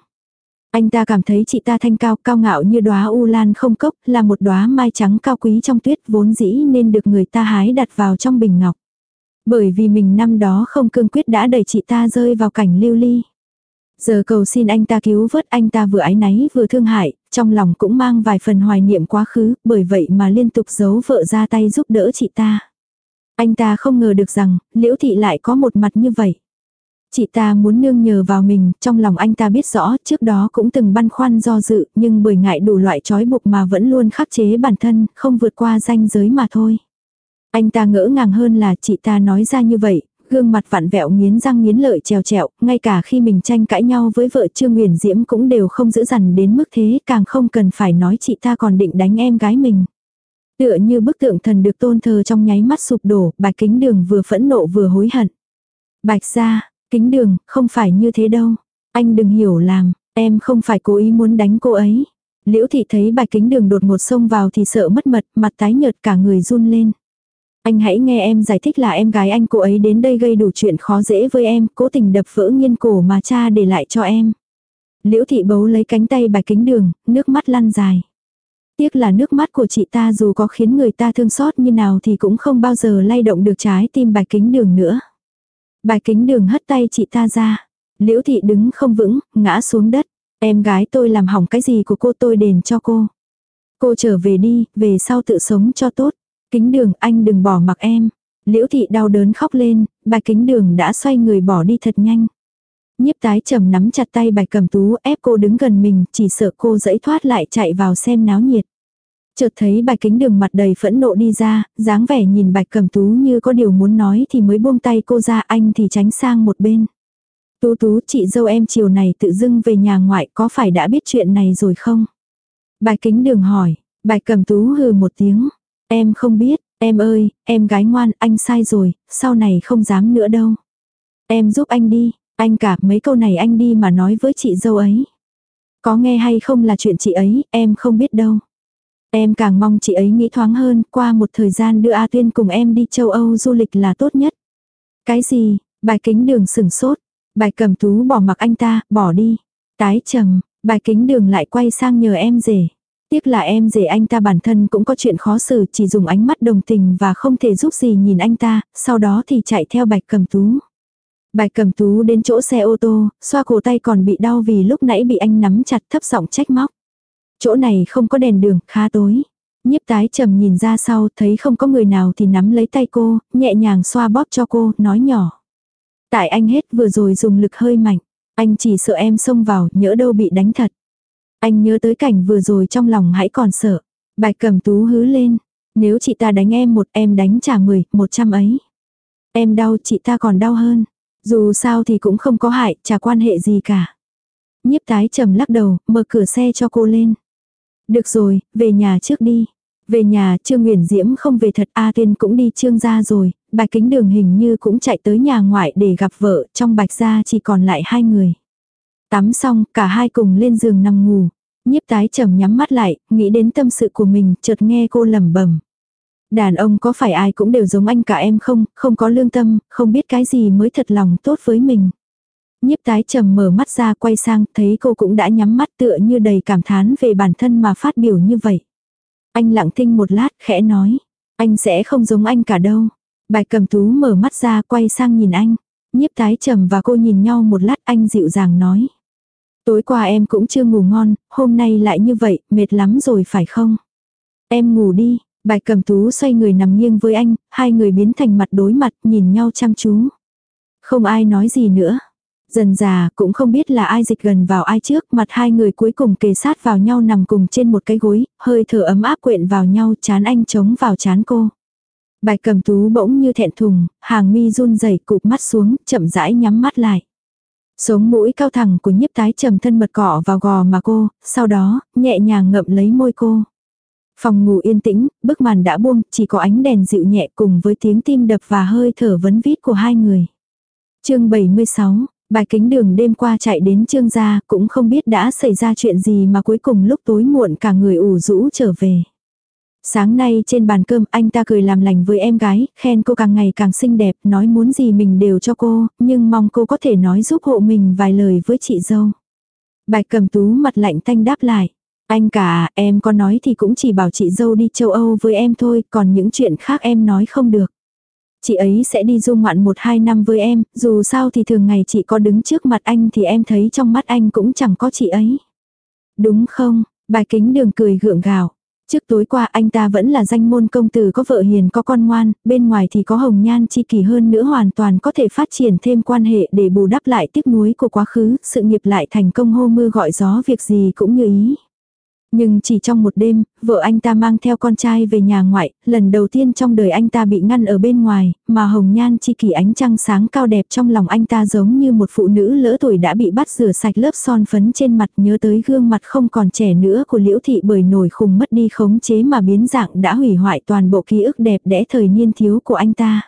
Speaker 1: Anh ta cảm thấy chị ta thanh cao, cao ngạo như đóa u lan không cốc, là một đóa mai trắng cao quý trong tuyết vốn dĩ nên được người ta hái đặt vào trong bình ngọc. Bởi vì mình năm đó không cương quyết đã đẩy chị ta rơi vào cảnh lưu ly. Giờ cầu xin anh ta cứu vớt anh ta vừa ái náy vừa thương hại, trong lòng cũng mang vài phần hoài niệm quá khứ, bởi vậy mà liên tục giấu vợ ra tay giúp đỡ chị ta. Anh ta không ngờ được rằng, liễu thị lại có một mặt như vậy. Chị ta muốn nương nhờ vào mình, trong lòng anh ta biết rõ, trước đó cũng từng băn khoăn do dự, nhưng bởi ngại đủ loại trói buộc mà vẫn luôn khắc chế bản thân, không vượt qua ranh giới mà thôi. Anh ta ngỡ ngàng hơn là chị ta nói ra như vậy, gương mặt vặn vẹo nghiến răng nghiến lợi trèo trẹo, ngay cả khi mình tranh cãi nhau với vợ Trương Nguyền Diễm cũng đều không giữ dằn đến mức thế, càng không cần phải nói chị ta còn định đánh em gái mình. Tựa như bức tượng thần được tôn thờ trong nháy mắt sụp đổ, bạch kính đường vừa phẫn nộ vừa hối hận. Bạch ra, kính đường, không phải như thế đâu. Anh đừng hiểu làm, em không phải cố ý muốn đánh cô ấy. Liễu thị thấy bạch kính đường đột ngột xông vào thì sợ mất mật, mặt tái nhợt cả người run lên. Anh hãy nghe em giải thích là em gái anh cô ấy đến đây gây đủ chuyện khó dễ với em, cố tình đập vỡ nghiên cổ mà cha để lại cho em. Liễu thị bấu lấy cánh tay bài kính đường, nước mắt lăn dài. Tiếc là nước mắt của chị ta dù có khiến người ta thương xót như nào thì cũng không bao giờ lay động được trái tim bài kính đường nữa. Bài kính đường hất tay chị ta ra. Liễu thị đứng không vững, ngã xuống đất. Em gái tôi làm hỏng cái gì của cô tôi đền cho cô. Cô trở về đi, về sau tự sống cho tốt. Kính đường anh đừng bỏ mặc em. Liễu thị đau đớn khóc lên, bài kính đường đã xoay người bỏ đi thật nhanh. Nhiếp tái trầm nắm chặt tay bạch cầm tú ép cô đứng gần mình, chỉ sợ cô dẫy thoát lại chạy vào xem náo nhiệt. Chợt thấy bạch kính đường mặt đầy phẫn nộ đi ra, dáng vẻ nhìn bạch cầm tú như có điều muốn nói thì mới buông tay cô ra anh thì tránh sang một bên. Tú tú chị dâu em chiều này tự dưng về nhà ngoại có phải đã biết chuyện này rồi không? Bạch kính đường hỏi, bạch cầm tú hừ một tiếng. Em không biết, em ơi, em gái ngoan, anh sai rồi, sau này không dám nữa đâu. Em giúp anh đi, anh cả mấy câu này anh đi mà nói với chị dâu ấy. Có nghe hay không là chuyện chị ấy, em không biết đâu. Em càng mong chị ấy nghĩ thoáng hơn, qua một thời gian đưa A Tuyên cùng em đi châu Âu du lịch là tốt nhất. Cái gì, bài kính đường sừng sốt, bài cầm tú bỏ mặc anh ta, bỏ đi. Tái trầm, bài kính đường lại quay sang nhờ em rể. Tiếc là em rể anh ta bản thân cũng có chuyện khó xử chỉ dùng ánh mắt đồng tình và không thể giúp gì nhìn anh ta, sau đó thì chạy theo bạch cầm tú. Bạch cầm tú đến chỗ xe ô tô, xoa cổ tay còn bị đau vì lúc nãy bị anh nắm chặt thấp giọng trách móc. Chỗ này không có đèn đường, khá tối. Nhiếp tái trầm nhìn ra sau, thấy không có người nào thì nắm lấy tay cô, nhẹ nhàng xoa bóp cho cô, nói nhỏ. Tại anh hết vừa rồi dùng lực hơi mạnh. Anh chỉ sợ em xông vào, nhỡ đâu bị đánh thật. Anh nhớ tới cảnh vừa rồi trong lòng hãy còn sợ. Bạch cầm tú hứ lên. Nếu chị ta đánh em một em đánh trả mười, một trăm ấy. Em đau chị ta còn đau hơn. Dù sao thì cũng không có hại, chả quan hệ gì cả. Nhiếp tái trầm lắc đầu, mở cửa xe cho cô lên. Được rồi, về nhà trước đi. Về nhà Trương Nguyễn Diễm không về thật A Tuyên cũng đi Trương gia rồi, bạch kính đường hình như cũng chạy tới nhà ngoại để gặp vợ, trong bạch gia chỉ còn lại hai người. Tắm xong, cả hai cùng lên giường nằm ngủ. Nhiếp tái trầm nhắm mắt lại, nghĩ đến tâm sự của mình, chợt nghe cô lẩm bẩm. Đàn ông có phải ai cũng đều giống anh cả em không, không có lương tâm, không biết cái gì mới thật lòng tốt với mình. Nhiếp tái trầm mở mắt ra quay sang, thấy cô cũng đã nhắm mắt tựa như đầy cảm thán về bản thân mà phát biểu như vậy. Anh lặng thinh một lát, khẽ nói. Anh sẽ không giống anh cả đâu. bài cầm tú mở mắt ra quay sang nhìn anh. Nhiếp tái trầm và cô nhìn nhau một lát anh dịu dàng nói. Tối qua em cũng chưa ngủ ngon, hôm nay lại như vậy, mệt lắm rồi phải không? Em ngủ đi, bạch cầm tú xoay người nằm nghiêng với anh, hai người biến thành mặt đối mặt nhìn nhau chăm chú. Không ai nói gì nữa. Dần già cũng không biết là ai dịch gần vào ai trước, mặt hai người cuối cùng kề sát vào nhau nằm cùng trên một cái gối, hơi thở ấm áp quyện vào nhau chán anh chống vào chán cô. bài cầm tú bỗng như thẹn thùng, hàng mi run rẩy cụp mắt xuống, chậm rãi nhắm mắt lại. Sống mũi cao thẳng của nhiếp tái trầm thân mật cỏ vào gò mà cô, sau đó, nhẹ nhàng ngậm lấy môi cô. Phòng ngủ yên tĩnh, bức màn đã buông, chỉ có ánh đèn dịu nhẹ cùng với tiếng tim đập và hơi thở vấn vít của hai người. chương 76, bài kính đường đêm qua chạy đến trương gia, cũng không biết đã xảy ra chuyện gì mà cuối cùng lúc tối muộn cả người ủ rũ trở về. Sáng nay trên bàn cơm anh ta cười làm lành với em gái, khen cô càng ngày càng xinh đẹp, nói muốn gì mình đều cho cô, nhưng mong cô có thể nói giúp hộ mình vài lời với chị dâu. Bạch cầm tú mặt lạnh thanh đáp lại. Anh cả, em có nói thì cũng chỉ bảo chị dâu đi châu Âu với em thôi, còn những chuyện khác em nói không được. Chị ấy sẽ đi du ngoạn một hai năm với em, dù sao thì thường ngày chị có đứng trước mặt anh thì em thấy trong mắt anh cũng chẳng có chị ấy. Đúng không, bài kính đường cười gượng gạo. Trước tối qua anh ta vẫn là danh môn công tử có vợ hiền có con ngoan, bên ngoài thì có hồng nhan chi kỳ hơn nữa hoàn toàn có thể phát triển thêm quan hệ để bù đắp lại tiếc nuối của quá khứ, sự nghiệp lại thành công hô mưa gọi gió việc gì cũng như ý. Nhưng chỉ trong một đêm, vợ anh ta mang theo con trai về nhà ngoại, lần đầu tiên trong đời anh ta bị ngăn ở bên ngoài, mà hồng nhan chi kỳ ánh trăng sáng cao đẹp trong lòng anh ta giống như một phụ nữ lỡ tuổi đã bị bắt rửa sạch lớp son phấn trên mặt nhớ tới gương mặt không còn trẻ nữa của liễu thị bởi nổi khùng mất đi khống chế mà biến dạng đã hủy hoại toàn bộ ký ức đẹp đẽ thời niên thiếu của anh ta.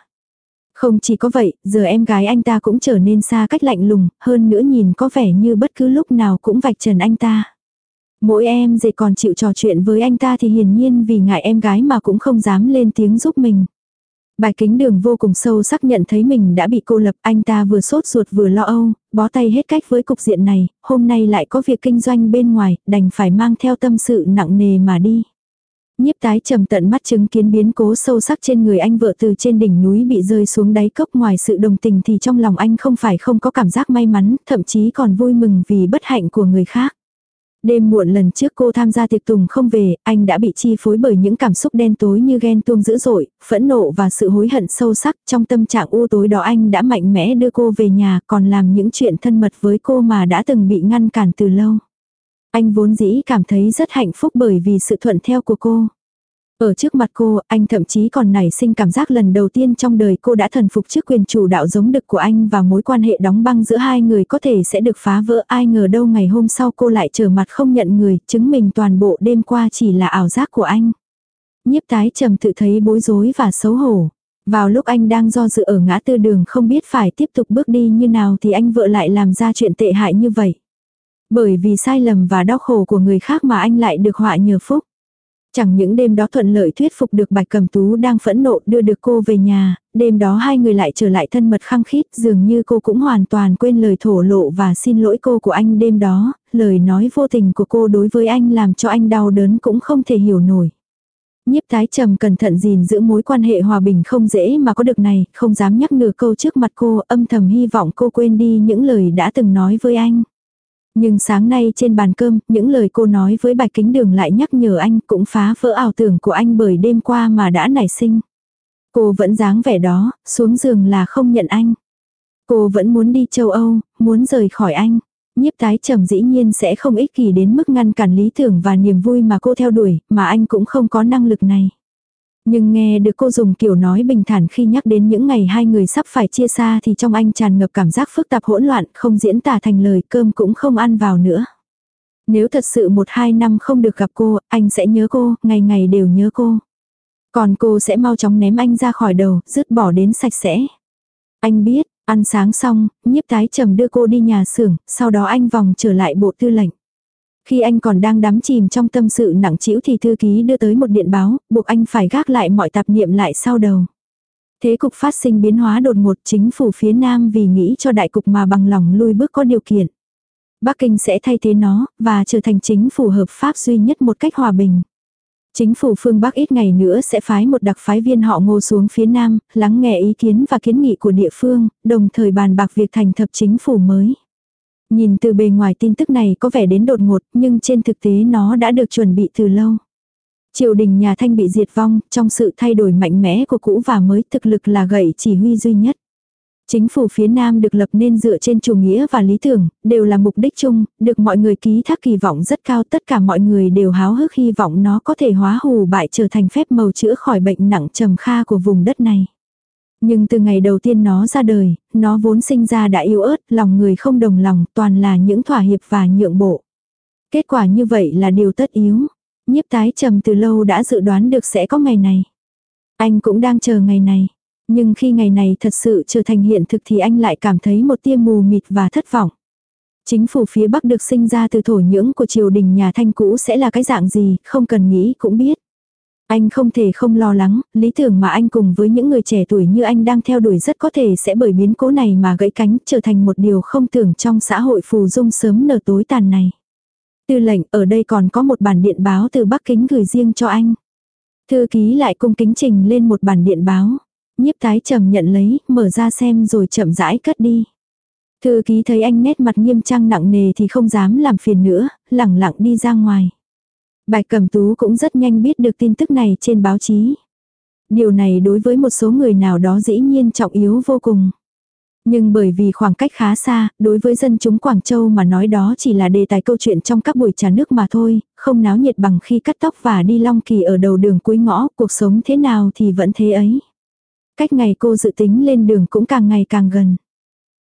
Speaker 1: Không chỉ có vậy, giờ em gái anh ta cũng trở nên xa cách lạnh lùng, hơn nữa nhìn có vẻ như bất cứ lúc nào cũng vạch trần anh ta. Mỗi em dệt còn chịu trò chuyện với anh ta thì hiển nhiên vì ngại em gái mà cũng không dám lên tiếng giúp mình. Bài kính đường vô cùng sâu sắc nhận thấy mình đã bị cô lập, anh ta vừa sốt ruột vừa lo âu, bó tay hết cách với cục diện này, hôm nay lại có việc kinh doanh bên ngoài, đành phải mang theo tâm sự nặng nề mà đi. Nhiếp tái trầm tận mắt chứng kiến biến cố sâu sắc trên người anh vợ từ trên đỉnh núi bị rơi xuống đáy cốc ngoài sự đồng tình thì trong lòng anh không phải không có cảm giác may mắn, thậm chí còn vui mừng vì bất hạnh của người khác. Đêm muộn lần trước cô tham gia tiệc tùng không về, anh đã bị chi phối bởi những cảm xúc đen tối như ghen tuông dữ dội, phẫn nộ và sự hối hận sâu sắc. Trong tâm trạng u tối đó anh đã mạnh mẽ đưa cô về nhà còn làm những chuyện thân mật với cô mà đã từng bị ngăn cản từ lâu. Anh vốn dĩ cảm thấy rất hạnh phúc bởi vì sự thuận theo của cô. Ở trước mặt cô, anh thậm chí còn nảy sinh cảm giác lần đầu tiên trong đời cô đã thần phục trước quyền chủ đạo giống đực của anh và mối quan hệ đóng băng giữa hai người có thể sẽ được phá vỡ ai ngờ đâu ngày hôm sau cô lại trở mặt không nhận người, chứng minh toàn bộ đêm qua chỉ là ảo giác của anh. Nhiếp tái trầm tự thấy bối rối và xấu hổ. Vào lúc anh đang do dự ở ngã tư đường không biết phải tiếp tục bước đi như nào thì anh vợ lại làm ra chuyện tệ hại như vậy. Bởi vì sai lầm và đau khổ của người khác mà anh lại được họa nhờ phúc. Chẳng những đêm đó thuận lợi thuyết phục được Bạch Cầm Tú đang phẫn nộ đưa được cô về nhà, đêm đó hai người lại trở lại thân mật khăng khít, dường như cô cũng hoàn toàn quên lời thổ lộ và xin lỗi cô của anh đêm đó, lời nói vô tình của cô đối với anh làm cho anh đau đớn cũng không thể hiểu nổi. Nhiếp tái trầm cẩn thận gìn giữ mối quan hệ hòa bình không dễ mà có được này, không dám nhắc nửa câu trước mặt cô, âm thầm hy vọng cô quên đi những lời đã từng nói với anh. Nhưng sáng nay trên bàn cơm, những lời cô nói với bạch kính đường lại nhắc nhở anh cũng phá vỡ ảo tưởng của anh bởi đêm qua mà đã nảy sinh. Cô vẫn dáng vẻ đó, xuống giường là không nhận anh. Cô vẫn muốn đi châu Âu, muốn rời khỏi anh. Nhiếp tái trầm dĩ nhiên sẽ không ích kỷ đến mức ngăn cản lý tưởng và niềm vui mà cô theo đuổi, mà anh cũng không có năng lực này. Nhưng nghe được cô dùng kiểu nói bình thản khi nhắc đến những ngày hai người sắp phải chia xa thì trong anh tràn ngập cảm giác phức tạp hỗn loạn, không diễn tả thành lời cơm cũng không ăn vào nữa. Nếu thật sự một hai năm không được gặp cô, anh sẽ nhớ cô, ngày ngày đều nhớ cô. Còn cô sẽ mau chóng ném anh ra khỏi đầu, dứt bỏ đến sạch sẽ. Anh biết, ăn sáng xong, nhiếp tái trầm đưa cô đi nhà xưởng, sau đó anh vòng trở lại bộ tư lệnh. Khi anh còn đang đắm chìm trong tâm sự nặng trĩu thì thư ký đưa tới một điện báo, buộc anh phải gác lại mọi tạp niệm lại sau đầu. Thế cục phát sinh biến hóa đột ngột chính phủ phía Nam vì nghĩ cho đại cục mà bằng lòng lui bước có điều kiện. Bắc Kinh sẽ thay thế nó, và trở thành chính phủ hợp pháp duy nhất một cách hòa bình. Chính phủ phương Bắc ít ngày nữa sẽ phái một đặc phái viên họ ngô xuống phía Nam, lắng nghe ý kiến và kiến nghị của địa phương, đồng thời bàn bạc việc thành thập chính phủ mới. Nhìn từ bề ngoài tin tức này có vẻ đến đột ngột, nhưng trên thực tế nó đã được chuẩn bị từ lâu. Triều đình nhà Thanh bị diệt vong, trong sự thay đổi mạnh mẽ của cũ và mới thực lực là gậy chỉ huy duy nhất. Chính phủ phía Nam được lập nên dựa trên chủ nghĩa và lý tưởng, đều là mục đích chung, được mọi người ký thác kỳ vọng rất cao tất cả mọi người đều háo hức hy vọng nó có thể hóa hù bại trở thành phép màu chữa khỏi bệnh nặng trầm kha của vùng đất này. Nhưng từ ngày đầu tiên nó ra đời, nó vốn sinh ra đã yếu ớt, lòng người không đồng lòng, toàn là những thỏa hiệp và nhượng bộ. Kết quả như vậy là điều tất yếu. Nhiếp tái trầm từ lâu đã dự đoán được sẽ có ngày này. Anh cũng đang chờ ngày này. Nhưng khi ngày này thật sự trở thành hiện thực thì anh lại cảm thấy một tia mù mịt và thất vọng. Chính phủ phía Bắc được sinh ra từ thổ nhưỡng của triều đình nhà Thanh cũ sẽ là cái dạng gì, không cần nghĩ cũng biết. Anh không thể không lo lắng, lý tưởng mà anh cùng với những người trẻ tuổi như anh đang theo đuổi rất có thể sẽ bởi biến cố này mà gãy cánh trở thành một điều không tưởng trong xã hội phù dung sớm nở tối tàn này. Tư lệnh ở đây còn có một bản điện báo từ Bắc Kính gửi riêng cho anh. Thư ký lại cung kính trình lên một bản điện báo. Nhiếp tái trầm nhận lấy, mở ra xem rồi chậm rãi cất đi. Thư ký thấy anh nét mặt nghiêm trang nặng nề thì không dám làm phiền nữa, lẳng lặng đi ra ngoài. Bạch Cẩm Tú cũng rất nhanh biết được tin tức này trên báo chí. Điều này đối với một số người nào đó dĩ nhiên trọng yếu vô cùng. Nhưng bởi vì khoảng cách khá xa, đối với dân chúng Quảng Châu mà nói đó chỉ là đề tài câu chuyện trong các buổi trà nước mà thôi, không náo nhiệt bằng khi cắt tóc và đi long kỳ ở đầu đường cuối ngõ, cuộc sống thế nào thì vẫn thế ấy. Cách ngày cô dự tính lên đường cũng càng ngày càng gần.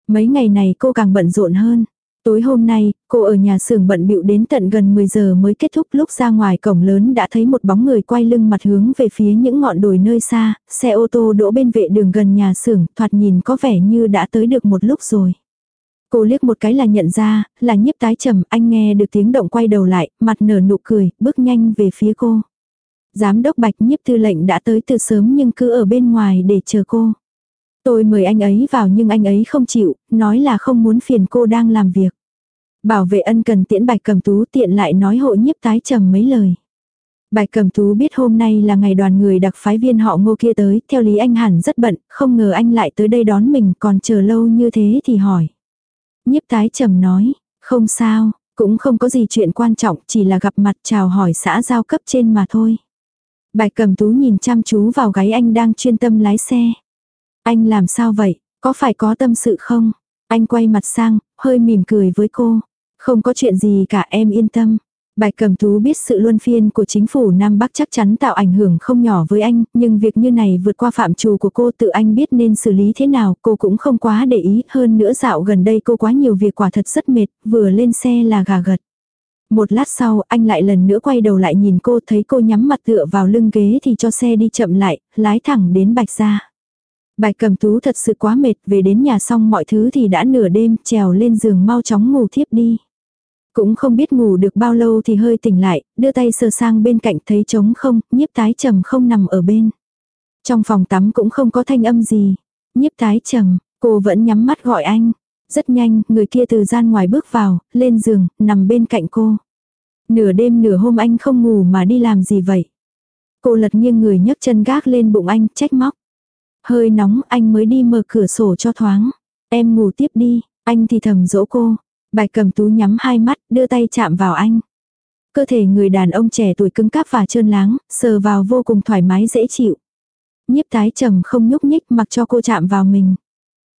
Speaker 1: Mấy ngày này cô càng bận rộn hơn. Tối hôm nay, cô ở nhà xưởng bận bịu đến tận gần 10 giờ mới kết thúc lúc ra ngoài cổng lớn đã thấy một bóng người quay lưng mặt hướng về phía những ngọn đồi nơi xa, xe ô tô đỗ bên vệ đường gần nhà xưởng, thoạt nhìn có vẻ như đã tới được một lúc rồi. Cô liếc một cái là nhận ra, là nhiếp tái trầm, anh nghe được tiếng động quay đầu lại, mặt nở nụ cười, bước nhanh về phía cô. Giám đốc bạch nhiếp tư lệnh đã tới từ sớm nhưng cứ ở bên ngoài để chờ cô. Tôi mời anh ấy vào nhưng anh ấy không chịu, nói là không muốn phiền cô đang làm việc. Bảo vệ ân cần tiễn bạch cầm tú tiện lại nói hộ nhiếp tái trầm mấy lời. Bạch cầm tú biết hôm nay là ngày đoàn người đặc phái viên họ ngô kia tới, theo lý anh hẳn rất bận, không ngờ anh lại tới đây đón mình còn chờ lâu như thế thì hỏi. Nhiếp tái trầm nói, không sao, cũng không có gì chuyện quan trọng, chỉ là gặp mặt chào hỏi xã giao cấp trên mà thôi. Bạch cầm tú nhìn chăm chú vào gáy anh đang chuyên tâm lái xe. Anh làm sao vậy, có phải có tâm sự không? Anh quay mặt sang, hơi mỉm cười với cô. Không có chuyện gì cả em yên tâm. Bạch Cẩm Tú biết sự luân phiên của chính phủ Nam Bắc chắc chắn tạo ảnh hưởng không nhỏ với anh, nhưng việc như này vượt qua phạm trù của cô tự anh biết nên xử lý thế nào, cô cũng không quá để ý, hơn nữa dạo gần đây cô quá nhiều việc quả thật rất mệt, vừa lên xe là gà gật. Một lát sau, anh lại lần nữa quay đầu lại nhìn cô thấy cô nhắm mặt tựa vào lưng ghế thì cho xe đi chậm lại, lái thẳng đến Bạch gia. Bạch cầm tú thật sự quá mệt, về đến nhà xong mọi thứ thì đã nửa đêm, trèo lên giường mau chóng ngủ thiếp đi. Cũng không biết ngủ được bao lâu thì hơi tỉnh lại, đưa tay sờ sang bên cạnh thấy trống không, nhiếp tái trầm không nằm ở bên. Trong phòng tắm cũng không có thanh âm gì. Nhiếp tái trầm, cô vẫn nhắm mắt gọi anh. Rất nhanh, người kia từ gian ngoài bước vào, lên giường, nằm bên cạnh cô. Nửa đêm nửa hôm anh không ngủ mà đi làm gì vậy? Cô lật nghiêng người nhấc chân gác lên bụng anh, trách móc. Hơi nóng anh mới đi mở cửa sổ cho thoáng. Em ngủ tiếp đi, anh thì thầm dỗ cô. Bạch cầm tú nhắm hai mắt, đưa tay chạm vào anh. Cơ thể người đàn ông trẻ tuổi cứng cáp và trơn láng, sờ vào vô cùng thoải mái dễ chịu. Nhiếp tái trầm không nhúc nhích mặc cho cô chạm vào mình.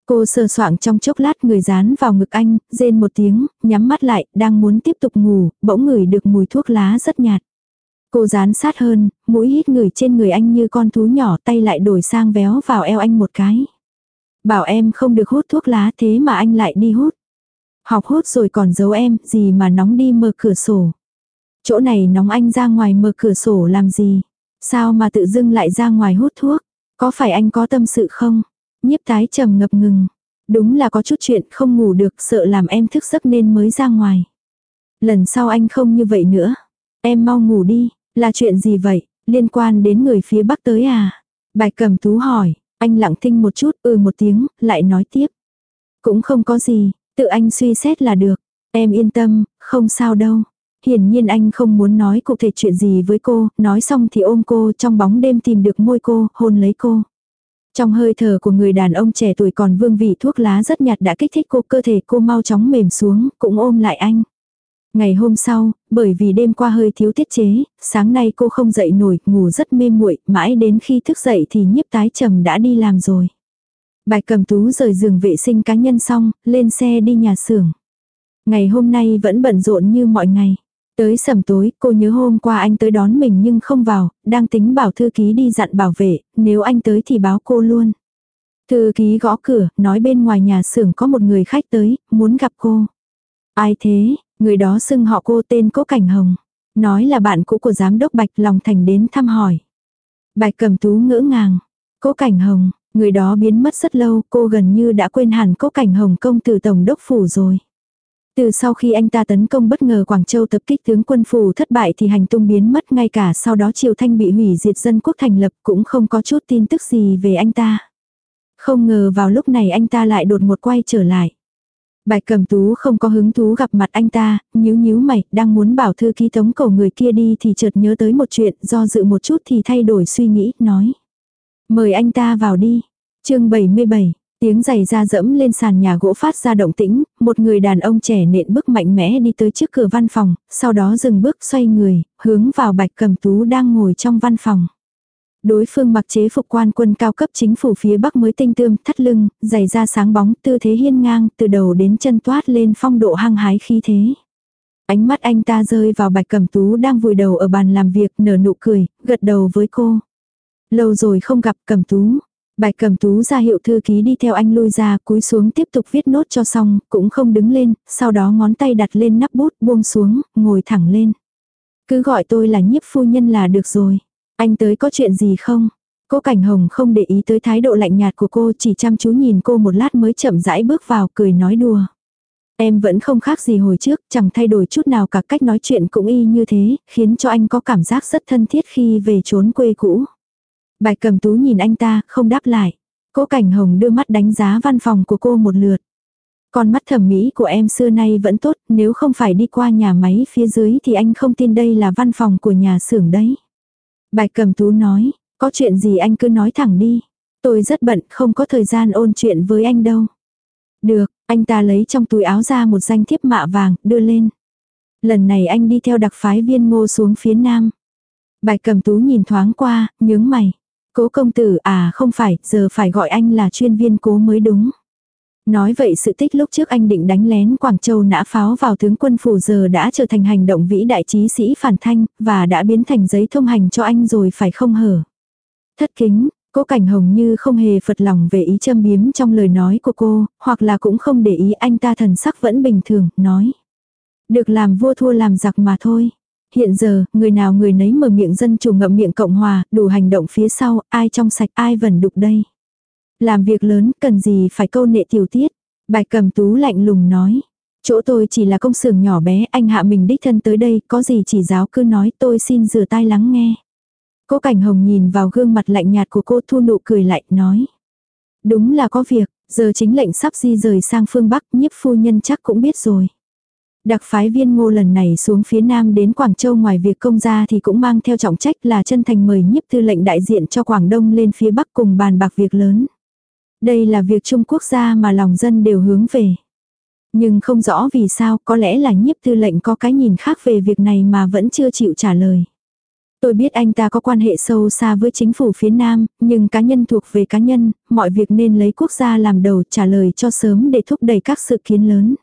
Speaker 1: Cô sờ soạng trong chốc lát người dán vào ngực anh, rên một tiếng, nhắm mắt lại, đang muốn tiếp tục ngủ, bỗng ngửi được mùi thuốc lá rất nhạt. Cô dán sát hơn, mũi hít người trên người anh như con thú nhỏ tay lại đổi sang véo vào eo anh một cái. Bảo em không được hút thuốc lá thế mà anh lại đi hút. Học hút rồi còn giấu em, gì mà nóng đi mở cửa sổ. Chỗ này nóng anh ra ngoài mở cửa sổ làm gì? Sao mà tự dưng lại ra ngoài hút thuốc? Có phải anh có tâm sự không? Nhiếp tái trầm ngập ngừng. Đúng là có chút chuyện không ngủ được sợ làm em thức giấc nên mới ra ngoài. Lần sau anh không như vậy nữa. Em mau ngủ đi, là chuyện gì vậy, liên quan đến người phía bắc tới à? Bạch cầm tú hỏi, anh lặng thinh một chút, ừ một tiếng, lại nói tiếp. Cũng không có gì, tự anh suy xét là được. Em yên tâm, không sao đâu. hiển nhiên anh không muốn nói cụ thể chuyện gì với cô, nói xong thì ôm cô trong bóng đêm tìm được môi cô, hôn lấy cô. Trong hơi thở của người đàn ông trẻ tuổi còn vương vị thuốc lá rất nhạt đã kích thích cô cơ thể cô mau chóng mềm xuống, cũng ôm lại anh. Ngày hôm sau, bởi vì đêm qua hơi thiếu tiết chế, sáng nay cô không dậy nổi, ngủ rất mê muội, mãi đến khi thức dậy thì nhiếp tái trầm đã đi làm rồi. Bạch cầm tú rời giường vệ sinh cá nhân xong, lên xe đi nhà xưởng. Ngày hôm nay vẫn bận rộn như mọi ngày. Tới sầm tối, cô nhớ hôm qua anh tới đón mình nhưng không vào, đang tính bảo thư ký đi dặn bảo vệ, nếu anh tới thì báo cô luôn. Thư ký gõ cửa, nói bên ngoài nhà xưởng có một người khách tới, muốn gặp cô. Ai thế, người đó xưng họ cô tên Cố Cảnh Hồng. Nói là bạn cũ của giám đốc Bạch Lòng Thành đến thăm hỏi. Bạch cầm tú ngỡ ngàng. Cố Cảnh Hồng, người đó biến mất rất lâu, cô gần như đã quên hẳn Cố Cảnh Hồng công từ Tổng đốc Phủ rồi. Từ sau khi anh ta tấn công bất ngờ Quảng Châu tập kích tướng quân phủ thất bại thì hành tung biến mất ngay cả sau đó Triều Thanh bị hủy diệt dân quốc thành lập cũng không có chút tin tức gì về anh ta. Không ngờ vào lúc này anh ta lại đột một quay trở lại. Bạch cầm tú không có hứng thú gặp mặt anh ta, nhíu nhíu mày, đang muốn bảo thư ký tống cầu người kia đi thì chợt nhớ tới một chuyện, do dự một chút thì thay đổi suy nghĩ, nói. Mời anh ta vào đi. chương 77, Tiếng giày da dẫm lên sàn nhà gỗ phát ra động tĩnh, một người đàn ông trẻ nện bước mạnh mẽ đi tới trước cửa văn phòng, sau đó dừng bước xoay người, hướng vào bạch cầm tú đang ngồi trong văn phòng. Đối phương mặc chế phục quan quân cao cấp chính phủ phía bắc mới tinh tươm, thắt lưng, giày da sáng bóng, tư thế hiên ngang, từ đầu đến chân toát lên phong độ hăng hái khí thế. Ánh mắt anh ta rơi vào bạch cẩm tú đang vùi đầu ở bàn làm việc, nở nụ cười, gật đầu với cô. Lâu rồi không gặp cẩm tú, Bạch cẩm tú ra hiệu thư ký đi theo anh lui ra, cúi xuống tiếp tục viết nốt cho xong, cũng không đứng lên, sau đó ngón tay đặt lên nắp bút, buông xuống, ngồi thẳng lên. Cứ gọi tôi là nhiếp phu nhân là được rồi. Anh tới có chuyện gì không? Cô Cảnh Hồng không để ý tới thái độ lạnh nhạt của cô chỉ chăm chú nhìn cô một lát mới chậm rãi bước vào cười nói đùa. Em vẫn không khác gì hồi trước, chẳng thay đổi chút nào cả cách nói chuyện cũng y như thế, khiến cho anh có cảm giác rất thân thiết khi về trốn quê cũ. Bạch cầm tú nhìn anh ta, không đáp lại. Cố Cảnh Hồng đưa mắt đánh giá văn phòng của cô một lượt. Con mắt thẩm mỹ của em xưa nay vẫn tốt, nếu không phải đi qua nhà máy phía dưới thì anh không tin đây là văn phòng của nhà xưởng đấy. Bạch cầm tú nói, có chuyện gì anh cứ nói thẳng đi. Tôi rất bận, không có thời gian ôn chuyện với anh đâu. Được, anh ta lấy trong túi áo ra một danh thiếp mạ vàng, đưa lên. Lần này anh đi theo đặc phái viên ngô xuống phía nam. Bạch cầm tú nhìn thoáng qua, nhướng mày. Cố công tử à không phải, giờ phải gọi anh là chuyên viên cố mới đúng. Nói vậy sự tích lúc trước anh định đánh lén Quảng Châu nã pháo vào tướng quân phủ giờ đã trở thành hành động vĩ đại trí sĩ phản thanh, và đã biến thành giấy thông hành cho anh rồi phải không hở. Thất kính, cố cảnh hồng như không hề phật lòng về ý châm biếm trong lời nói của cô, hoặc là cũng không để ý anh ta thần sắc vẫn bình thường, nói. Được làm vua thua làm giặc mà thôi hiện giờ, người nào người nấy mở miệng dân chủ ngậm miệng cộng hòa, đủ hành động phía sau, ai trong sạch ai vẩn đục đây. Làm việc lớn, cần gì phải câu nệ tiểu tiết. Bạch cầm tú lạnh lùng nói. Chỗ tôi chỉ là công xưởng nhỏ bé, anh hạ mình đích thân tới đây, có gì chỉ giáo cứ nói tôi xin rửa tai lắng nghe. Cố Cảnh Hồng nhìn vào gương mặt lạnh nhạt của cô thu nụ cười lại, nói. Đúng là có việc, giờ chính lệnh sắp di rời sang phương Bắc, nhiếp phu nhân chắc cũng biết rồi. Đặc phái viên ngô lần này xuống phía nam đến Quảng Châu ngoài việc công gia thì cũng mang theo trọng trách là chân thành mời nhiếp tư lệnh đại diện cho Quảng Đông lên phía Bắc cùng bàn bạc việc lớn. Đây là việc Trung Quốc gia mà lòng dân đều hướng về. Nhưng không rõ vì sao có lẽ là nhiếp tư lệnh có cái nhìn khác về việc này mà vẫn chưa chịu trả lời. Tôi biết anh ta có quan hệ sâu xa với chính phủ phía Nam, nhưng cá nhân thuộc về cá nhân, mọi việc nên lấy quốc gia làm đầu trả lời cho sớm để thúc đẩy các sự kiến lớn.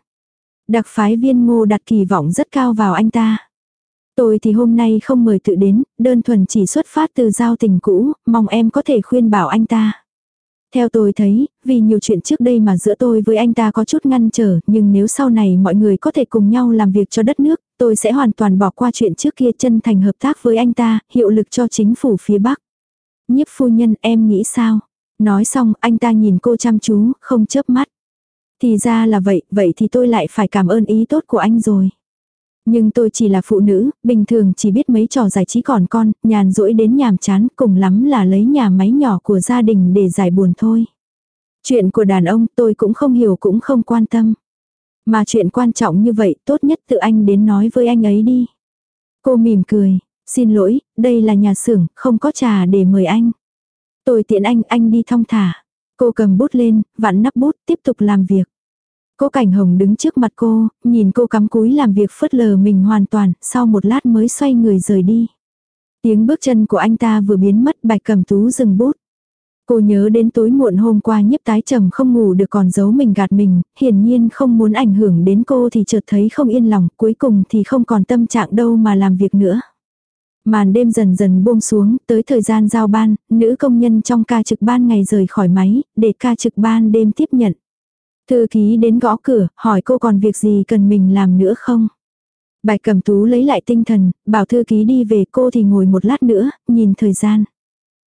Speaker 1: Đặc phái viên ngô đặt kỳ vọng rất cao vào anh ta. Tôi thì hôm nay không mời tự đến, đơn thuần chỉ xuất phát từ giao tình cũ, mong em có thể khuyên bảo anh ta. Theo tôi thấy, vì nhiều chuyện trước đây mà giữa tôi với anh ta có chút ngăn trở, nhưng nếu sau này mọi người có thể cùng nhau làm việc cho đất nước, tôi sẽ hoàn toàn bỏ qua chuyện trước kia chân thành hợp tác với anh ta, hiệu lực cho chính phủ phía Bắc. Nhiếp phu nhân em nghĩ sao? Nói xong anh ta nhìn cô chăm chú, không chớp mắt. Thì ra là vậy, vậy thì tôi lại phải cảm ơn ý tốt của anh rồi. Nhưng tôi chỉ là phụ nữ, bình thường chỉ biết mấy trò giải trí còn con, nhàn rỗi đến nhàm chán, cùng lắm là lấy nhà máy nhỏ của gia đình để giải buồn thôi. Chuyện của đàn ông tôi cũng không hiểu cũng không quan tâm. Mà chuyện quan trọng như vậy tốt nhất tự anh đến nói với anh ấy đi. Cô mỉm cười, xin lỗi, đây là nhà xưởng, không có trà để mời anh. Tôi tiện anh, anh đi thong thả. Cô cầm bút lên, vặn nắp bút, tiếp tục làm việc. Cô Cảnh Hồng đứng trước mặt cô, nhìn cô cắm cúi làm việc phớt lờ mình hoàn toàn, sau một lát mới xoay người rời đi. Tiếng bước chân của anh ta vừa biến mất bạch cầm tú dừng bút. Cô nhớ đến tối muộn hôm qua nhiếp tái trầm không ngủ được còn giấu mình gạt mình, hiển nhiên không muốn ảnh hưởng đến cô thì chợt thấy không yên lòng, cuối cùng thì không còn tâm trạng đâu mà làm việc nữa. Màn đêm dần dần buông xuống, tới thời gian giao ban, nữ công nhân trong ca trực ban ngày rời khỏi máy, để ca trực ban đêm tiếp nhận. Thư ký đến gõ cửa, hỏi cô còn việc gì cần mình làm nữa không? Bạch cẩm tú lấy lại tinh thần, bảo thư ký đi về cô thì ngồi một lát nữa, nhìn thời gian.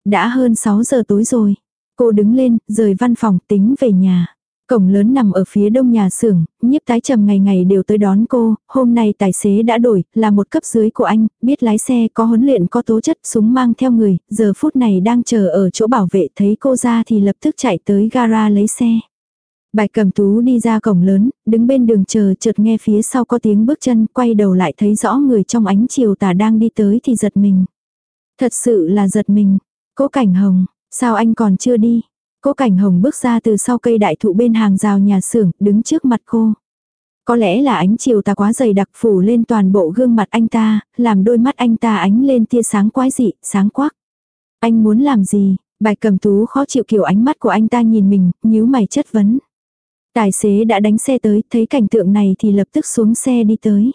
Speaker 1: Đã hơn 6 giờ tối rồi. Cô đứng lên, rời văn phòng tính về nhà. Cổng lớn nằm ở phía đông nhà xưởng, nhiếp tái trầm ngày ngày đều tới đón cô, hôm nay tài xế đã đổi, là một cấp dưới của anh, biết lái xe có huấn luyện có tố chất, súng mang theo người, giờ phút này đang chờ ở chỗ bảo vệ thấy cô ra thì lập tức chạy tới gara lấy xe bài cầm tú đi ra cổng lớn, đứng bên đường chờ chợt nghe phía sau có tiếng bước chân, quay đầu lại thấy rõ người trong ánh chiều tà đang đi tới thì giật mình. Thật sự là giật mình. Cố cảnh hồng, sao anh còn chưa đi? Cố cảnh hồng bước ra từ sau cây đại thụ bên hàng rào nhà xưởng, đứng trước mặt cô. Có lẽ là ánh chiều tà quá dày đặc phủ lên toàn bộ gương mặt anh ta, làm đôi mắt anh ta ánh lên tia sáng quái dị, sáng quắc. Anh muốn làm gì? bài cầm tú khó chịu kiểu ánh mắt của anh ta nhìn mình, nhíu mày chất vấn. Tài xế đã đánh xe tới, thấy cảnh tượng này thì lập tức xuống xe đi tới.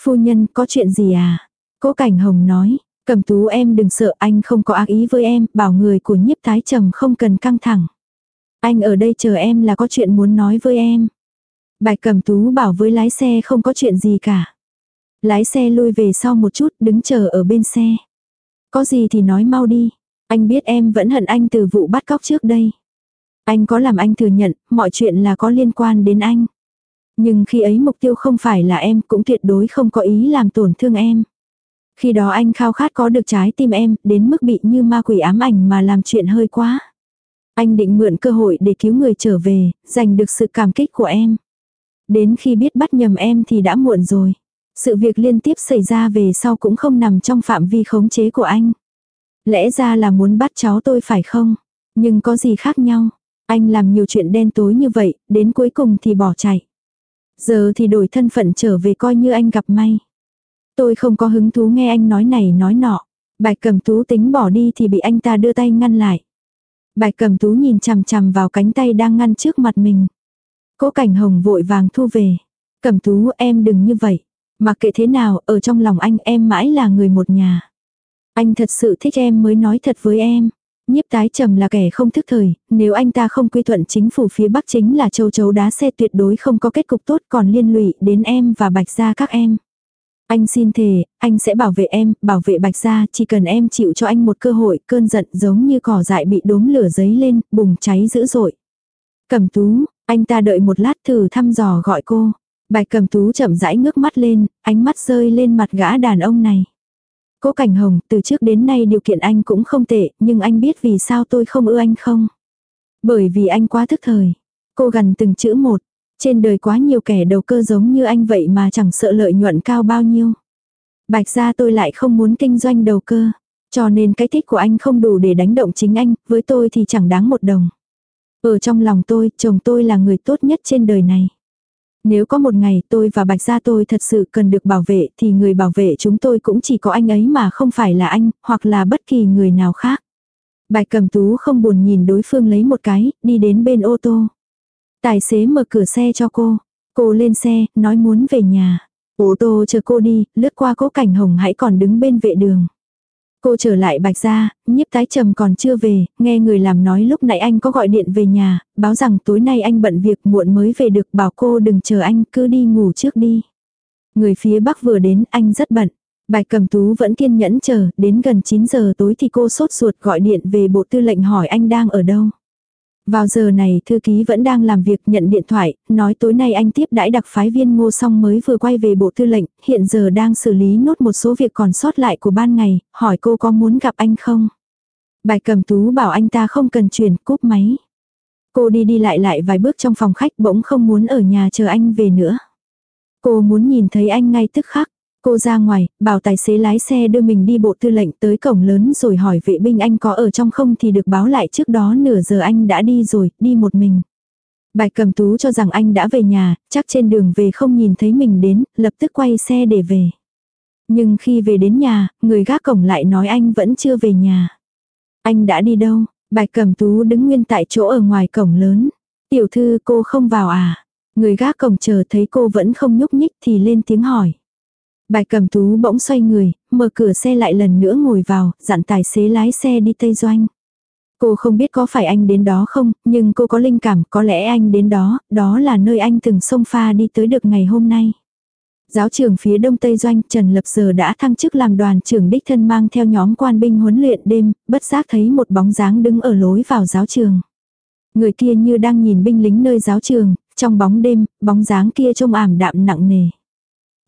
Speaker 1: Phu nhân, có chuyện gì à? Cố Cảnh Hồng nói, cầm tú em đừng sợ anh không có ác ý với em, bảo người của nhiếp thái trầm không cần căng thẳng. Anh ở đây chờ em là có chuyện muốn nói với em. Bạch cầm tú bảo với lái xe không có chuyện gì cả. Lái xe lui về sau một chút đứng chờ ở bên xe. Có gì thì nói mau đi. Anh biết em vẫn hận anh từ vụ bắt cóc trước đây. Anh có làm anh thừa nhận, mọi chuyện là có liên quan đến anh. Nhưng khi ấy mục tiêu không phải là em cũng tuyệt đối không có ý làm tổn thương em. Khi đó anh khao khát có được trái tim em, đến mức bị như ma quỷ ám ảnh mà làm chuyện hơi quá. Anh định mượn cơ hội để cứu người trở về, giành được sự cảm kích của em. Đến khi biết bắt nhầm em thì đã muộn rồi. Sự việc liên tiếp xảy ra về sau cũng không nằm trong phạm vi khống chế của anh. Lẽ ra là muốn bắt cháu tôi phải không? Nhưng có gì khác nhau? Anh làm nhiều chuyện đen tối như vậy, đến cuối cùng thì bỏ chạy. Giờ thì đổi thân phận trở về coi như anh gặp may. Tôi không có hứng thú nghe anh nói này nói nọ. Bạch cầm tú tính bỏ đi thì bị anh ta đưa tay ngăn lại. Bạch cầm tú nhìn chằm chằm vào cánh tay đang ngăn trước mặt mình. Cố cảnh hồng vội vàng thu về. Cầm tú em đừng như vậy. Mặc kệ thế nào, ở trong lòng anh em mãi là người một nhà. Anh thật sự thích em mới nói thật với em. Nhiếp tái trầm là kẻ không thức thời, nếu anh ta không quy thuận chính phủ phía Bắc chính là châu chấu đá xe tuyệt đối không có kết cục tốt còn liên lụy đến em và bạch gia các em. Anh xin thề, anh sẽ bảo vệ em, bảo vệ bạch gia, chỉ cần em chịu cho anh một cơ hội, cơn giận giống như cỏ dại bị đốm lửa giấy lên, bùng cháy dữ dội. Cẩm tú, anh ta đợi một lát thử thăm dò gọi cô. Bạch cẩm tú chậm rãi ngước mắt lên, ánh mắt rơi lên mặt gã đàn ông này. Cố Cảnh Hồng, từ trước đến nay điều kiện anh cũng không tệ, nhưng anh biết vì sao tôi không ưa anh không? Bởi vì anh quá thức thời. Cô gần từng chữ một. Trên đời quá nhiều kẻ đầu cơ giống như anh vậy mà chẳng sợ lợi nhuận cao bao nhiêu. Bạch ra tôi lại không muốn kinh doanh đầu cơ. Cho nên cái thích của anh không đủ để đánh động chính anh, với tôi thì chẳng đáng một đồng. Ở trong lòng tôi, chồng tôi là người tốt nhất trên đời này. Nếu có một ngày tôi và Bạch Gia tôi thật sự cần được bảo vệ thì người bảo vệ chúng tôi cũng chỉ có anh ấy mà không phải là anh, hoặc là bất kỳ người nào khác. Bạch cầm tú không buồn nhìn đối phương lấy một cái, đi đến bên ô tô. Tài xế mở cửa xe cho cô. Cô lên xe, nói muốn về nhà. Ô tô chờ cô đi, lướt qua cố cảnh hồng hãy còn đứng bên vệ đường. Cô trở lại bạch gia nhiếp tái trầm còn chưa về, nghe người làm nói lúc nãy anh có gọi điện về nhà, báo rằng tối nay anh bận việc muộn mới về được bảo cô đừng chờ anh cứ đi ngủ trước đi. Người phía bắc vừa đến anh rất bận. Bạch cầm tú vẫn kiên nhẫn chờ, đến gần 9 giờ tối thì cô sốt ruột gọi điện về bộ tư lệnh hỏi anh đang ở đâu. Vào giờ này thư ký vẫn đang làm việc nhận điện thoại, nói tối nay anh tiếp đãi đặc phái viên ngô xong mới vừa quay về bộ tư lệnh, hiện giờ đang xử lý nốt một số việc còn sót lại của ban ngày, hỏi cô có muốn gặp anh không. Bài cầm tú bảo anh ta không cần chuyển cúp máy. Cô đi đi lại lại vài bước trong phòng khách bỗng không muốn ở nhà chờ anh về nữa. Cô muốn nhìn thấy anh ngay tức khắc. Cô ra ngoài, bảo tài xế lái xe đưa mình đi bộ tư lệnh tới cổng lớn rồi hỏi vệ binh anh có ở trong không thì được báo lại trước đó nửa giờ anh đã đi rồi, đi một mình. Bạch cầm tú cho rằng anh đã về nhà, chắc trên đường về không nhìn thấy mình đến, lập tức quay xe để về. Nhưng khi về đến nhà, người gác cổng lại nói anh vẫn chưa về nhà. Anh đã đi đâu? Bạch cầm tú đứng nguyên tại chỗ ở ngoài cổng lớn. Tiểu thư cô không vào à? Người gác cổng chờ thấy cô vẫn không nhúc nhích thì lên tiếng hỏi bài cầm tú bỗng xoay người, mở cửa xe lại lần nữa ngồi vào, dặn tài xế lái xe đi Tây Doanh. Cô không biết có phải anh đến đó không, nhưng cô có linh cảm có lẽ anh đến đó, đó là nơi anh từng xông pha đi tới được ngày hôm nay. Giáo trưởng phía đông Tây Doanh Trần Lập giờ đã thăng chức làm đoàn trưởng đích thân mang theo nhóm quan binh huấn luyện đêm, bất giác thấy một bóng dáng đứng ở lối vào giáo trường. Người kia như đang nhìn binh lính nơi giáo trường, trong bóng đêm, bóng dáng kia trông ảm đạm nặng nề.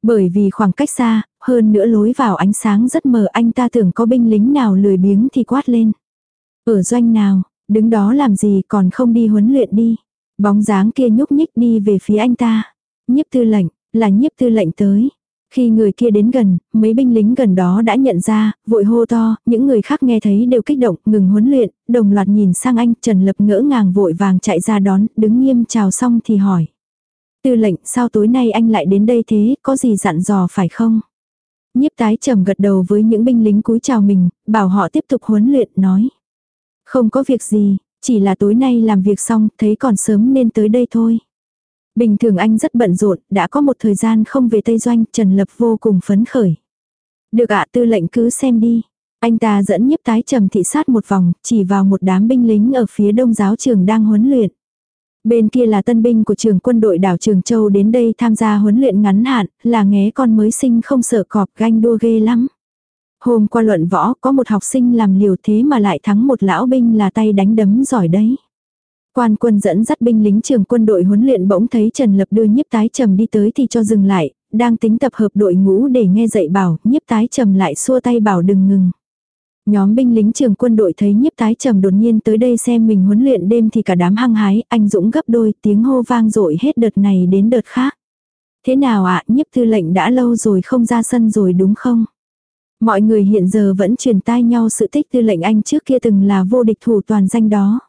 Speaker 1: Bởi vì khoảng cách xa, hơn nữa lối vào ánh sáng rất mờ anh ta tưởng có binh lính nào lười biếng thì quát lên. Ở doanh nào, đứng đó làm gì còn không đi huấn luyện đi. Bóng dáng kia nhúc nhích đi về phía anh ta. Nhiếp tư lệnh, là nhiếp tư lệnh tới. Khi người kia đến gần, mấy binh lính gần đó đã nhận ra, vội hô to, những người khác nghe thấy đều kích động, ngừng huấn luyện, đồng loạt nhìn sang anh, Trần Lập ngỡ ngàng vội vàng chạy ra đón, đứng nghiêm chào xong thì hỏi. Tư lệnh, sao tối nay anh lại đến đây thế, có gì dặn dò phải không? Nhiếp tái trầm gật đầu với những binh lính cúi chào mình, bảo họ tiếp tục huấn luyện, nói. Không có việc gì, chỉ là tối nay làm việc xong, thấy còn sớm nên tới đây thôi. Bình thường anh rất bận rộn, đã có một thời gian không về Tây Doanh, Trần Lập vô cùng phấn khởi. Được ạ tư lệnh cứ xem đi. Anh ta dẫn nhiếp tái trầm thị sát một vòng, chỉ vào một đám binh lính ở phía đông giáo trường đang huấn luyện. Bên kia là tân binh của trường quân đội đảo Trường Châu đến đây tham gia huấn luyện ngắn hạn, là nghé con mới sinh không sợ cọp ganh đua ghê lắm. Hôm qua luận võ có một học sinh làm liều thế mà lại thắng một lão binh là tay đánh đấm giỏi đấy. Quan quân dẫn dắt binh lính trường quân đội huấn luyện bỗng thấy Trần Lập đưa nhiếp tái trầm đi tới thì cho dừng lại, đang tính tập hợp đội ngũ để nghe dạy bảo, nhiếp tái trầm lại xua tay bảo đừng ngừng. Nhóm binh lính trường quân đội thấy nhiếp tái trầm đột nhiên tới đây xem mình huấn luyện đêm thì cả đám hăng hái, anh dũng gấp đôi, tiếng hô vang dội hết đợt này đến đợt khác. Thế nào ạ, nhiếp thư lệnh đã lâu rồi không ra sân rồi đúng không? Mọi người hiện giờ vẫn truyền tai nhau sự tích tư lệnh anh trước kia từng là vô địch thủ toàn danh đó.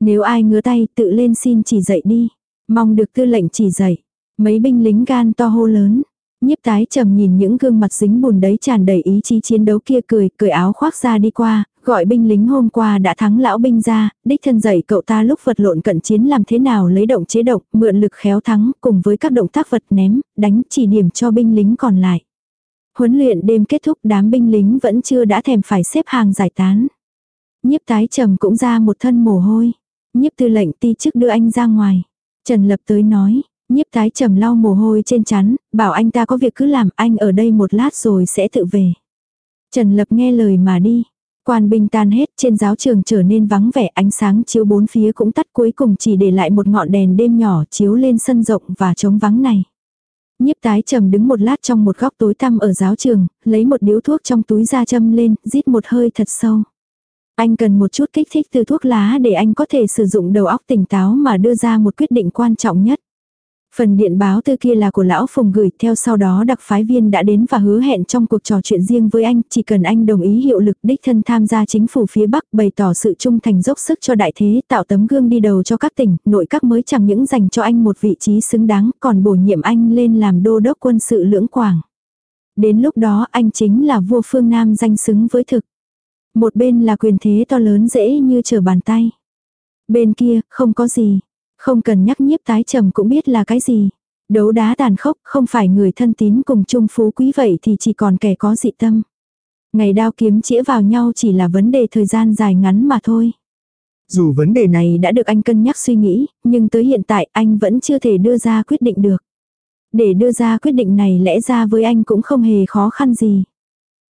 Speaker 1: Nếu ai ngứa tay tự lên xin chỉ dạy đi. Mong được tư lệnh chỉ dạy. Mấy binh lính gan to hô lớn. Nhiếp tái trầm nhìn những gương mặt dính bùn đấy tràn đầy ý chí chiến đấu kia cười, cười áo khoác ra đi qua, gọi binh lính hôm qua đã thắng lão binh ra, đích thân dạy cậu ta lúc vật lộn cận chiến làm thế nào lấy động chế động, mượn lực khéo thắng, cùng với các động tác vật ném, đánh chỉ điểm cho binh lính còn lại. Huấn luyện đêm kết thúc đám binh lính vẫn chưa đã thèm phải xếp hàng giải tán. Nhiếp tái trầm cũng ra một thân mồ hôi. Nhiếp tư lệnh ti chức đưa anh ra ngoài. Trần lập tới nói, nhiếp tái trầm lau mồ hôi trên chắn, bảo anh ta có việc cứ làm anh ở đây một lát rồi sẽ tự về. Trần lập nghe lời mà đi. Quan binh tan hết trên giáo trường trở nên vắng vẻ ánh sáng chiếu bốn phía cũng tắt cuối cùng chỉ để lại một ngọn đèn đêm nhỏ chiếu lên sân rộng và trống vắng này. Nhiếp tái trầm đứng một lát trong một góc tối tăm ở giáo trường, lấy một điếu thuốc trong túi ra châm lên, rít một hơi thật sâu. Anh cần một chút kích thích từ thuốc lá để anh có thể sử dụng đầu óc tỉnh táo mà đưa ra một quyết định quan trọng nhất. Phần điện báo tư kia là của lão Phùng gửi theo sau đó đặc phái viên đã đến và hứa hẹn trong cuộc trò chuyện riêng với anh, chỉ cần anh đồng ý hiệu lực đích thân tham gia chính phủ phía Bắc bày tỏ sự trung thành dốc sức cho đại thế, tạo tấm gương đi đầu cho các tỉnh, nội các mới chẳng những dành cho anh một vị trí xứng đáng, còn bổ nhiệm anh lên làm đô đốc quân sự lưỡng quảng. Đến lúc đó anh chính là vua phương Nam danh xứng với thực. Một bên là quyền thế to lớn dễ như trở bàn tay. Bên kia, không có gì. Không cần nhắc nhiếp tái trầm cũng biết là cái gì. Đấu đá tàn khốc, không phải người thân tín cùng chung phú quý vậy thì chỉ còn kẻ có dị tâm. Ngày đao kiếm chĩa vào nhau chỉ là vấn đề thời gian dài ngắn mà thôi. Dù vấn đề này đã được anh cân nhắc suy nghĩ, nhưng tới hiện tại anh vẫn chưa thể đưa ra quyết định được. Để đưa ra quyết định này lẽ ra với anh cũng không hề khó khăn gì.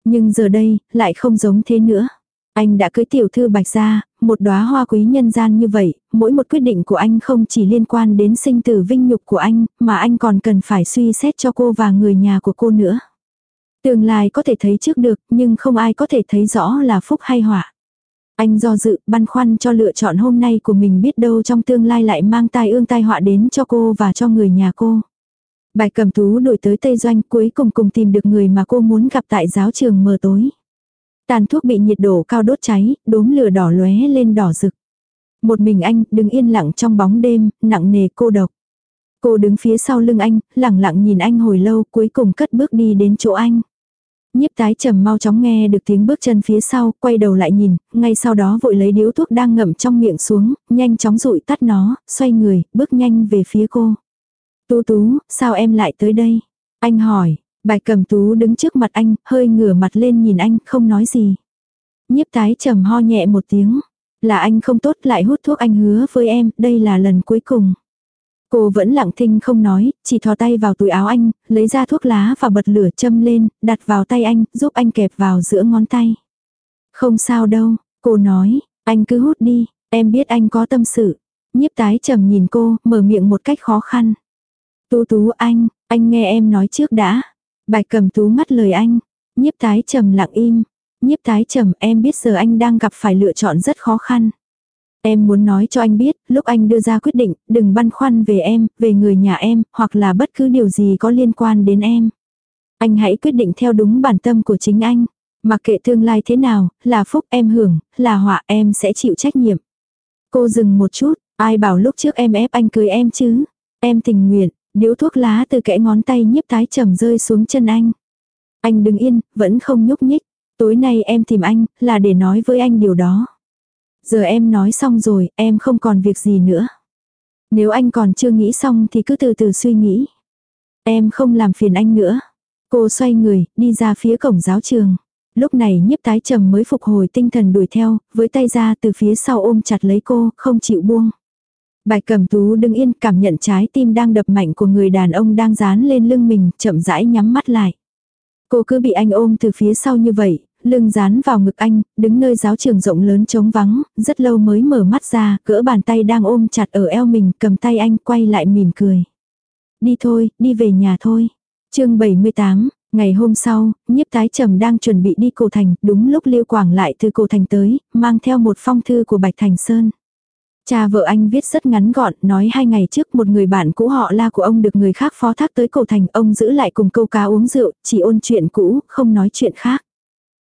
Speaker 1: Nhưng giờ đây, lại không giống thế nữa. Anh đã cưới tiểu thư bạch gia, một đóa hoa quý nhân gian như vậy, mỗi một quyết định của anh không chỉ liên quan đến sinh tử vinh nhục của anh, mà anh còn cần phải suy xét cho cô và người nhà của cô nữa. Tương lai có thể thấy trước được, nhưng không ai có thể thấy rõ là phúc hay họa. Anh do dự, băn khoăn cho lựa chọn hôm nay của mình biết đâu trong tương lai lại mang tai ương tai họa đến cho cô và cho người nhà cô. Bài cầm tú đổi tới Tây Doanh cuối cùng cùng tìm được người mà cô muốn gặp tại giáo trường mờ tối. Tàn thuốc bị nhiệt độ cao đốt cháy, đốm lửa đỏ lóe lên đỏ rực. Một mình anh, đứng yên lặng trong bóng đêm, nặng nề cô độc. Cô đứng phía sau lưng anh, lặng lặng nhìn anh hồi lâu, cuối cùng cất bước đi đến chỗ anh. Nhiếp tái trầm mau chóng nghe được tiếng bước chân phía sau, quay đầu lại nhìn, ngay sau đó vội lấy điếu thuốc đang ngậm trong miệng xuống, nhanh chóng rụi tắt nó, xoay người, bước nhanh về phía cô. Tú tú, sao em lại tới đây? Anh hỏi, bài cầm tú đứng trước mặt anh, hơi ngửa mặt lên nhìn anh, không nói gì. Nhiếp tái trầm ho nhẹ một tiếng. Là anh không tốt lại hút thuốc anh hứa với em, đây là lần cuối cùng. Cô vẫn lặng thinh không nói, chỉ thò tay vào túi áo anh, lấy ra thuốc lá và bật lửa châm lên, đặt vào tay anh, giúp anh kẹp vào giữa ngón tay. Không sao đâu, cô nói, anh cứ hút đi, em biết anh có tâm sự. Nhiếp tái trầm nhìn cô, mở miệng một cách khó khăn. Tú tú anh, anh nghe em nói trước đã. Bạch cầm tú ngắt lời anh. Nhiếp tái trầm lặng im. Nhiếp tái trầm em biết giờ anh đang gặp phải lựa chọn rất khó khăn. Em muốn nói cho anh biết, lúc anh đưa ra quyết định, đừng băn khoăn về em, về người nhà em, hoặc là bất cứ điều gì có liên quan đến em. Anh hãy quyết định theo đúng bản tâm của chính anh. Mặc kệ tương lai thế nào, là phúc em hưởng, là họa em sẽ chịu trách nhiệm. Cô dừng một chút, ai bảo lúc trước em ép anh cưới em chứ. Em tình nguyện, điếu thuốc lá từ kẽ ngón tay nhiếp tái trầm rơi xuống chân anh. Anh đứng yên, vẫn không nhúc nhích. Tối nay em tìm anh, là để nói với anh điều đó. Giờ em nói xong rồi, em không còn việc gì nữa. Nếu anh còn chưa nghĩ xong thì cứ từ từ suy nghĩ. Em không làm phiền anh nữa. Cô xoay người, đi ra phía cổng giáo trường. Lúc này nhiếp tái trầm mới phục hồi tinh thần đuổi theo, với tay ra từ phía sau ôm chặt lấy cô, không chịu buông. Bạch cẩm tú đứng yên cảm nhận trái tim đang đập mạnh của người đàn ông đang dán lên lưng mình, chậm rãi nhắm mắt lại. Cô cứ bị anh ôm từ phía sau như vậy, lưng dán vào ngực anh, đứng nơi giáo trường rộng lớn trống vắng, rất lâu mới mở mắt ra, gỡ bàn tay đang ôm chặt ở eo mình, cầm tay anh quay lại mỉm cười. Đi thôi, đi về nhà thôi. chương 78, ngày hôm sau, nhiếp tái trầm đang chuẩn bị đi cổ thành, đúng lúc Liêu Quảng lại từ cổ thành tới, mang theo một phong thư của Bạch Thành Sơn. Cha vợ anh viết rất ngắn gọn, nói hai ngày trước một người bạn cũ họ la của ông được người khác phó thác tới cổ thành, ông giữ lại cùng câu cá uống rượu, chỉ ôn chuyện cũ, không nói chuyện khác.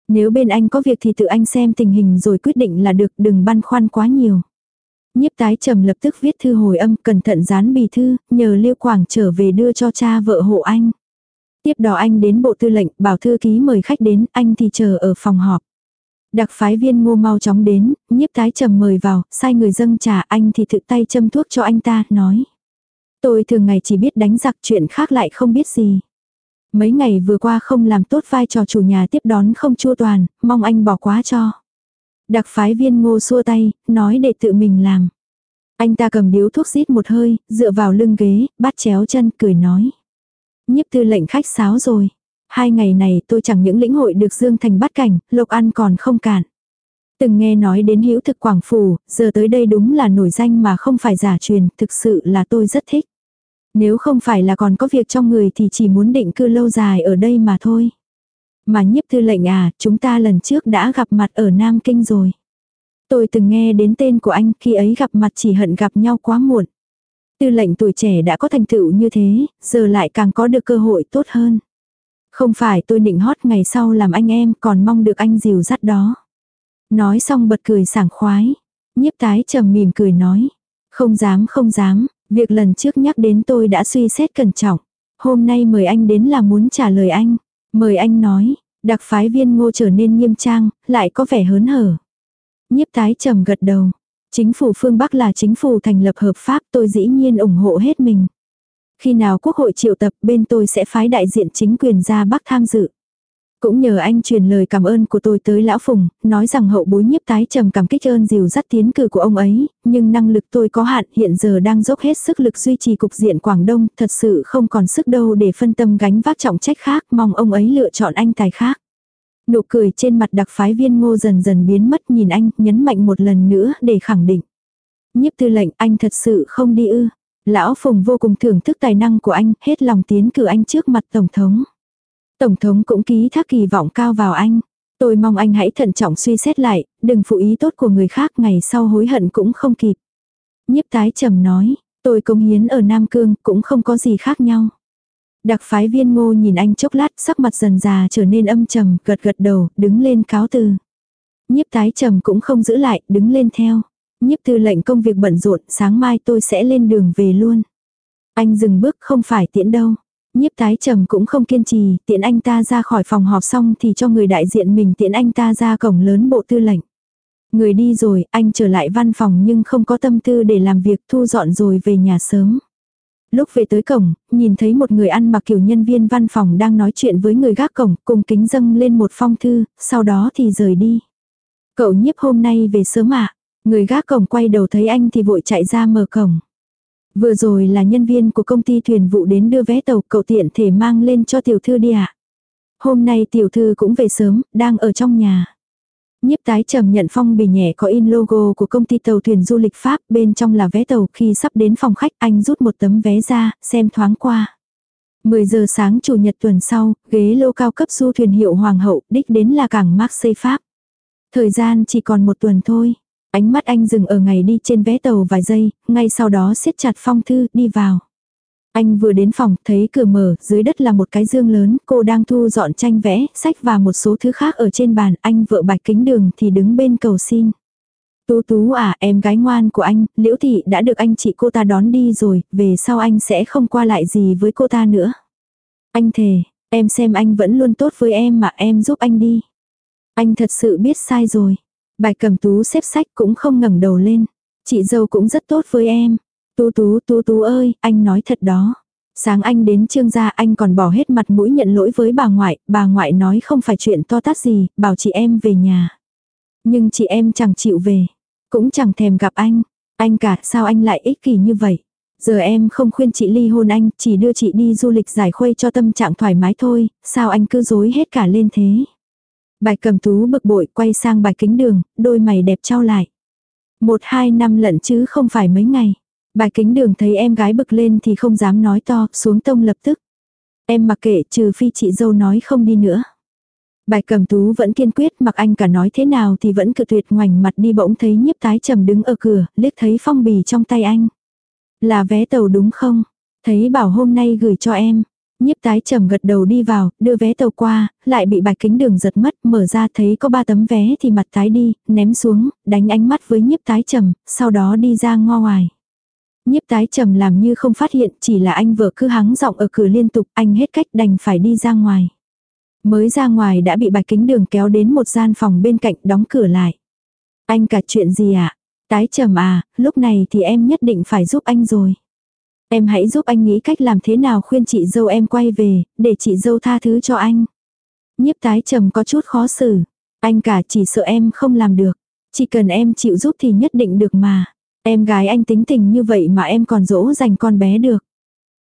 Speaker 1: Nếu bên anh có việc thì tự anh xem tình hình rồi quyết định là được, đừng băn khoăn quá nhiều. Nhiếp tái trầm lập tức viết thư hồi âm, cẩn thận dán bì thư, nhờ Liêu Quảng trở về đưa cho cha vợ hộ anh. Tiếp đó anh đến bộ tư lệnh, bảo thư ký mời khách đến, anh thì chờ ở phòng họp. Đặc phái viên ngô mau chóng đến, nhiếp tái trầm mời vào, sai người dâng trà anh thì tự tay châm thuốc cho anh ta, nói. Tôi thường ngày chỉ biết đánh giặc chuyện khác lại không biết gì. Mấy ngày vừa qua không làm tốt vai trò chủ nhà tiếp đón không chua toàn, mong anh bỏ quá cho. Đặc phái viên ngô xua tay, nói để tự mình làm. Anh ta cầm điếu thuốc rít một hơi, dựa vào lưng ghế, bắt chéo chân, cười nói. Nhiếp tư lệnh khách sáo rồi. Hai ngày này tôi chẳng những lĩnh hội được Dương Thành bắt cảnh, lộc ăn còn không cản. Từng nghe nói đến hữu thực Quảng Phủ, giờ tới đây đúng là nổi danh mà không phải giả truyền, thực sự là tôi rất thích. Nếu không phải là còn có việc trong người thì chỉ muốn định cư lâu dài ở đây mà thôi. Mà nhiếp thư lệnh à, chúng ta lần trước đã gặp mặt ở Nam Kinh rồi. Tôi từng nghe đến tên của anh khi ấy gặp mặt chỉ hận gặp nhau quá muộn. Tư lệnh tuổi trẻ đã có thành tựu như thế, giờ lại càng có được cơ hội tốt hơn. Không phải tôi định hót ngày sau làm anh em còn mong được anh dìu dắt đó. Nói xong bật cười sảng khoái. Nhiếp tái trầm mỉm cười nói. Không dám không dám, Việc lần trước nhắc đến tôi đã suy xét cẩn trọng. Hôm nay mời anh đến là muốn trả lời anh. Mời anh nói, đặc phái viên ngô trở nên nghiêm trang, lại có vẻ hớn hở. Nhiếp tái trầm gật đầu. Chính phủ phương Bắc là chính phủ thành lập hợp pháp tôi dĩ nhiên ủng hộ hết mình. Khi nào quốc hội triệu tập bên tôi sẽ phái đại diện chính quyền ra Bắc tham dự. Cũng nhờ anh truyền lời cảm ơn của tôi tới Lão Phùng, nói rằng hậu bối nhiếp tái trầm cảm kích ơn dìu dắt tiến cử của ông ấy, nhưng năng lực tôi có hạn hiện giờ đang dốc hết sức lực duy trì cục diện Quảng Đông, thật sự không còn sức đâu để phân tâm gánh vác trọng trách khác, mong ông ấy lựa chọn anh tài khác. Nụ cười trên mặt đặc phái viên ngô dần dần biến mất nhìn anh, nhấn mạnh một lần nữa để khẳng định. Nhiếp tư lệnh anh thật sự không đi ư. Lão Phùng vô cùng thưởng thức tài năng của anh, hết lòng tiến cử anh trước mặt Tổng thống. Tổng thống cũng ký thác kỳ vọng cao vào anh. Tôi mong anh hãy thận trọng suy xét lại, đừng phụ ý tốt của người khác ngày sau hối hận cũng không kịp. Nhiếp tái trầm nói, tôi công hiến ở Nam Cương cũng không có gì khác nhau. Đặc phái viên ngô nhìn anh chốc lát sắc mặt dần già trở nên âm trầm, gật gật đầu, đứng lên cáo từ. Nhiếp tái trầm cũng không giữ lại, đứng lên theo. Nhiếp tư lệnh công việc bận rộn, sáng mai tôi sẽ lên đường về luôn. Anh dừng bước không phải tiễn đâu. Nhiếp tái trầm cũng không kiên trì, tiễn anh ta ra khỏi phòng họp xong thì cho người đại diện mình tiễn anh ta ra cổng lớn bộ tư lệnh. Người đi rồi, anh trở lại văn phòng nhưng không có tâm tư để làm việc thu dọn rồi về nhà sớm. Lúc về tới cổng, nhìn thấy một người ăn mặc kiểu nhân viên văn phòng đang nói chuyện với người gác cổng, cùng kính dâng lên một phong thư, sau đó thì rời đi. Cậu nhiếp hôm nay về sớm ạ. Người gác cổng quay đầu thấy anh thì vội chạy ra mở cổng. Vừa rồi là nhân viên của công ty thuyền vụ đến đưa vé tàu cậu tiện thể mang lên cho tiểu thư đi ạ. Hôm nay tiểu thư cũng về sớm, đang ở trong nhà. Nhiếp tái trầm nhận phong bì nhẹ có in logo của công ty tàu thuyền du lịch Pháp, bên trong là vé tàu, khi sắp đến phòng khách anh rút một tấm vé ra, xem thoáng qua. 10 giờ sáng chủ nhật tuần sau, ghế lô cao cấp du thuyền hiệu Hoàng hậu, đích đến là cảng Marseille Pháp. Thời gian chỉ còn một tuần thôi. Ánh mắt anh dừng ở ngày đi trên vé tàu vài giây, ngay sau đó siết chặt phong thư, đi vào. Anh vừa đến phòng, thấy cửa mở, dưới đất là một cái dương lớn, cô đang thu dọn tranh vẽ, sách và một số thứ khác ở trên bàn, anh vợ bạch kính đường thì đứng bên cầu xin. Tú tú à, em gái ngoan của anh, liễu thị đã được anh chị cô ta đón đi rồi, về sau anh sẽ không qua lại gì với cô ta nữa. Anh thề, em xem anh vẫn luôn tốt với em mà em giúp anh đi. Anh thật sự biết sai rồi. Bài cầm tú xếp sách cũng không ngẩng đầu lên. Chị dâu cũng rất tốt với em. Tú tú tú tú ơi, anh nói thật đó. Sáng anh đến trương gia anh còn bỏ hết mặt mũi nhận lỗi với bà ngoại, bà ngoại nói không phải chuyện to tát gì, bảo chị em về nhà. Nhưng chị em chẳng chịu về, cũng chẳng thèm gặp anh. Anh cả sao anh lại ích kỷ như vậy? Giờ em không khuyên chị ly hôn anh, chỉ đưa chị đi du lịch giải khuây cho tâm trạng thoải mái thôi, sao anh cứ dối hết cả lên thế? Bài cầm tú bực bội quay sang bài kính đường, đôi mày đẹp trao lại. Một hai năm lận chứ không phải mấy ngày. Bài kính đường thấy em gái bực lên thì không dám nói to, xuống tông lập tức. Em mặc kệ trừ phi chị dâu nói không đi nữa. Bài cầm tú vẫn kiên quyết mặc anh cả nói thế nào thì vẫn cự tuyệt ngoảnh mặt đi bỗng thấy nhiếp tái trầm đứng ở cửa, liếc thấy phong bì trong tay anh. Là vé tàu đúng không? Thấy bảo hôm nay gửi cho em. Nhiếp tái trầm gật đầu đi vào, đưa vé tàu qua, lại bị bạch kính đường giật mất, mở ra thấy có ba tấm vé thì mặt tái đi, ném xuống, đánh ánh mắt với nhiếp tái trầm, sau đó đi ra ngo ngoài. Nhiếp tái trầm làm như không phát hiện, chỉ là anh vợ cứ hắng giọng ở cửa liên tục, anh hết cách đành phải đi ra ngoài. Mới ra ngoài đã bị bạch kính đường kéo đến một gian phòng bên cạnh đóng cửa lại. Anh cả chuyện gì ạ? À? Tái trầm à, lúc này thì em nhất định phải giúp anh rồi. Em hãy giúp anh nghĩ cách làm thế nào khuyên chị dâu em quay về, để chị dâu tha thứ cho anh. Nhiếp tái trầm có chút khó xử. Anh cả chỉ sợ em không làm được. Chỉ cần em chịu giúp thì nhất định được mà. Em gái anh tính tình như vậy mà em còn dỗ dành con bé được.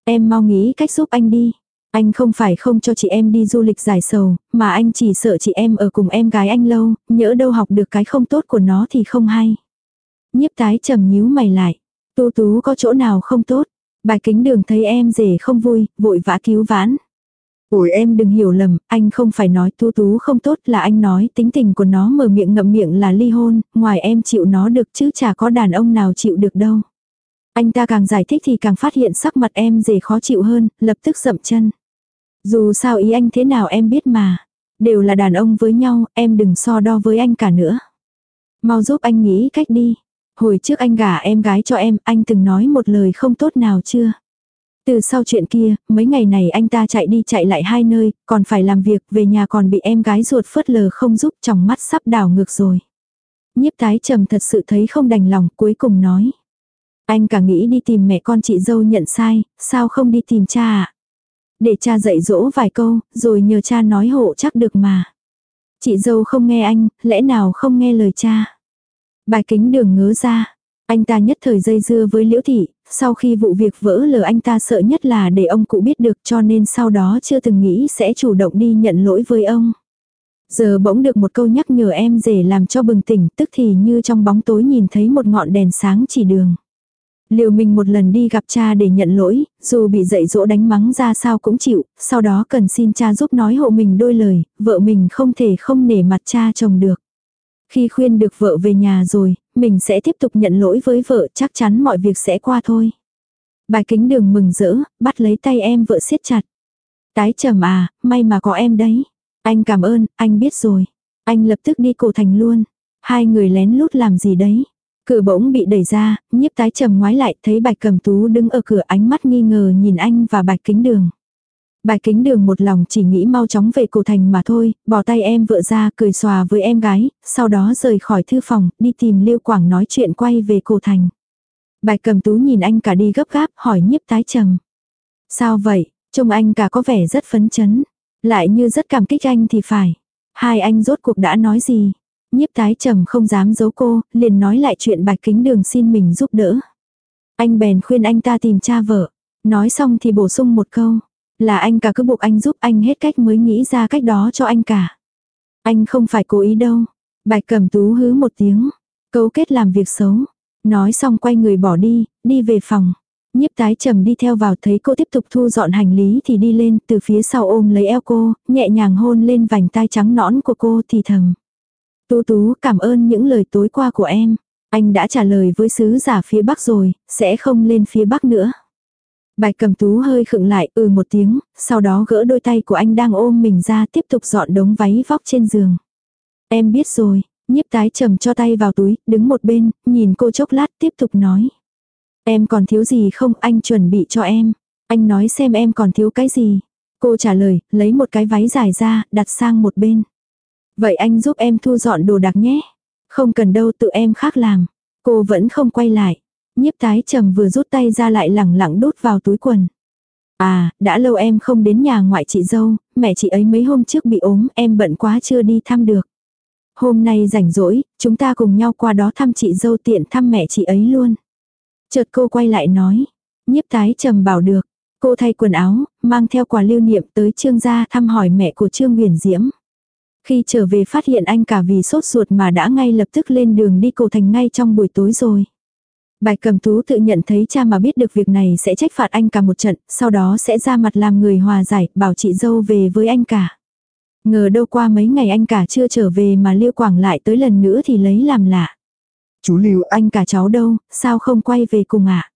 Speaker 1: Em mau nghĩ cách giúp anh đi. Anh không phải không cho chị em đi du lịch giải sầu, mà anh chỉ sợ chị em ở cùng em gái anh lâu, nhỡ đâu học được cái không tốt của nó thì không hay. Nhiếp tái trầm nhíu mày lại. Tu tú có chỗ nào không tốt? Bài kính đường thấy em rể không vui, vội vã cứu vãn. Ủi em đừng hiểu lầm, anh không phải nói tu tú không tốt là anh nói tính tình của nó mở miệng ngậm miệng là ly hôn, ngoài em chịu nó được chứ chả có đàn ông nào chịu được đâu. Anh ta càng giải thích thì càng phát hiện sắc mặt em rể khó chịu hơn, lập tức dậm chân. Dù sao ý anh thế nào em biết mà. Đều là đàn ông với nhau, em đừng so đo với anh cả nữa. Mau giúp anh nghĩ cách đi. Hồi trước anh gả em gái cho em, anh từng nói một lời không tốt nào chưa? Từ sau chuyện kia, mấy ngày này anh ta chạy đi chạy lại hai nơi, còn phải làm việc, về nhà còn bị em gái ruột phớt lờ không giúp trong mắt sắp đảo ngược rồi. Nhiếp tái trầm thật sự thấy không đành lòng, cuối cùng nói. Anh cả nghĩ đi tìm mẹ con chị dâu nhận sai, sao không đi tìm cha ạ? À? Để cha dạy dỗ vài câu, rồi nhờ cha nói hộ chắc được mà. Chị dâu không nghe anh, lẽ nào không nghe lời cha? Bài kính đường ngớ ra. Anh ta nhất thời dây dưa với liễu thị, sau khi vụ việc vỡ lờ anh ta sợ nhất là để ông cụ biết được cho nên sau đó chưa từng nghĩ sẽ chủ động đi nhận lỗi với ông. Giờ bỗng được một câu nhắc nhở em rể làm cho bừng tỉnh tức thì như trong bóng tối nhìn thấy một ngọn đèn sáng chỉ đường. Liều mình một lần đi gặp cha để nhận lỗi, dù bị dạy dỗ đánh mắng ra sao cũng chịu, sau đó cần xin cha giúp nói hộ mình đôi lời, vợ mình không thể không nể mặt cha chồng được. Khi khuyên được vợ về nhà rồi, mình sẽ tiếp tục nhận lỗi với vợ chắc chắn mọi việc sẽ qua thôi. Bài kính đường mừng rỡ, bắt lấy tay em vợ siết chặt. Tái trầm à, may mà có em đấy. Anh cảm ơn, anh biết rồi. Anh lập tức đi cổ thành luôn. Hai người lén lút làm gì đấy. Cửa bỗng bị đẩy ra, nhiếp tái trầm ngoái lại thấy bạch cầm tú đứng ở cửa ánh mắt nghi ngờ nhìn anh và bạch kính đường. Bạch kính đường một lòng chỉ nghĩ mau chóng về cổ thành mà thôi, bỏ tay em vợ ra cười xòa với em gái, sau đó rời khỏi thư phòng, đi tìm Liêu Quảng nói chuyện quay về cổ thành. Bạch cầm tú nhìn anh cả đi gấp gáp, hỏi nhiếp tái trầm. Sao vậy, trông anh cả có vẻ rất phấn chấn, lại như rất cảm kích anh thì phải. Hai anh rốt cuộc đã nói gì? Nhiếp tái trầm không dám giấu cô, liền nói lại chuyện bạch kính đường xin mình giúp đỡ. Anh bèn khuyên anh ta tìm cha vợ. Nói xong thì bổ sung một câu. Là anh cả cứ buộc anh giúp anh hết cách mới nghĩ ra cách đó cho anh cả. Anh không phải cố ý đâu. Bạch Cẩm tú hứ một tiếng. Cấu kết làm việc xấu. Nói xong quay người bỏ đi, đi về phòng. Nhiếp tái trầm đi theo vào thấy cô tiếp tục thu dọn hành lý thì đi lên từ phía sau ôm lấy eo cô, nhẹ nhàng hôn lên vành tai trắng nõn của cô thì thầm. Tú tú cảm ơn những lời tối qua của em. Anh đã trả lời với sứ giả phía bắc rồi, sẽ không lên phía bắc nữa. Bạch cầm tú hơi khựng lại ừ một tiếng, sau đó gỡ đôi tay của anh đang ôm mình ra tiếp tục dọn đống váy vóc trên giường. Em biết rồi, nhiếp tái trầm cho tay vào túi, đứng một bên, nhìn cô chốc lát tiếp tục nói. Em còn thiếu gì không anh chuẩn bị cho em. Anh nói xem em còn thiếu cái gì. Cô trả lời, lấy một cái váy dài ra, đặt sang một bên. Vậy anh giúp em thu dọn đồ đạc nhé. Không cần đâu tự em khác làm. Cô vẫn không quay lại. Nhiếp tái trầm vừa rút tay ra lại lẳng lặng đút vào túi quần. À, đã lâu em không đến nhà ngoại chị dâu, mẹ chị ấy mấy hôm trước bị ốm, em bận quá chưa đi thăm được. Hôm nay rảnh rỗi, chúng ta cùng nhau qua đó thăm chị dâu tiện thăm mẹ chị ấy luôn. Chợt cô quay lại nói, nhiếp tái trầm bảo được. Cô thay quần áo, mang theo quà lưu niệm tới trương gia thăm hỏi mẹ của trương huyền diễm. Khi trở về phát hiện anh cả vì sốt ruột mà đã ngay lập tức lên đường đi cổ thành ngay trong buổi tối rồi. Bạch cầm tú tự nhận thấy cha mà biết được việc này sẽ trách phạt anh cả một trận, sau đó sẽ ra mặt làm người hòa giải, bảo chị dâu về với anh cả. Ngờ đâu qua mấy ngày anh cả chưa trở về mà Liêu Quảng lại tới lần nữa thì lấy làm lạ.
Speaker 2: Chú Liêu
Speaker 1: anh cả cháu đâu, sao không quay về cùng ạ? À?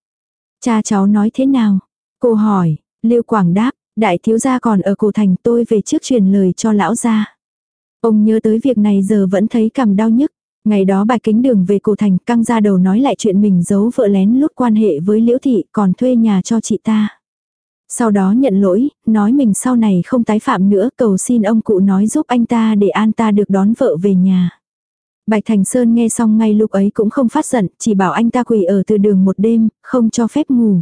Speaker 1: Cha cháu nói thế nào? Cô hỏi, Liêu Quảng đáp, đại thiếu gia còn ở cổ thành tôi về trước truyền lời cho lão gia. Ông nhớ tới việc này giờ vẫn thấy cằm đau nhức. Ngày đó bài kính đường về cổ thành căng ra đầu nói lại chuyện mình giấu vợ lén lút quan hệ với liễu thị còn thuê nhà cho chị ta. Sau đó nhận lỗi, nói mình sau này không tái phạm nữa cầu xin ông cụ nói giúp anh ta để an ta được đón vợ về nhà. Bạch Thành Sơn nghe xong ngay lúc ấy cũng không phát giận, chỉ bảo anh ta quỳ ở từ đường một đêm, không cho phép ngủ.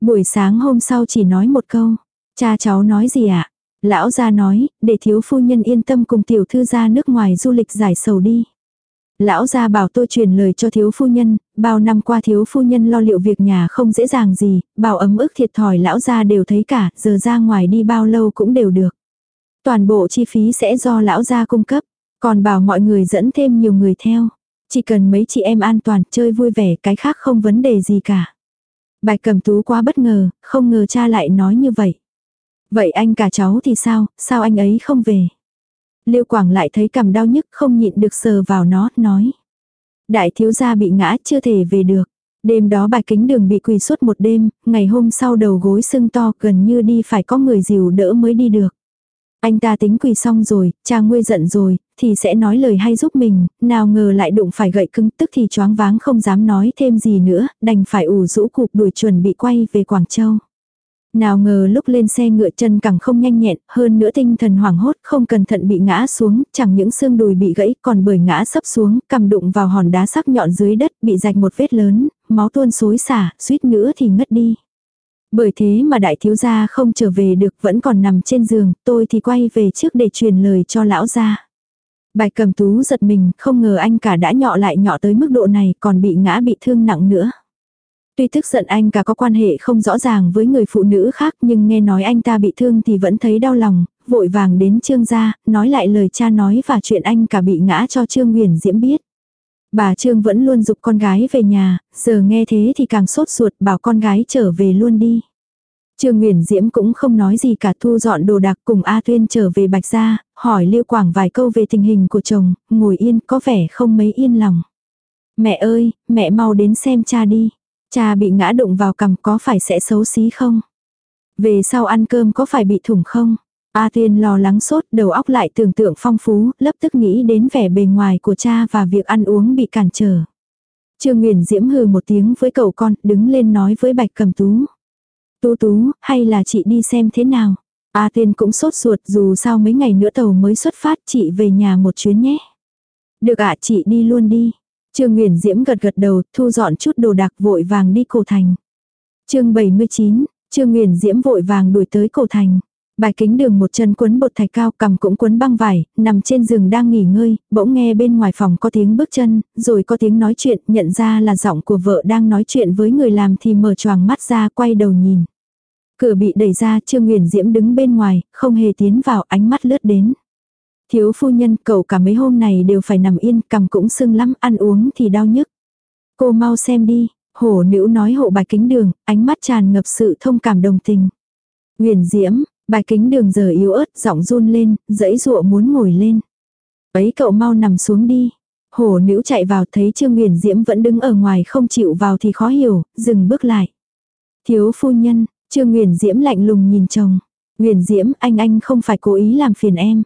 Speaker 1: Buổi sáng hôm sau chỉ nói một câu, cha cháu nói gì ạ? À? Lão gia nói, để thiếu phu nhân yên tâm cùng tiểu thư ra nước ngoài du lịch giải sầu đi. Lão gia bảo tôi truyền lời cho thiếu phu nhân, bao năm qua thiếu phu nhân lo liệu việc nhà không dễ dàng gì, bảo ấm ức thiệt thòi lão gia đều thấy cả, giờ ra ngoài đi bao lâu cũng đều được. Toàn bộ chi phí sẽ do lão gia cung cấp, còn bảo mọi người dẫn thêm nhiều người theo. Chỉ cần mấy chị em an toàn, chơi vui vẻ, cái khác không vấn đề gì cả. Bạch cầm tú quá bất ngờ, không ngờ cha lại nói như vậy. Vậy anh cả cháu thì sao, sao anh ấy không về? Lưu Quảng lại thấy cầm đau nhức không nhịn được sờ vào nó, nói. Đại thiếu gia bị ngã chưa thể về được. Đêm đó bài kính đường bị quỳ suốt một đêm, ngày hôm sau đầu gối sưng to gần như đi phải có người dìu đỡ mới đi được. Anh ta tính quỳ xong rồi, cha nguôi giận rồi, thì sẽ nói lời hay giúp mình, nào ngờ lại đụng phải gậy cứng tức thì choáng váng không dám nói thêm gì nữa, đành phải ủ rũ cục đuổi chuẩn bị quay về Quảng Châu. Nào ngờ lúc lên xe ngựa chân càng không nhanh nhẹn, hơn nữa tinh thần hoảng hốt, không cẩn thận bị ngã xuống, chẳng những xương đùi bị gãy, còn bởi ngã sấp xuống, cầm đụng vào hòn đá sắc nhọn dưới đất, bị rạch một vết lớn, máu tuôn xối xả, suýt nữa thì ngất đi. Bởi thế mà đại thiếu gia không trở về được vẫn còn nằm trên giường, tôi thì quay về trước để truyền lời cho lão gia. Bạch cầm tú giật mình, không ngờ anh cả đã nhọ lại nhọ tới mức độ này, còn bị ngã bị thương nặng nữa. Tuy tức giận anh cả có quan hệ không rõ ràng với người phụ nữ khác nhưng nghe nói anh ta bị thương thì vẫn thấy đau lòng, vội vàng đến trương gia, nói lại lời cha nói và chuyện anh cả bị ngã cho trương huyền diễm biết. Bà Trương vẫn luôn dục con gái về nhà, giờ nghe thế thì càng sốt ruột bảo con gái trở về luôn đi. Trương Nguyễn Diễm cũng không nói gì cả thu dọn đồ đạc cùng A Thuyên trở về Bạch Gia, hỏi Lưu Quảng vài câu về tình hình của chồng, ngồi yên có vẻ không mấy yên lòng. Mẹ ơi, mẹ mau đến xem cha đi. Cha bị ngã đụng vào cằm có phải sẽ xấu xí không? Về sau ăn cơm có phải bị thủng không? A Tuyên lo lắng sốt đầu óc lại tưởng tượng phong phú, lập tức nghĩ đến vẻ bề ngoài của cha và việc ăn uống bị cản trở. Trương Nguyễn Diễm hừ một tiếng với cậu con, đứng lên nói với Bạch Cầm Tú. Tú Tú, hay là chị đi xem thế nào? A Tuyên cũng sốt ruột dù sao mấy ngày nữa tàu mới xuất phát chị về nhà một chuyến nhé. Được ạ chị đi luôn đi. Trương Nguyễn Diễm gật gật đầu, thu dọn chút đồ đạc vội vàng đi cổ thành. chương 79, Trương Nguyễn Diễm vội vàng đuổi tới cổ thành. Bài kính đường một chân quấn bột thạch cao cầm cũng quấn băng vải, nằm trên giường đang nghỉ ngơi, bỗng nghe bên ngoài phòng có tiếng bước chân, rồi có tiếng nói chuyện, nhận ra là giọng của vợ đang nói chuyện với người làm thì mở choàng mắt ra quay đầu nhìn. Cửa bị đẩy ra, Trương Nguyễn Diễm đứng bên ngoài, không hề tiến vào ánh mắt lướt đến. Thiếu phu nhân, cậu cả mấy hôm này đều phải nằm yên, cầm cũng sưng lắm, ăn uống thì đau nhức. Cô mau xem đi, hổ nữ nói hộ bài kính đường, ánh mắt tràn ngập sự thông cảm đồng tình. Nguyễn Diễm, bài kính đường giờ yếu ớt, giọng run lên, dãy dụa muốn ngồi lên. Ấy cậu mau nằm xuống đi. Hổ nữ chạy vào thấy Trương Nguyễn Diễm vẫn đứng ở ngoài không chịu vào thì khó hiểu, dừng bước lại. Thiếu phu nhân, Trương Nguyễn Diễm lạnh lùng nhìn chồng. Nguyễn Diễm, anh anh không phải cố ý làm phiền em.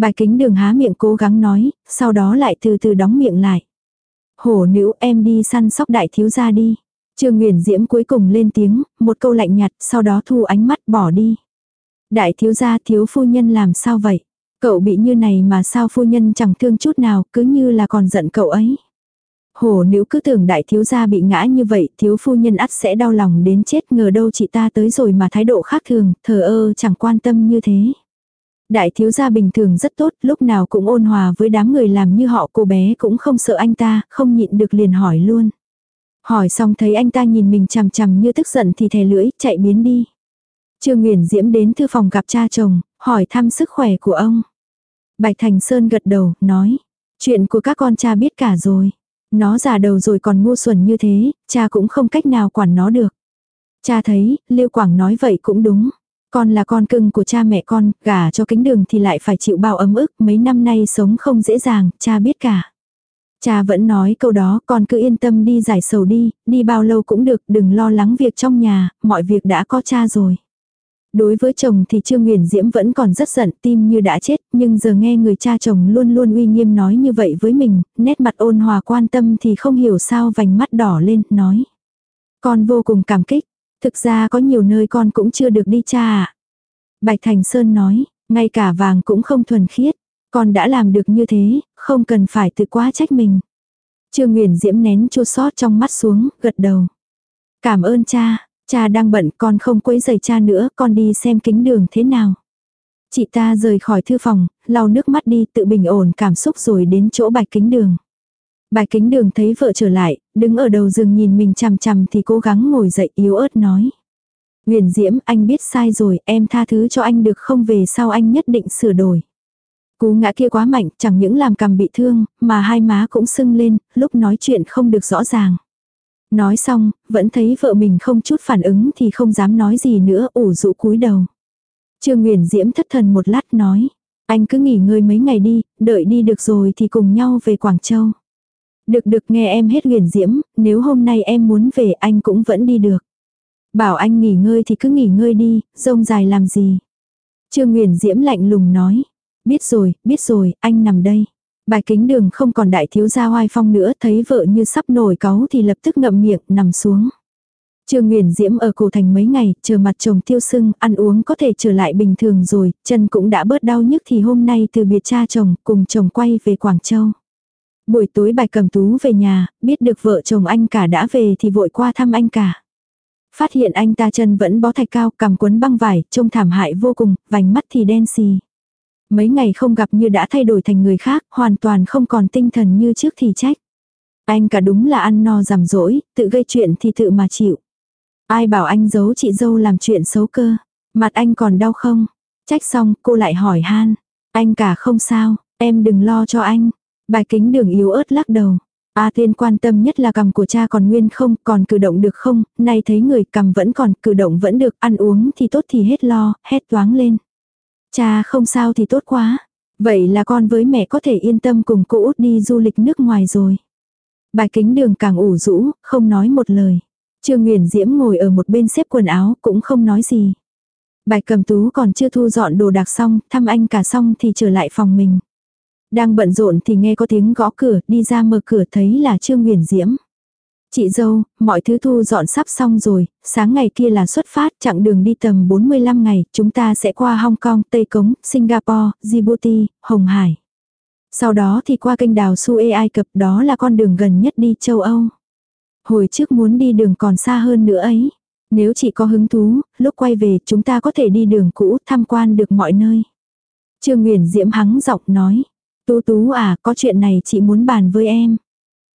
Speaker 1: Bài kính đường há miệng cố gắng nói, sau đó lại từ từ đóng miệng lại. Hổ nữ em đi săn sóc đại thiếu gia đi. Trương Nguyễn Diễm cuối cùng lên tiếng, một câu lạnh nhạt, sau đó thu ánh mắt bỏ đi. Đại thiếu gia thiếu phu nhân làm sao vậy? Cậu bị như này mà sao phu nhân chẳng thương chút nào, cứ như là còn giận cậu ấy. Hổ nữ cứ tưởng đại thiếu gia bị ngã như vậy, thiếu phu nhân ắt sẽ đau lòng đến chết ngờ đâu chị ta tới rồi mà thái độ khác thường, thờ ơ chẳng quan tâm như thế. Đại thiếu gia bình thường rất tốt, lúc nào cũng ôn hòa với đám người làm như họ cô bé cũng không sợ anh ta, không nhịn được liền hỏi luôn. Hỏi xong thấy anh ta nhìn mình chằm chằm như tức giận thì thè lưỡi, chạy biến đi. Trương Nguyễn Diễm đến thư phòng gặp cha chồng, hỏi thăm sức khỏe của ông. Bạch Thành Sơn gật đầu, nói. Chuyện của các con cha biết cả rồi. Nó già đầu rồi còn ngu xuẩn như thế, cha cũng không cách nào quản nó được. Cha thấy, Liêu Quảng nói vậy cũng đúng. Con là con cưng của cha mẹ con, gả cho kính đường thì lại phải chịu bao ấm ức, mấy năm nay sống không dễ dàng, cha biết cả. Cha vẫn nói câu đó, con cứ yên tâm đi giải sầu đi, đi bao lâu cũng được, đừng lo lắng việc trong nhà, mọi việc đã có cha rồi. Đối với chồng thì Trương Nguyễn Diễm vẫn còn rất giận, tim như đã chết, nhưng giờ nghe người cha chồng luôn luôn uy nghiêm nói như vậy với mình, nét mặt ôn hòa quan tâm thì không hiểu sao vành mắt đỏ lên, nói. Con vô cùng cảm kích, thực ra có nhiều nơi con cũng chưa được đi cha ạ. À. Bạch Thành Sơn nói, ngay cả vàng cũng không thuần khiết, con đã làm được như thế, không cần phải tự quá trách mình. Trương Nguyễn Diễm nén chua sót trong mắt xuống, gật đầu. Cảm ơn cha, Cha đang bận con không quấy giày cha nữa, con đi xem kính đường thế nào. Chị ta rời khỏi thư phòng, lau nước mắt đi tự bình ổn cảm xúc rồi đến chỗ bạch kính đường bài kính đường thấy vợ trở lại, đứng ở đầu giường nhìn mình chằm chằm thì cố gắng ngồi dậy yếu ớt nói. Huyền Diễm, anh biết sai rồi, em tha thứ cho anh được không về sau anh nhất định sửa đổi. Cú ngã kia quá mạnh, chẳng những làm cầm bị thương, mà hai má cũng sưng lên, lúc nói chuyện không được rõ ràng. Nói xong, vẫn thấy vợ mình không chút phản ứng thì không dám nói gì nữa ủ rũ cúi đầu. Trương Nguyễn Diễm thất thần một lát nói. Anh cứ nghỉ ngơi mấy ngày đi, đợi đi được rồi thì cùng nhau về Quảng Châu. Được được nghe em hết huyền Diễm, nếu hôm nay em muốn về anh cũng vẫn đi được. Bảo anh nghỉ ngơi thì cứ nghỉ ngơi đi, rông dài làm gì. Trương Nguyễn Diễm lạnh lùng nói. Biết rồi, biết rồi, anh nằm đây. Bài kính đường không còn đại thiếu gia hoai phong nữa thấy vợ như sắp nổi cáu thì lập tức ngậm miệng nằm xuống. Trương Nguyễn Diễm ở cổ thành mấy ngày, chờ mặt chồng tiêu sưng, ăn uống có thể trở lại bình thường rồi, chân cũng đã bớt đau nhức thì hôm nay từ biệt cha chồng, cùng chồng quay về Quảng Châu. Buổi tối bài cầm tú về nhà, biết được vợ chồng anh cả đã về thì vội qua thăm anh cả. Phát hiện anh ta chân vẫn bó thạch cao, cầm cuốn băng vải, trông thảm hại vô cùng, vành mắt thì đen xì. Mấy ngày không gặp như đã thay đổi thành người khác, hoàn toàn không còn tinh thần như trước thì trách. Anh cả đúng là ăn no rằm rỗi, tự gây chuyện thì tự mà chịu. Ai bảo anh giấu chị dâu làm chuyện xấu cơ. Mặt anh còn đau không? Trách xong cô lại hỏi han. Anh cả không sao, em đừng lo cho anh. Bài kính đường yếu ớt lắc đầu. A Tiên quan tâm nhất là cầm của cha còn nguyên không, còn cử động được không, nay thấy người cầm vẫn còn, cử động vẫn được, ăn uống thì tốt thì hết lo, hét toáng lên. Cha không sao thì tốt quá. Vậy là con với mẹ có thể yên tâm cùng cô út đi du lịch nước ngoài rồi. Bài kính đường càng ủ rũ, không nói một lời. Trương Nguyễn Diễm ngồi ở một bên xếp quần áo, cũng không nói gì. Bài cầm tú còn chưa thu dọn đồ đạc xong, thăm anh cả xong thì trở lại phòng mình. Đang bận rộn thì nghe có tiếng gõ cửa, đi ra mở cửa thấy là Trương Nguyễn Diễm. Chị dâu, mọi thứ thu dọn sắp xong rồi, sáng ngày kia là xuất phát, chặng đường đi tầm 45 ngày, chúng ta sẽ qua Hong Kong, Tây Cống, Singapore, Djibouti, Hồng Hải. Sau đó thì qua kênh đào Suez Ai Cập đó là con đường gần nhất đi châu Âu. Hồi trước muốn đi đường còn xa hơn nữa ấy. Nếu chị có hứng thú, lúc quay về chúng ta có thể đi đường cũ tham quan được mọi nơi. Trương Nguyễn Diễm hắng giọng nói. Tú Tú à, có chuyện này chị muốn bàn với em.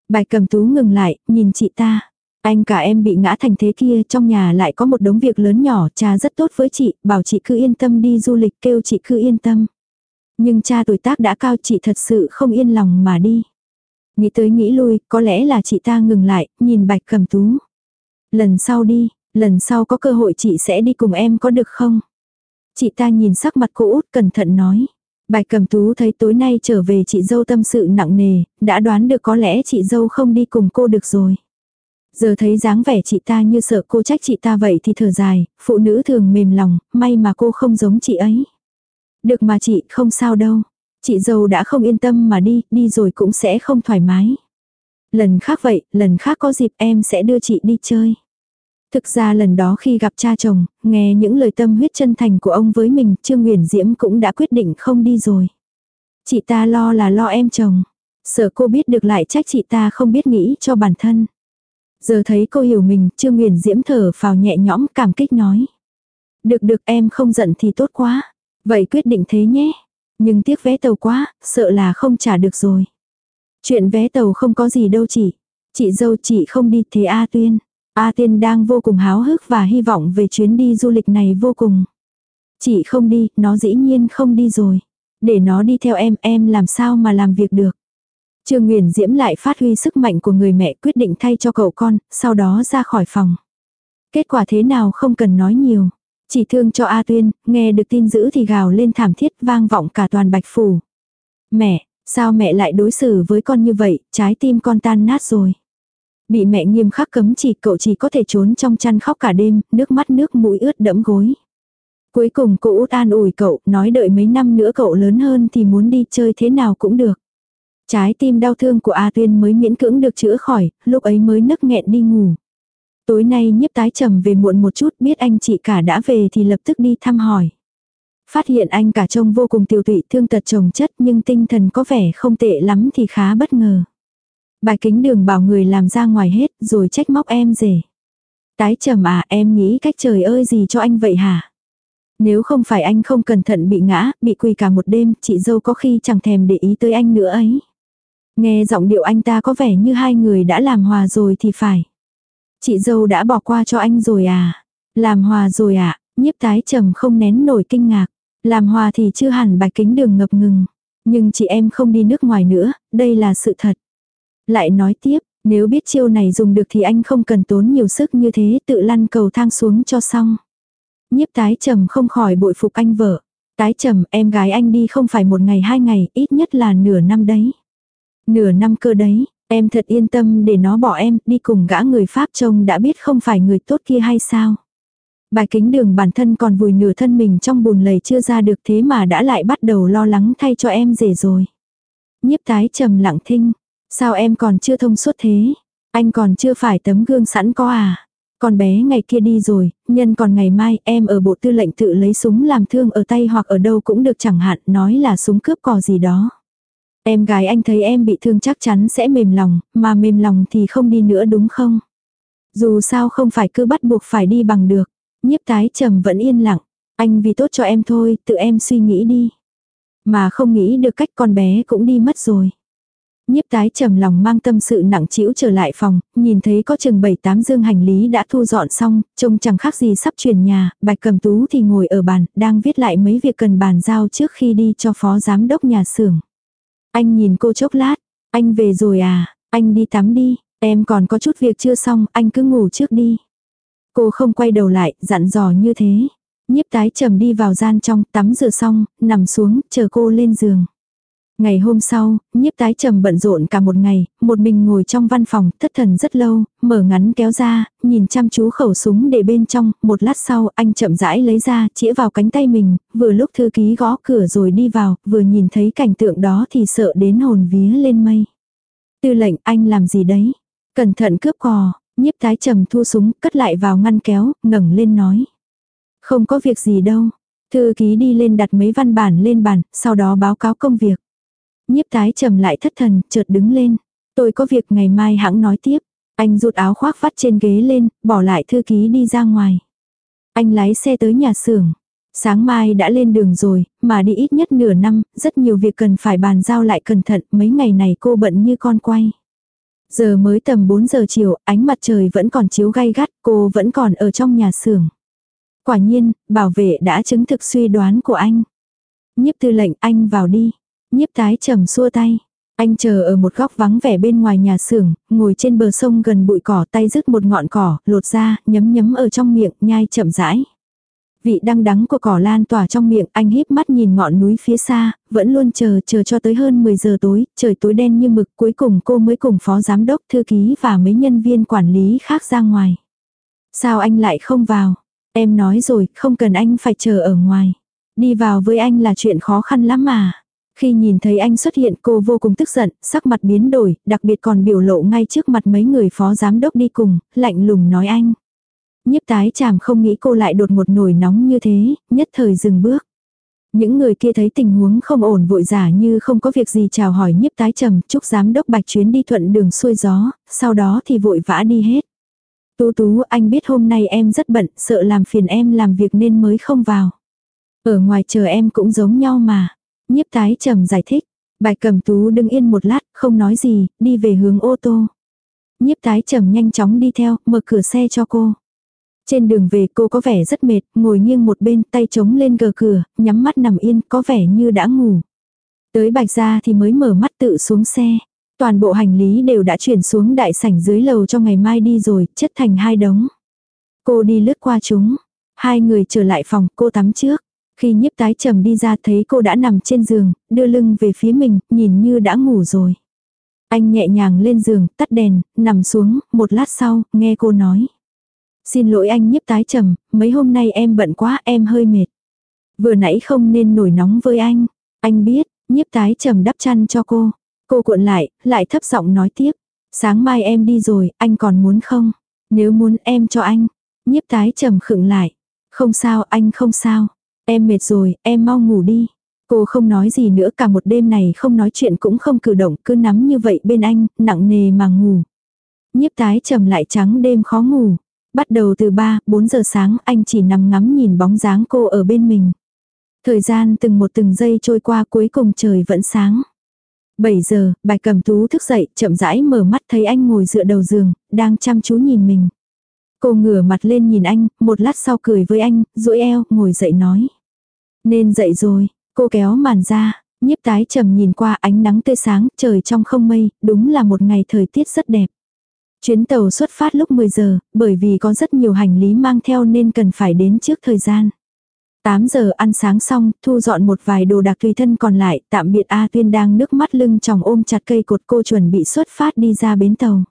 Speaker 1: Bài cầm Tú ngừng lại, nhìn chị ta. Anh cả em bị ngã thành thế kia, trong nhà lại có một đống việc lớn nhỏ, cha rất tốt với chị, bảo chị cứ yên tâm đi du lịch, kêu chị cứ yên tâm. Nhưng cha tuổi tác đã cao chị thật sự không yên lòng mà đi. Nghĩ tới nghĩ lui, có lẽ là chị ta ngừng lại, nhìn bạch cầm tú. Lần sau đi, lần sau có cơ hội chị sẽ đi cùng em có được không? Chị ta nhìn sắc mặt cô út cẩn thận nói. Bạch cầm tú thấy tối nay trở về chị dâu tâm sự nặng nề, đã đoán được có lẽ chị dâu không đi cùng cô được rồi. Giờ thấy dáng vẻ chị ta như sợ cô trách chị ta vậy thì thở dài, phụ nữ thường mềm lòng, may mà cô không giống chị ấy. Được mà chị, không sao đâu. Chị dâu đã không yên tâm mà đi, đi rồi cũng sẽ không thoải mái. Lần khác vậy, lần khác có dịp em sẽ đưa chị đi chơi. Thực ra lần đó khi gặp cha chồng, nghe những lời tâm huyết chân thành của ông với mình, Trương Nguyễn Diễm cũng đã quyết định không đi rồi. Chị ta lo là lo em chồng. Sợ cô biết được lại trách chị ta không biết nghĩ cho bản thân. Giờ thấy cô hiểu mình, Trương Nguyễn Diễm thở phào nhẹ nhõm cảm kích nói. Được được em không giận thì tốt quá. Vậy quyết định thế nhé. Nhưng tiếc vé tàu quá, sợ là không trả được rồi. Chuyện vé tàu không có gì đâu chị. Chị dâu chị không đi thế A Tuyên. A Tiên đang vô cùng háo hức và hy vọng về chuyến đi du lịch này vô cùng. Chị không đi, nó dĩ nhiên không đi rồi. Để nó đi theo em, em làm sao mà làm việc được. Trương Nguyền Diễm lại phát huy sức mạnh của người mẹ quyết định thay cho cậu con, sau đó ra khỏi phòng. Kết quả thế nào không cần nói nhiều. Chỉ thương cho A Tuyên, nghe được tin dữ thì gào lên thảm thiết vang vọng cả toàn bạch phủ. Mẹ, sao mẹ lại đối xử với con như vậy, trái tim con tan nát rồi. Bị mẹ nghiêm khắc cấm chỉ cậu chỉ có thể trốn trong chăn khóc cả đêm, nước mắt nước mũi ướt đẫm gối. Cuối cùng cô út an ủi cậu, nói đợi mấy năm nữa cậu lớn hơn thì muốn đi chơi thế nào cũng được. Trái tim đau thương của A Tuyên mới miễn cưỡng được chữa khỏi, lúc ấy mới nấc nghẹn đi ngủ. Tối nay nhiếp tái trầm về muộn một chút biết anh chị cả đã về thì lập tức đi thăm hỏi. Phát hiện anh cả trông vô cùng tiêu tụy thương tật chồng chất nhưng tinh thần có vẻ không tệ lắm thì khá bất ngờ. Bài kính đường bảo người làm ra ngoài hết rồi trách móc em rể. Tái trầm à em nghĩ cách trời ơi gì cho anh vậy hả? Nếu không phải anh không cẩn thận bị ngã, bị quỳ cả một đêm, chị dâu có khi chẳng thèm để ý tới anh nữa ấy. Nghe giọng điệu anh ta có vẻ như hai người đã làm hòa rồi thì phải. Chị dâu đã bỏ qua cho anh rồi à? Làm hòa rồi à? Nhiếp tái trầm không nén nổi kinh ngạc. Làm hòa thì chưa hẳn bạch kính đường ngập ngừng. Nhưng chị em không đi nước ngoài nữa, đây là sự thật. Lại nói tiếp, nếu biết chiêu này dùng được thì anh không cần tốn nhiều sức như thế tự lăn cầu thang xuống cho xong. Nhiếp tái trầm không khỏi bội phục anh vợ. Tái trầm em gái anh đi không phải một ngày hai ngày, ít nhất là nửa năm đấy. Nửa năm cơ đấy, Em thật yên tâm để nó bỏ em, đi cùng gã người Pháp trông đã biết không phải người tốt kia hay sao. Bài kính đường bản thân còn vùi nửa thân mình trong bùn lầy chưa ra được thế mà đã lại bắt đầu lo lắng thay cho em rể rồi. Nhiếp tái trầm lặng thinh. Sao em còn chưa thông suốt thế? Anh còn chưa phải tấm gương sẵn có à? Con bé ngày kia đi rồi, nhân còn ngày mai em ở bộ tư lệnh tự lấy súng làm thương ở tay hoặc ở đâu cũng được chẳng hạn, nói là súng cướp cò gì đó. Em gái anh thấy em bị thương chắc chắn sẽ mềm lòng, mà mềm lòng thì không đi nữa đúng không? Dù sao không phải cứ bắt buộc phải đi bằng được. Nhiếp tái trầm vẫn yên lặng. Anh vì tốt cho em thôi, tự em suy nghĩ đi. Mà không nghĩ được cách con bé cũng đi mất rồi. Nhiếp tái trầm lòng mang tâm sự nặng trĩu trở lại phòng, nhìn thấy có chừng 7-8 dương hành lý đã thu dọn xong, trông chẳng khác gì sắp chuyển nhà, bạch cầm tú thì ngồi ở bàn, đang viết lại mấy việc cần bàn giao trước khi đi cho phó giám đốc nhà xưởng. Anh nhìn cô chốc lát, anh về rồi à, Anh đi tắm đi, em còn có chút việc chưa xong, anh cứ ngủ trước đi. Cô không quay đầu lại, dặn dò như thế. Nhiếp tái trầm đi vào gian trong, tắm rửa xong, nằm xuống, chờ cô lên giường. Ngày hôm sau, nhiếp tái trầm bận rộn cả một ngày, một mình ngồi trong văn phòng, thất thần rất lâu, mở ngắn kéo ra, nhìn chăm chú khẩu súng để bên trong, một lát sau anh chậm rãi lấy ra, chĩa vào cánh tay mình, vừa lúc thư ký gõ cửa rồi đi vào, vừa nhìn thấy cảnh tượng đó thì sợ đến hồn vía lên mây. Tư lệnh anh làm gì đấy? Cẩn thận cướp cò, nhiếp tái trầm thu súng, cất lại vào ngăn kéo, ngẩng lên nói. Không có việc gì đâu. Thư ký đi lên đặt mấy văn bản lên bàn, sau đó báo cáo công việc. Nhiếp tái trầm lại thất thần, chợt đứng lên. Tôi có việc ngày mai hãng nói tiếp. Anh rút áo khoác vắt trên ghế lên, bỏ lại thư ký đi ra ngoài. Anh lái xe tới nhà xưởng. Sáng mai đã lên đường rồi, mà đi ít nhất nửa năm, rất nhiều việc cần phải bàn giao lại cẩn thận, mấy ngày này cô bận như con quay. Giờ mới tầm 4 giờ chiều, ánh mặt trời vẫn còn chiếu gay gắt, cô vẫn còn ở trong nhà xưởng. Quả nhiên, bảo vệ đã chứng thực suy đoán của anh. Nhiếp tư lệnh anh vào đi. Nhiếp tái trầm xua tay. Anh chờ ở một góc vắng vẻ bên ngoài nhà xưởng, ngồi trên bờ sông gần bụi cỏ tay rứt một ngọn cỏ, lột ra, nhấm nhấm ở trong miệng, nhai chậm rãi. Vị đăng đắng của cỏ lan tỏa trong miệng, anh híp mắt nhìn ngọn núi phía xa, vẫn luôn chờ, chờ cho tới hơn 10 giờ tối, trời tối đen như mực, cuối cùng cô mới cùng phó giám đốc, thư ký và mấy nhân viên quản lý khác ra ngoài. Sao anh lại không vào? Em nói rồi, không cần anh phải chờ ở ngoài. Đi vào với anh là chuyện khó khăn lắm mà. Khi nhìn thấy anh xuất hiện cô vô cùng tức giận, sắc mặt biến đổi, đặc biệt còn biểu lộ ngay trước mặt mấy người phó giám đốc đi cùng, lạnh lùng nói anh. Nhiếp tái chàm không nghĩ cô lại đột một nổi nóng như thế, nhất thời dừng bước. Những người kia thấy tình huống không ổn vội giả như không có việc gì chào hỏi nhiếp tái trầm, chúc giám đốc bạch chuyến đi thuận đường xuôi gió, sau đó thì vội vã đi hết. Tú tú anh biết hôm nay em rất bận, sợ làm phiền em làm việc nên mới không vào. Ở ngoài chờ em cũng giống nhau mà. Nhiếp tái trầm giải thích. Bạch cầm tú đứng yên một lát, không nói gì, đi về hướng ô tô. Nhiếp tái trầm nhanh chóng đi theo, mở cửa xe cho cô. Trên đường về cô có vẻ rất mệt, ngồi nghiêng một bên tay chống lên gờ cửa, nhắm mắt nằm yên, có vẻ như đã ngủ. Tới bạch ra thì mới mở mắt tự xuống xe. Toàn bộ hành lý đều đã chuyển xuống đại sảnh dưới lầu cho ngày mai đi rồi, chất thành hai đống. Cô đi lướt qua chúng. Hai người trở lại phòng, cô tắm trước. Khi nhiếp tái trầm đi ra thấy cô đã nằm trên giường, đưa lưng về phía mình, nhìn như đã ngủ rồi. Anh nhẹ nhàng lên giường, tắt đèn, nằm xuống, một lát sau, nghe cô nói. Xin lỗi anh nhiếp tái trầm, mấy hôm nay em bận quá, em hơi mệt. Vừa nãy không nên nổi nóng với anh. Anh biết, nhiếp tái trầm đắp chăn cho cô. Cô cuộn lại, lại thấp giọng nói tiếp. Sáng mai em đi rồi, anh còn muốn không? Nếu muốn em cho anh. Nhiếp tái trầm khựng lại. Không sao, anh không sao. Em mệt rồi, em mau ngủ đi. Cô không nói gì nữa cả một đêm này không nói chuyện cũng không cử động, cứ nắm như vậy bên anh, nặng nề mà ngủ. Nhiếp tái trầm lại trắng đêm khó ngủ. Bắt đầu từ 3, 4 giờ sáng anh chỉ nằm ngắm nhìn bóng dáng cô ở bên mình. Thời gian từng một từng giây trôi qua cuối cùng trời vẫn sáng. 7 giờ, bạch cầm tú thức dậy, chậm rãi mở mắt thấy anh ngồi dựa đầu giường, đang chăm chú nhìn mình. Cô ngửa mặt lên nhìn anh, một lát sau cười với anh, duỗi eo, ngồi dậy nói. Nên dậy rồi, cô kéo màn ra, nhiếp tái trầm nhìn qua ánh nắng tươi sáng, trời trong không mây, đúng là một ngày thời tiết rất đẹp. Chuyến tàu xuất phát lúc 10 giờ, bởi vì có rất nhiều hành lý mang theo nên cần phải đến trước thời gian. 8 giờ ăn sáng xong, thu dọn một vài đồ đạc tùy thân còn lại, tạm biệt A Tuyên đang nước mắt lưng chồng ôm chặt cây cột cô chuẩn bị xuất phát đi ra bến tàu.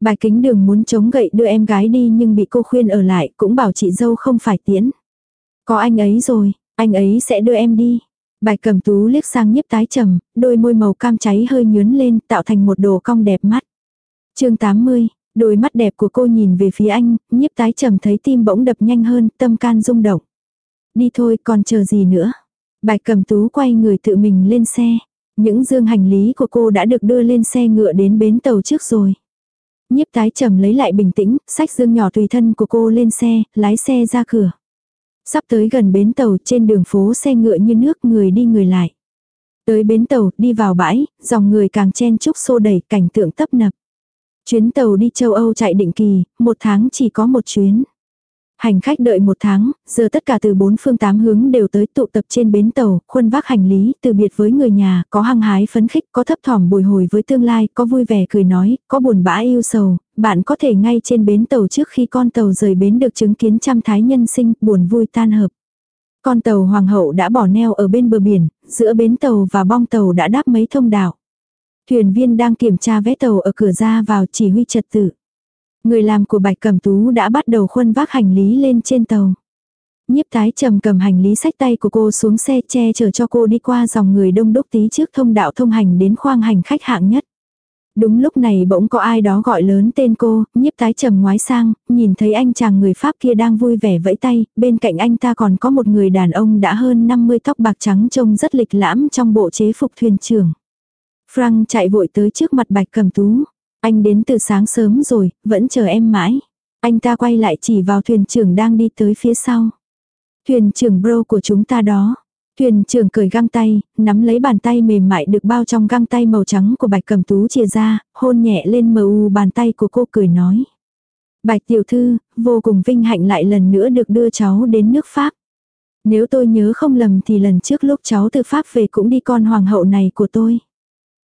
Speaker 1: Bài kính đường muốn chống gậy đưa em gái đi nhưng bị cô khuyên ở lại, cũng bảo chị dâu không phải tiễn. Có anh ấy rồi, anh ấy sẽ đưa em đi. Bài cầm tú liếc sang nhiếp tái trầm, đôi môi màu cam cháy hơi nhướn lên, tạo thành một đồ cong đẹp mắt. chương 80, đôi mắt đẹp của cô nhìn về phía anh, nhiếp tái trầm thấy tim bỗng đập nhanh hơn, tâm can rung động. Đi thôi, còn chờ gì nữa. Bạch cầm tú quay người tự mình lên xe. Những dương hành lý của cô đã được đưa lên xe ngựa đến bến tàu trước rồi. Nhiếp tái trầm lấy lại bình tĩnh, sách dương nhỏ tùy thân của cô lên xe, lái xe ra cửa. Sắp tới gần bến tàu trên đường phố xe ngựa như nước người đi người lại. Tới bến tàu, đi vào bãi, dòng người càng chen chúc xô đẩy cảnh tượng tấp nập. Chuyến tàu đi châu Âu chạy định kỳ, một tháng chỉ có một chuyến. Hành khách đợi một tháng, giờ tất cả từ bốn phương tám hướng đều tới tụ tập trên bến tàu, khuôn vác hành lý, từ biệt với người nhà, có hăng hái phấn khích, có thấp thỏm bồi hồi với tương lai, có vui vẻ cười nói, có buồn bã yêu sầu, bạn có thể ngay trên bến tàu trước khi con tàu rời bến được chứng kiến trăm thái nhân sinh, buồn vui tan hợp. Con tàu Hoàng hậu đã bỏ neo ở bên bờ biển, giữa bến tàu và bong tàu đã đáp mấy thông đạo. Thuyền viên đang kiểm tra vé tàu ở cửa ra vào chỉ huy trật tự. Người làm của Bạch Cẩm Tú đã bắt đầu khuân vác hành lý lên trên tàu. Nhiếp tái trầm cầm hành lý sách tay của cô xuống xe che chở cho cô đi qua dòng người đông đúc tí trước thông đạo thông hành đến khoang hành khách hạng nhất. Đúng lúc này bỗng có ai đó gọi lớn tên cô, nhiếp tái trầm ngoái sang, nhìn thấy anh chàng người Pháp kia đang vui vẻ vẫy tay, bên cạnh anh ta còn có một người đàn ông đã hơn 50 tóc bạc trắng trông rất lịch lãm trong bộ chế phục thuyền trưởng. Frank chạy vội tới trước mặt bạch cầm tú. Anh đến từ sáng sớm rồi, vẫn chờ em mãi. Anh ta quay lại chỉ vào thuyền trưởng đang đi tới phía sau. Thuyền trưởng bro của chúng ta đó. Thuyền trưởng cởi găng tay, nắm lấy bàn tay mềm mại được bao trong găng tay màu trắng của bạch cầm tú chia ra, hôn nhẹ lên mờ u bàn tay của cô cười nói. Bạch tiểu thư, vô cùng vinh hạnh lại lần nữa được đưa cháu đến nước Pháp. Nếu tôi nhớ không lầm thì lần trước lúc cháu từ Pháp về cũng đi con hoàng hậu này của tôi.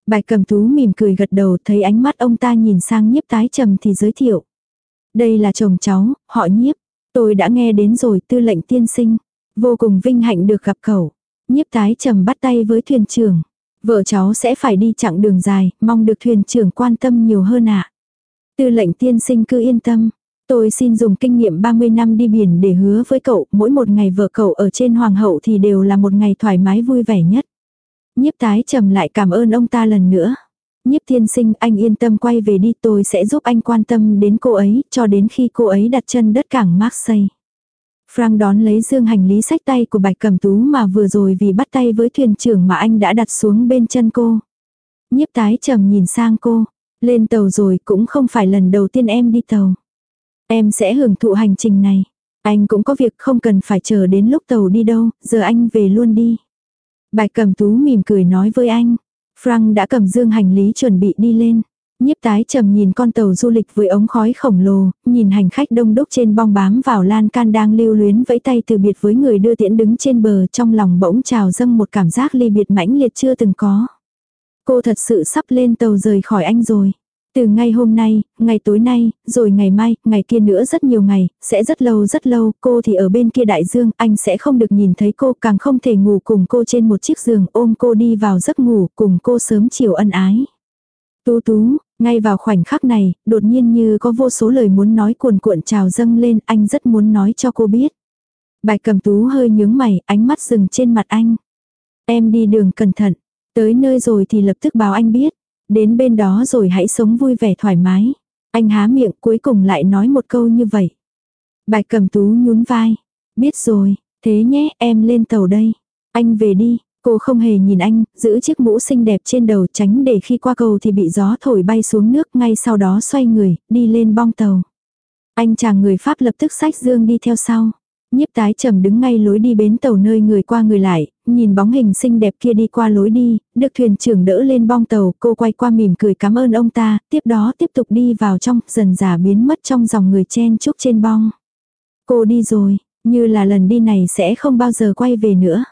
Speaker 1: Bạch cầm tú mỉm cười gật đầu thấy ánh mắt ông ta nhìn sang nhiếp tái trầm thì giới thiệu. Đây là chồng cháu, họ nhiếp. Tôi đã nghe đến rồi tư lệnh tiên sinh. Vô cùng vinh hạnh được gặp cậu. Nhiếp tái trầm bắt tay với thuyền trưởng. Vợ cháu sẽ phải đi chặng đường dài, mong được thuyền trưởng quan tâm nhiều hơn ạ. Tư lệnh tiên sinh cứ yên tâm. Tôi xin dùng kinh nghiệm 30 năm đi biển để hứa với cậu, mỗi một ngày vợ cậu ở trên hoàng hậu thì đều là một ngày thoải mái vui vẻ nhất. Nhiếp tái trầm lại cảm ơn ông ta lần nữa. Nhiếp tiên sinh anh yên tâm quay về đi tôi sẽ giúp anh quan tâm đến cô ấy cho đến khi cô ấy đặt chân đất cảng Marseille. Frank đón lấy dương hành lý sách tay của bạch cầm tú mà vừa rồi vì bắt tay với thuyền trưởng mà anh đã đặt xuống bên chân cô. Nhiếp tái trầm nhìn sang cô. Lên tàu rồi cũng không phải lần đầu tiên em đi tàu. Em sẽ hưởng thụ hành trình này. Anh cũng có việc không cần phải chờ đến lúc tàu đi đâu, giờ anh về luôn đi. Bạch cầm tú mỉm cười nói với anh. Frank đã cầm dương hành lý chuẩn bị đi lên. Nhiếp tái trầm nhìn con tàu du lịch với ống khói khổng lồ, nhìn hành khách đông đúc trên bong bám vào lan can đang lưu luyến vẫy tay từ biệt với người đưa tiễn đứng trên bờ trong lòng bỗng trào dâng một cảm giác ly biệt mãnh liệt chưa từng có. Cô thật sự sắp lên tàu rời khỏi anh rồi. Từ ngay hôm nay, ngày tối nay, rồi ngày mai, ngày kia nữa rất nhiều ngày, sẽ rất lâu rất lâu, cô thì ở bên kia đại dương, anh sẽ không được nhìn thấy cô, càng không thể ngủ cùng cô trên một chiếc giường, ôm cô đi vào giấc ngủ, cùng cô sớm chiều ân ái. Tú tú, ngay vào khoảnh khắc này, đột nhiên như có vô số lời muốn nói cuồn cuộn trào dâng lên, anh rất muốn nói cho cô biết. bài cầm tú hơi nhướng mày, ánh mắt dừng trên mặt anh. Em đi đường cẩn thận, tới nơi rồi thì lập tức báo anh biết. Đến bên đó rồi hãy sống vui vẻ thoải mái. Anh há miệng cuối cùng lại nói một câu như vậy. Bạch cầm tú nhún vai. Biết rồi, thế nhé em lên tàu đây. Anh về đi, cô không hề nhìn anh, giữ chiếc mũ xinh đẹp trên đầu tránh để khi qua cầu thì bị gió thổi bay xuống nước ngay sau đó xoay người, đi lên bong tàu. Anh chàng người Pháp lập tức sách dương đi theo sau. Nhiếp tái trầm đứng ngay lối đi bến tàu nơi người qua người lại, nhìn bóng hình xinh đẹp kia đi qua lối đi, được thuyền trưởng đỡ lên bong tàu, cô quay qua mỉm cười cảm ơn ông ta, tiếp đó tiếp tục đi vào trong, dần giả biến mất trong dòng người chen chúc trên bong. Cô đi rồi, như là lần đi này sẽ không bao giờ quay về nữa.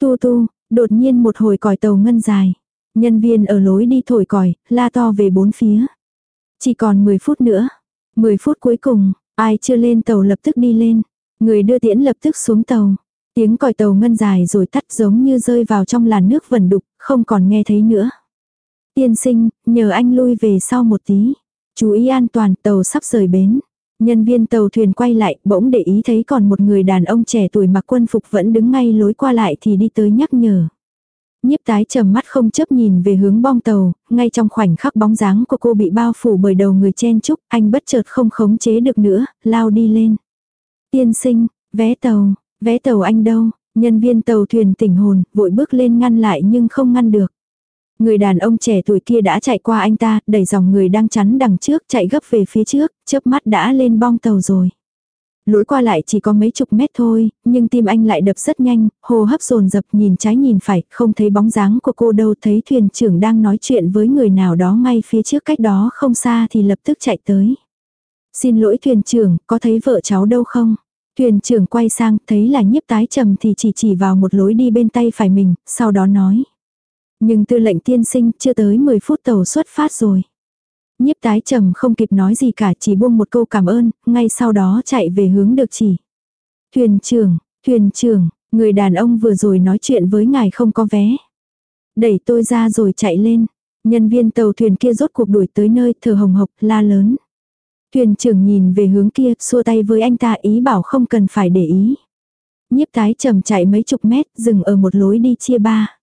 Speaker 1: Tu tu, đột nhiên một hồi còi tàu ngân dài. Nhân viên ở lối đi thổi còi, la to về bốn phía. Chỉ còn 10 phút nữa. 10 phút cuối cùng, ai chưa lên tàu lập tức đi lên. Người đưa tiễn lập tức xuống tàu. Tiếng còi tàu ngân dài rồi tắt giống như rơi vào trong làn nước vẩn đục, không còn nghe thấy nữa. Tiên sinh, nhờ anh lui về sau một tí. Chú ý an toàn, tàu sắp rời bến. Nhân viên tàu thuyền quay lại, bỗng để ý thấy còn một người đàn ông trẻ tuổi mặc quân phục vẫn đứng ngay lối qua lại thì đi tới nhắc nhở. Nhiếp tái trầm mắt không chấp nhìn về hướng bong tàu, ngay trong khoảnh khắc bóng dáng của cô bị bao phủ bởi đầu người chen chúc, anh bất chợt không khống chế được nữa, lao đi lên. Tiên sinh, vé tàu, vé tàu anh đâu? Nhân viên tàu thuyền tỉnh hồn, vội bước lên ngăn lại nhưng không ngăn được. Người đàn ông trẻ tuổi kia đã chạy qua anh ta, đẩy dòng người đang chắn đằng trước chạy gấp về phía trước, chớp mắt đã lên bong tàu rồi. Lối qua lại chỉ có mấy chục mét thôi, nhưng tim anh lại đập rất nhanh, hô hấp dồn dập nhìn trái nhìn phải, không thấy bóng dáng của cô đâu, thấy thuyền trưởng đang nói chuyện với người nào đó ngay phía trước cách đó không xa thì lập tức chạy tới. Xin lỗi thuyền trưởng, có thấy vợ cháu đâu không? Thuyền trưởng quay sang, thấy là nhiếp tái trầm thì chỉ chỉ vào một lối đi bên tay phải mình, sau đó nói. Nhưng tư lệnh tiên sinh chưa tới 10 phút tàu xuất phát rồi. Nhiếp tái trầm không kịp nói gì cả chỉ buông một câu cảm ơn, ngay sau đó chạy về hướng được chỉ. Thuyền trưởng, thuyền trưởng, người đàn ông vừa rồi nói chuyện với ngài không có vé. Đẩy tôi ra rồi chạy lên. Nhân viên tàu thuyền kia rốt cuộc đuổi tới nơi thở hồng hộc la lớn. Thuyền trưởng nhìn về hướng kia, xua tay với anh ta ý bảo không cần phải để ý. Nhiếp tái trầm chạy mấy chục mét, dừng ở một lối đi chia ba.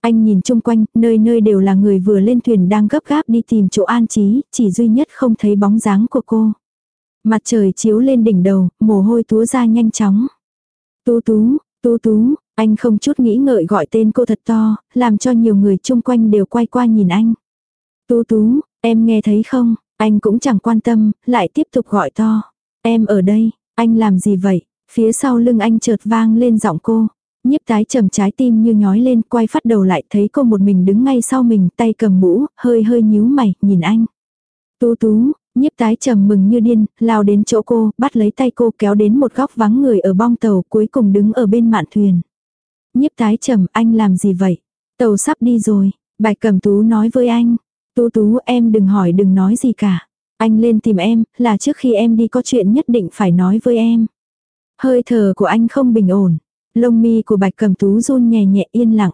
Speaker 1: Anh nhìn chung quanh, nơi nơi đều là người vừa lên thuyền đang gấp gáp đi tìm chỗ an trí, chỉ duy nhất không thấy bóng dáng của cô. Mặt trời chiếu lên đỉnh đầu, mồ hôi túa ra nhanh chóng. Tú tú, tú tú, anh không chút nghĩ ngợi gọi tên cô thật to, làm cho nhiều người chung quanh đều quay qua nhìn anh. Tú tú, em nghe thấy không? Anh cũng chẳng quan tâm, lại tiếp tục gọi to. Em ở đây, anh làm gì vậy? Phía sau lưng anh chợt vang lên giọng cô. Nhiếp tái trầm trái tim như nhói lên quay phát đầu lại thấy cô một mình đứng ngay sau mình tay cầm mũ, hơi hơi nhíu mày, nhìn anh. Tú tú, nhiếp tái trầm mừng như điên, lao đến chỗ cô, bắt lấy tay cô kéo đến một góc vắng người ở bong tàu cuối cùng đứng ở bên mạn thuyền. Nhiếp tái trầm anh làm gì vậy? Tàu sắp đi rồi, bạch cầm tú nói với anh. Tú tú em đừng hỏi đừng nói gì cả. Anh lên tìm em, là trước khi em đi có chuyện nhất định phải nói với em. Hơi thở của anh không bình ổn. Lông mi của bạch cầm tú run nhẹ nhẹ yên lặng.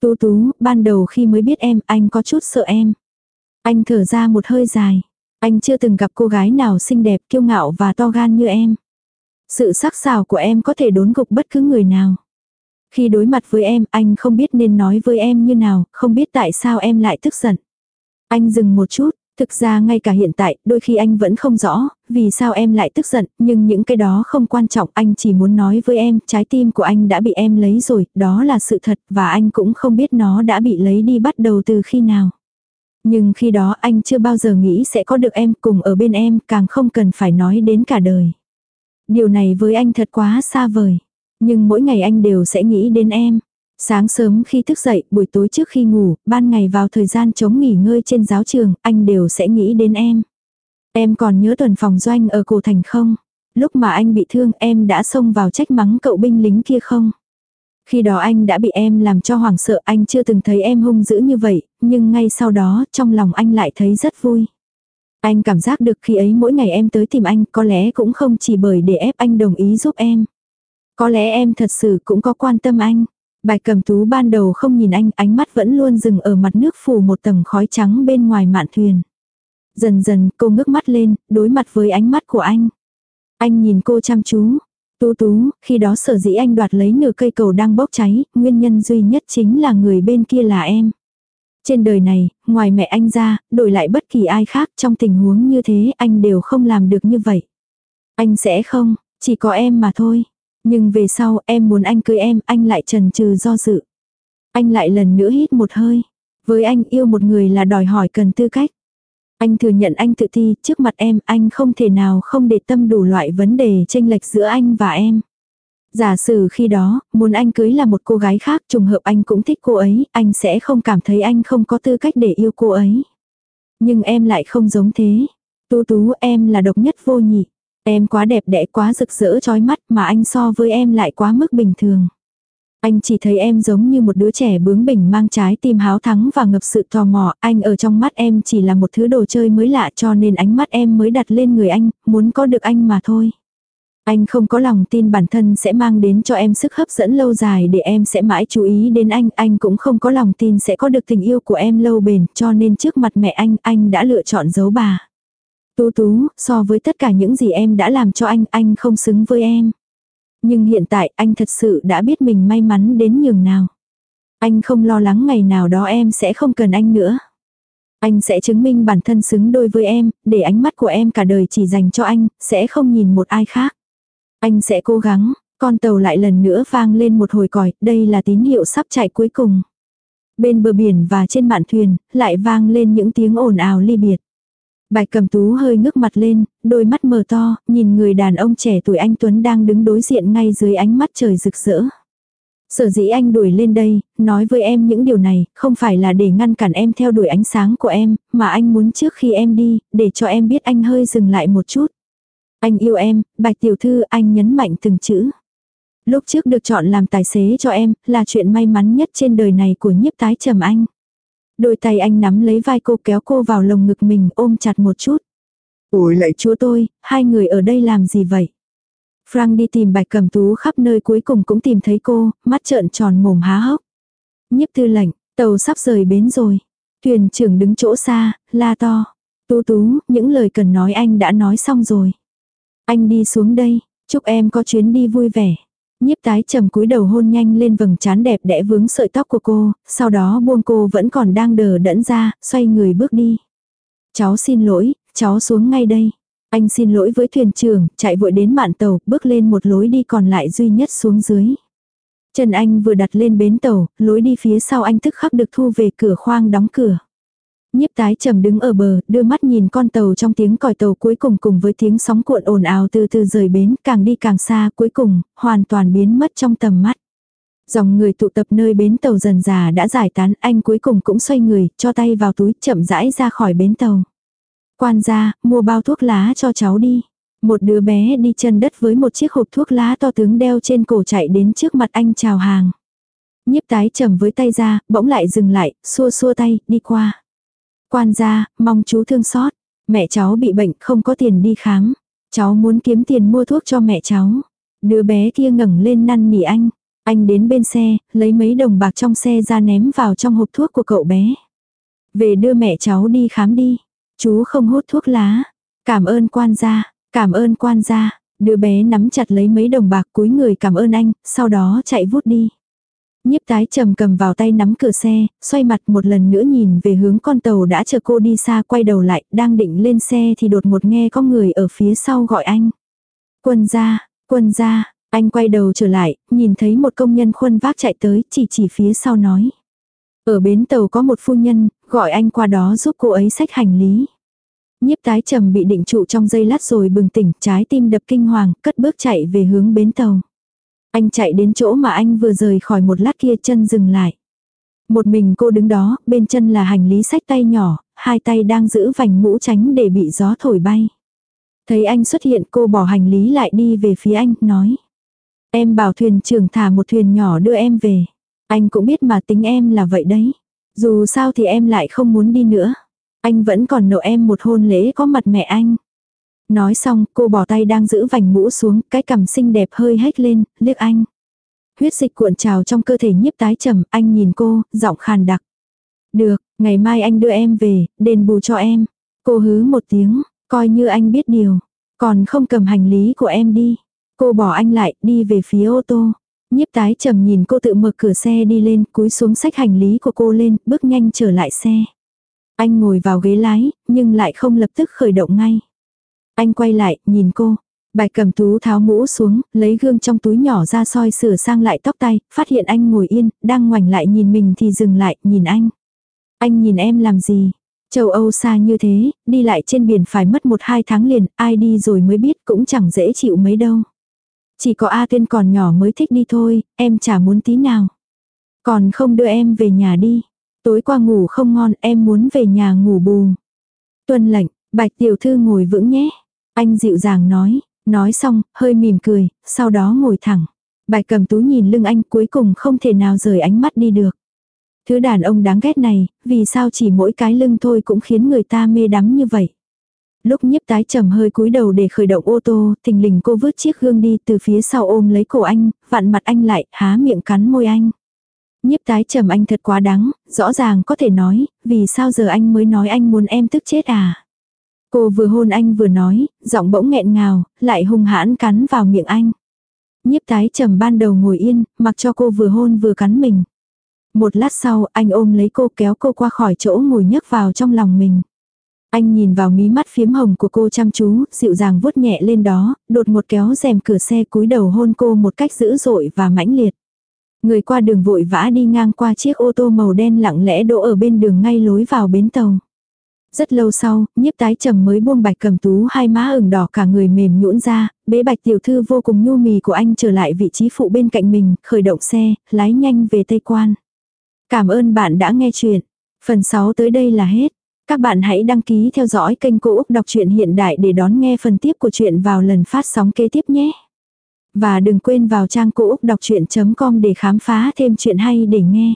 Speaker 1: Tú tú, ban đầu khi mới biết em, anh có chút sợ em. Anh thở ra một hơi dài. Anh chưa từng gặp cô gái nào xinh đẹp, kiêu ngạo và to gan như em. Sự sắc sảo của em có thể đốn gục bất cứ người nào. Khi đối mặt với em, anh không biết nên nói với em như nào, không biết tại sao em lại tức giận. Anh dừng một chút, thực ra ngay cả hiện tại, đôi khi anh vẫn không rõ, vì sao em lại tức giận, nhưng những cái đó không quan trọng, anh chỉ muốn nói với em, trái tim của anh đã bị em lấy rồi, đó là sự thật, và anh cũng không biết nó đã bị lấy đi bắt đầu từ khi nào. Nhưng khi đó anh chưa bao giờ nghĩ sẽ có được em cùng ở bên em, càng không cần phải nói đến cả đời. Điều này với anh thật quá xa vời. Nhưng mỗi ngày anh đều sẽ nghĩ đến em. Sáng sớm khi thức dậy, buổi tối trước khi ngủ, ban ngày vào thời gian chống nghỉ ngơi trên giáo trường, anh đều sẽ nghĩ đến em. Em còn nhớ tuần phòng doanh ở cổ thành không? Lúc mà anh bị thương em đã xông vào trách mắng cậu binh lính kia không? Khi đó anh đã bị em làm cho hoảng sợ anh chưa từng thấy em hung dữ như vậy, nhưng ngay sau đó trong lòng anh lại thấy rất vui. Anh cảm giác được khi ấy mỗi ngày em tới tìm anh có lẽ cũng không chỉ bởi để ép anh đồng ý giúp em. Có lẽ em thật sự cũng có quan tâm anh bài cầm tú ban đầu không nhìn anh, ánh mắt vẫn luôn dừng ở mặt nước phủ một tầng khói trắng bên ngoài mạn thuyền. Dần dần cô ngước mắt lên, đối mặt với ánh mắt của anh. Anh nhìn cô chăm chú. Tú tú, khi đó sở dĩ anh đoạt lấy nửa cây cầu đang bốc cháy, nguyên nhân duy nhất chính là người bên kia là em. Trên đời này, ngoài mẹ anh ra, đổi lại bất kỳ ai khác trong tình huống như thế anh đều không làm được như vậy. Anh sẽ không, chỉ có em mà thôi. Nhưng về sau em muốn anh cưới em, anh lại trần trừ do dự. Anh lại lần nữa hít một hơi. Với anh yêu một người là đòi hỏi cần tư cách. Anh thừa nhận anh tự thi, trước mặt em, anh không thể nào không để tâm đủ loại vấn đề tranh lệch giữa anh và em. Giả sử khi đó, muốn anh cưới là một cô gái khác, trùng hợp anh cũng thích cô ấy, anh sẽ không cảm thấy anh không có tư cách để yêu cô ấy. Nhưng em lại không giống thế. Tú tú em là độc nhất vô nhị. Em quá đẹp đẽ quá rực rỡ trói mắt mà anh so với em lại quá mức bình thường. Anh chỉ thấy em giống như một đứa trẻ bướng bỉnh mang trái tim háo thắng và ngập sự tò mò, anh ở trong mắt em chỉ là một thứ đồ chơi mới lạ cho nên ánh mắt em mới đặt lên người anh, muốn có được anh mà thôi. Anh không có lòng tin bản thân sẽ mang đến cho em sức hấp dẫn lâu dài để em sẽ mãi chú ý đến anh, anh cũng không có lòng tin sẽ có được tình yêu của em lâu bền, cho nên trước mặt mẹ anh, anh đã lựa chọn giấu bà. Tú tú, so với tất cả những gì em đã làm cho anh, anh không xứng với em. Nhưng hiện tại anh thật sự đã biết mình may mắn đến nhường nào. Anh không lo lắng ngày nào đó em sẽ không cần anh nữa. Anh sẽ chứng minh bản thân xứng đôi với em, để ánh mắt của em cả đời chỉ dành cho anh, sẽ không nhìn một ai khác. Anh sẽ cố gắng, con tàu lại lần nữa vang lên một hồi còi, đây là tín hiệu sắp chạy cuối cùng. Bên bờ biển và trên mạn thuyền, lại vang lên những tiếng ồn ào ly biệt. Bạch cầm tú hơi ngước mặt lên, đôi mắt mờ to, nhìn người đàn ông trẻ tuổi anh Tuấn đang đứng đối diện ngay dưới ánh mắt trời rực rỡ. Sở dĩ anh đuổi lên đây, nói với em những điều này, không phải là để ngăn cản em theo đuổi ánh sáng của em, mà anh muốn trước khi em đi, để cho em biết anh hơi dừng lại một chút. Anh yêu em, bạch tiểu thư, anh nhấn mạnh từng chữ. Lúc trước được chọn làm tài xế cho em, là chuyện may mắn nhất trên đời này của nhiếp tái trầm anh. Đôi tay anh nắm lấy vai cô kéo cô vào lồng ngực mình ôm chặt một chút. Ôi lại chúa tôi, hai người ở đây làm gì vậy? Frank đi tìm bạch cầm tú khắp nơi cuối cùng cũng tìm thấy cô, mắt trợn tròn mồm há hốc. Nhiếp tư lệnh, tàu sắp rời bến rồi. Thuyền trưởng đứng chỗ xa, la to. Tú tú, những lời cần nói anh đã nói xong rồi. Anh đi xuống đây, chúc em có chuyến đi vui vẻ. Nhiếp tái trầm cúi đầu hôn nhanh lên vầng trán đẹp đẽ vướng sợi tóc của cô, sau đó buông cô vẫn còn đang đờ đẫn ra, xoay người bước đi. Cháu xin lỗi, cháu xuống ngay đây. Anh xin lỗi với thuyền trưởng, chạy vội đến mạn tàu, bước lên một lối đi còn lại duy nhất xuống dưới. Trần Anh vừa đặt lên bến tàu, lối đi phía sau anh tức khắc được thu về cửa khoang đóng cửa. Nhiếp tái trầm đứng ở bờ, đưa mắt nhìn con tàu trong tiếng còi tàu cuối cùng cùng với tiếng sóng cuộn ồn ào từ từ rời bến, càng đi càng xa, cuối cùng, hoàn toàn biến mất trong tầm mắt. Dòng người tụ tập nơi bến tàu dần già đã giải tán, anh cuối cùng cũng xoay người, cho tay vào túi, chậm rãi ra khỏi bến tàu. Quan gia, mua bao thuốc lá cho cháu đi. Một đứa bé đi chân đất với một chiếc hộp thuốc lá to tướng đeo trên cổ chạy đến trước mặt anh chào hàng. Nhiếp tái trầm với tay ra, bỗng lại dừng lại, xua xua tay, đi qua. Quan gia, mong chú thương xót. Mẹ cháu bị bệnh không có tiền đi khám. Cháu muốn kiếm tiền mua thuốc cho mẹ cháu. Đứa bé kia ngẩng lên năn nỉ anh. Anh đến bên xe, lấy mấy đồng bạc trong xe ra ném vào trong hộp thuốc của cậu bé. Về đưa mẹ cháu đi khám đi. Chú không hút thuốc lá. Cảm ơn quan gia, cảm ơn quan gia. Đứa bé nắm chặt lấy mấy đồng bạc cúi người cảm ơn anh, sau đó chạy vút đi. Nhiếp tái trầm cầm vào tay nắm cửa xe, xoay mặt một lần nữa nhìn về hướng con tàu đã chờ cô đi xa quay đầu lại, đang định lên xe thì đột một nghe có người ở phía sau gọi anh. Quân gia, quân gia, anh quay đầu trở lại, nhìn thấy một công nhân khuân vác chạy tới, chỉ chỉ phía sau nói. Ở bến tàu có một phu nhân, gọi anh qua đó giúp cô ấy xách hành lý. Nhiếp tái trầm bị định trụ trong giây lát rồi bừng tỉnh, trái tim đập kinh hoàng, cất bước chạy về hướng bến tàu. Anh chạy đến chỗ mà anh vừa rời khỏi một lát kia chân dừng lại. Một mình cô đứng đó, bên chân là hành lý sách tay nhỏ, hai tay đang giữ vành mũ tránh để bị gió thổi bay. Thấy anh xuất hiện cô bỏ hành lý lại đi về phía anh, nói. Em bảo thuyền trưởng thả một thuyền nhỏ đưa em về. Anh cũng biết mà tính em là vậy đấy. Dù sao thì em lại không muốn đi nữa. Anh vẫn còn nợ em một hôn lễ có mặt mẹ anh. Nói xong, cô bỏ tay đang giữ vành mũ xuống, cái cằm xinh đẹp hơi hét lên, liếc anh. Huyết dịch cuộn trào trong cơ thể nhiếp tái trầm, anh nhìn cô, giọng khàn đặc. Được, ngày mai anh đưa em về, đền bù cho em. Cô hứ một tiếng, coi như anh biết điều. Còn không cầm hành lý của em đi. Cô bỏ anh lại, đi về phía ô tô. Nhiếp tái trầm nhìn cô tự mở cửa xe đi lên, cúi xuống sách hành lý của cô lên, bước nhanh trở lại xe. Anh ngồi vào ghế lái, nhưng lại không lập tức khởi động ngay. Anh quay lại, nhìn cô. Bạch cầm tú tháo mũ xuống, lấy gương trong túi nhỏ ra soi sửa sang lại tóc tay, phát hiện anh ngồi yên, đang ngoảnh lại nhìn mình thì dừng lại, nhìn anh. Anh nhìn em làm gì? Châu Âu xa như thế, đi lại trên biển phải mất một hai tháng liền, ai đi rồi mới biết cũng chẳng dễ chịu mấy đâu. Chỉ có A Tuyên còn nhỏ mới thích đi thôi, em chả muốn tí nào. Còn không đưa em về nhà đi. Tối qua ngủ không ngon, em muốn về nhà ngủ bù. Tuân lệnh, bạch tiểu thư ngồi vững nhé. Anh dịu dàng nói, nói xong, hơi mỉm cười, sau đó ngồi thẳng. Bạch cầm tú nhìn lưng anh cuối cùng không thể nào rời ánh mắt đi được. Thứ đàn ông đáng ghét này, vì sao chỉ mỗi cái lưng thôi cũng khiến người ta mê đắm như vậy. Lúc nhiếp tái trầm hơi cúi đầu để khởi động ô tô, thình lình cô vứt chiếc gương đi từ phía sau ôm lấy cổ anh, vặn mặt anh lại, há miệng cắn môi anh. Nhiếp tái trầm anh thật quá đáng, rõ ràng có thể nói, vì sao giờ anh mới nói anh muốn em tức chết à. Cô vừa hôn anh vừa nói, giọng bỗng nghẹn ngào, lại hung hãn cắn vào miệng anh. Nhiếp tái trầm ban đầu ngồi yên, mặc cho cô vừa hôn vừa cắn mình. Một lát sau, anh ôm lấy cô kéo cô qua khỏi chỗ ngồi nhấc vào trong lòng mình. Anh nhìn vào mí mắt phiếm hồng của cô chăm chú, dịu dàng vuốt nhẹ lên đó, đột một kéo rèm cửa xe cúi đầu hôn cô một cách dữ dội và mãnh liệt. Người qua đường vội vã đi ngang qua chiếc ô tô màu đen lặng lẽ đỗ ở bên đường ngay lối vào bến tàu. Rất lâu sau, nhiếp tái trầm mới buông bạch cầm tú hai má ửng đỏ cả người mềm nhũn ra, bế bạch tiểu thư vô cùng nhu mì của anh trở lại vị trí phụ bên cạnh mình, khởi động xe, lái nhanh về Tây Quan. Cảm ơn bạn đã nghe chuyện. Phần 6 tới đây là hết. Các bạn hãy đăng ký theo dõi kênh Cô Úc Đọc truyện Hiện Đại để đón nghe phần tiếp của chuyện vào lần phát sóng kế tiếp nhé. Và đừng quên vào trang Cô Úc Đọc Chuyện.com để khám phá thêm chuyện hay để nghe.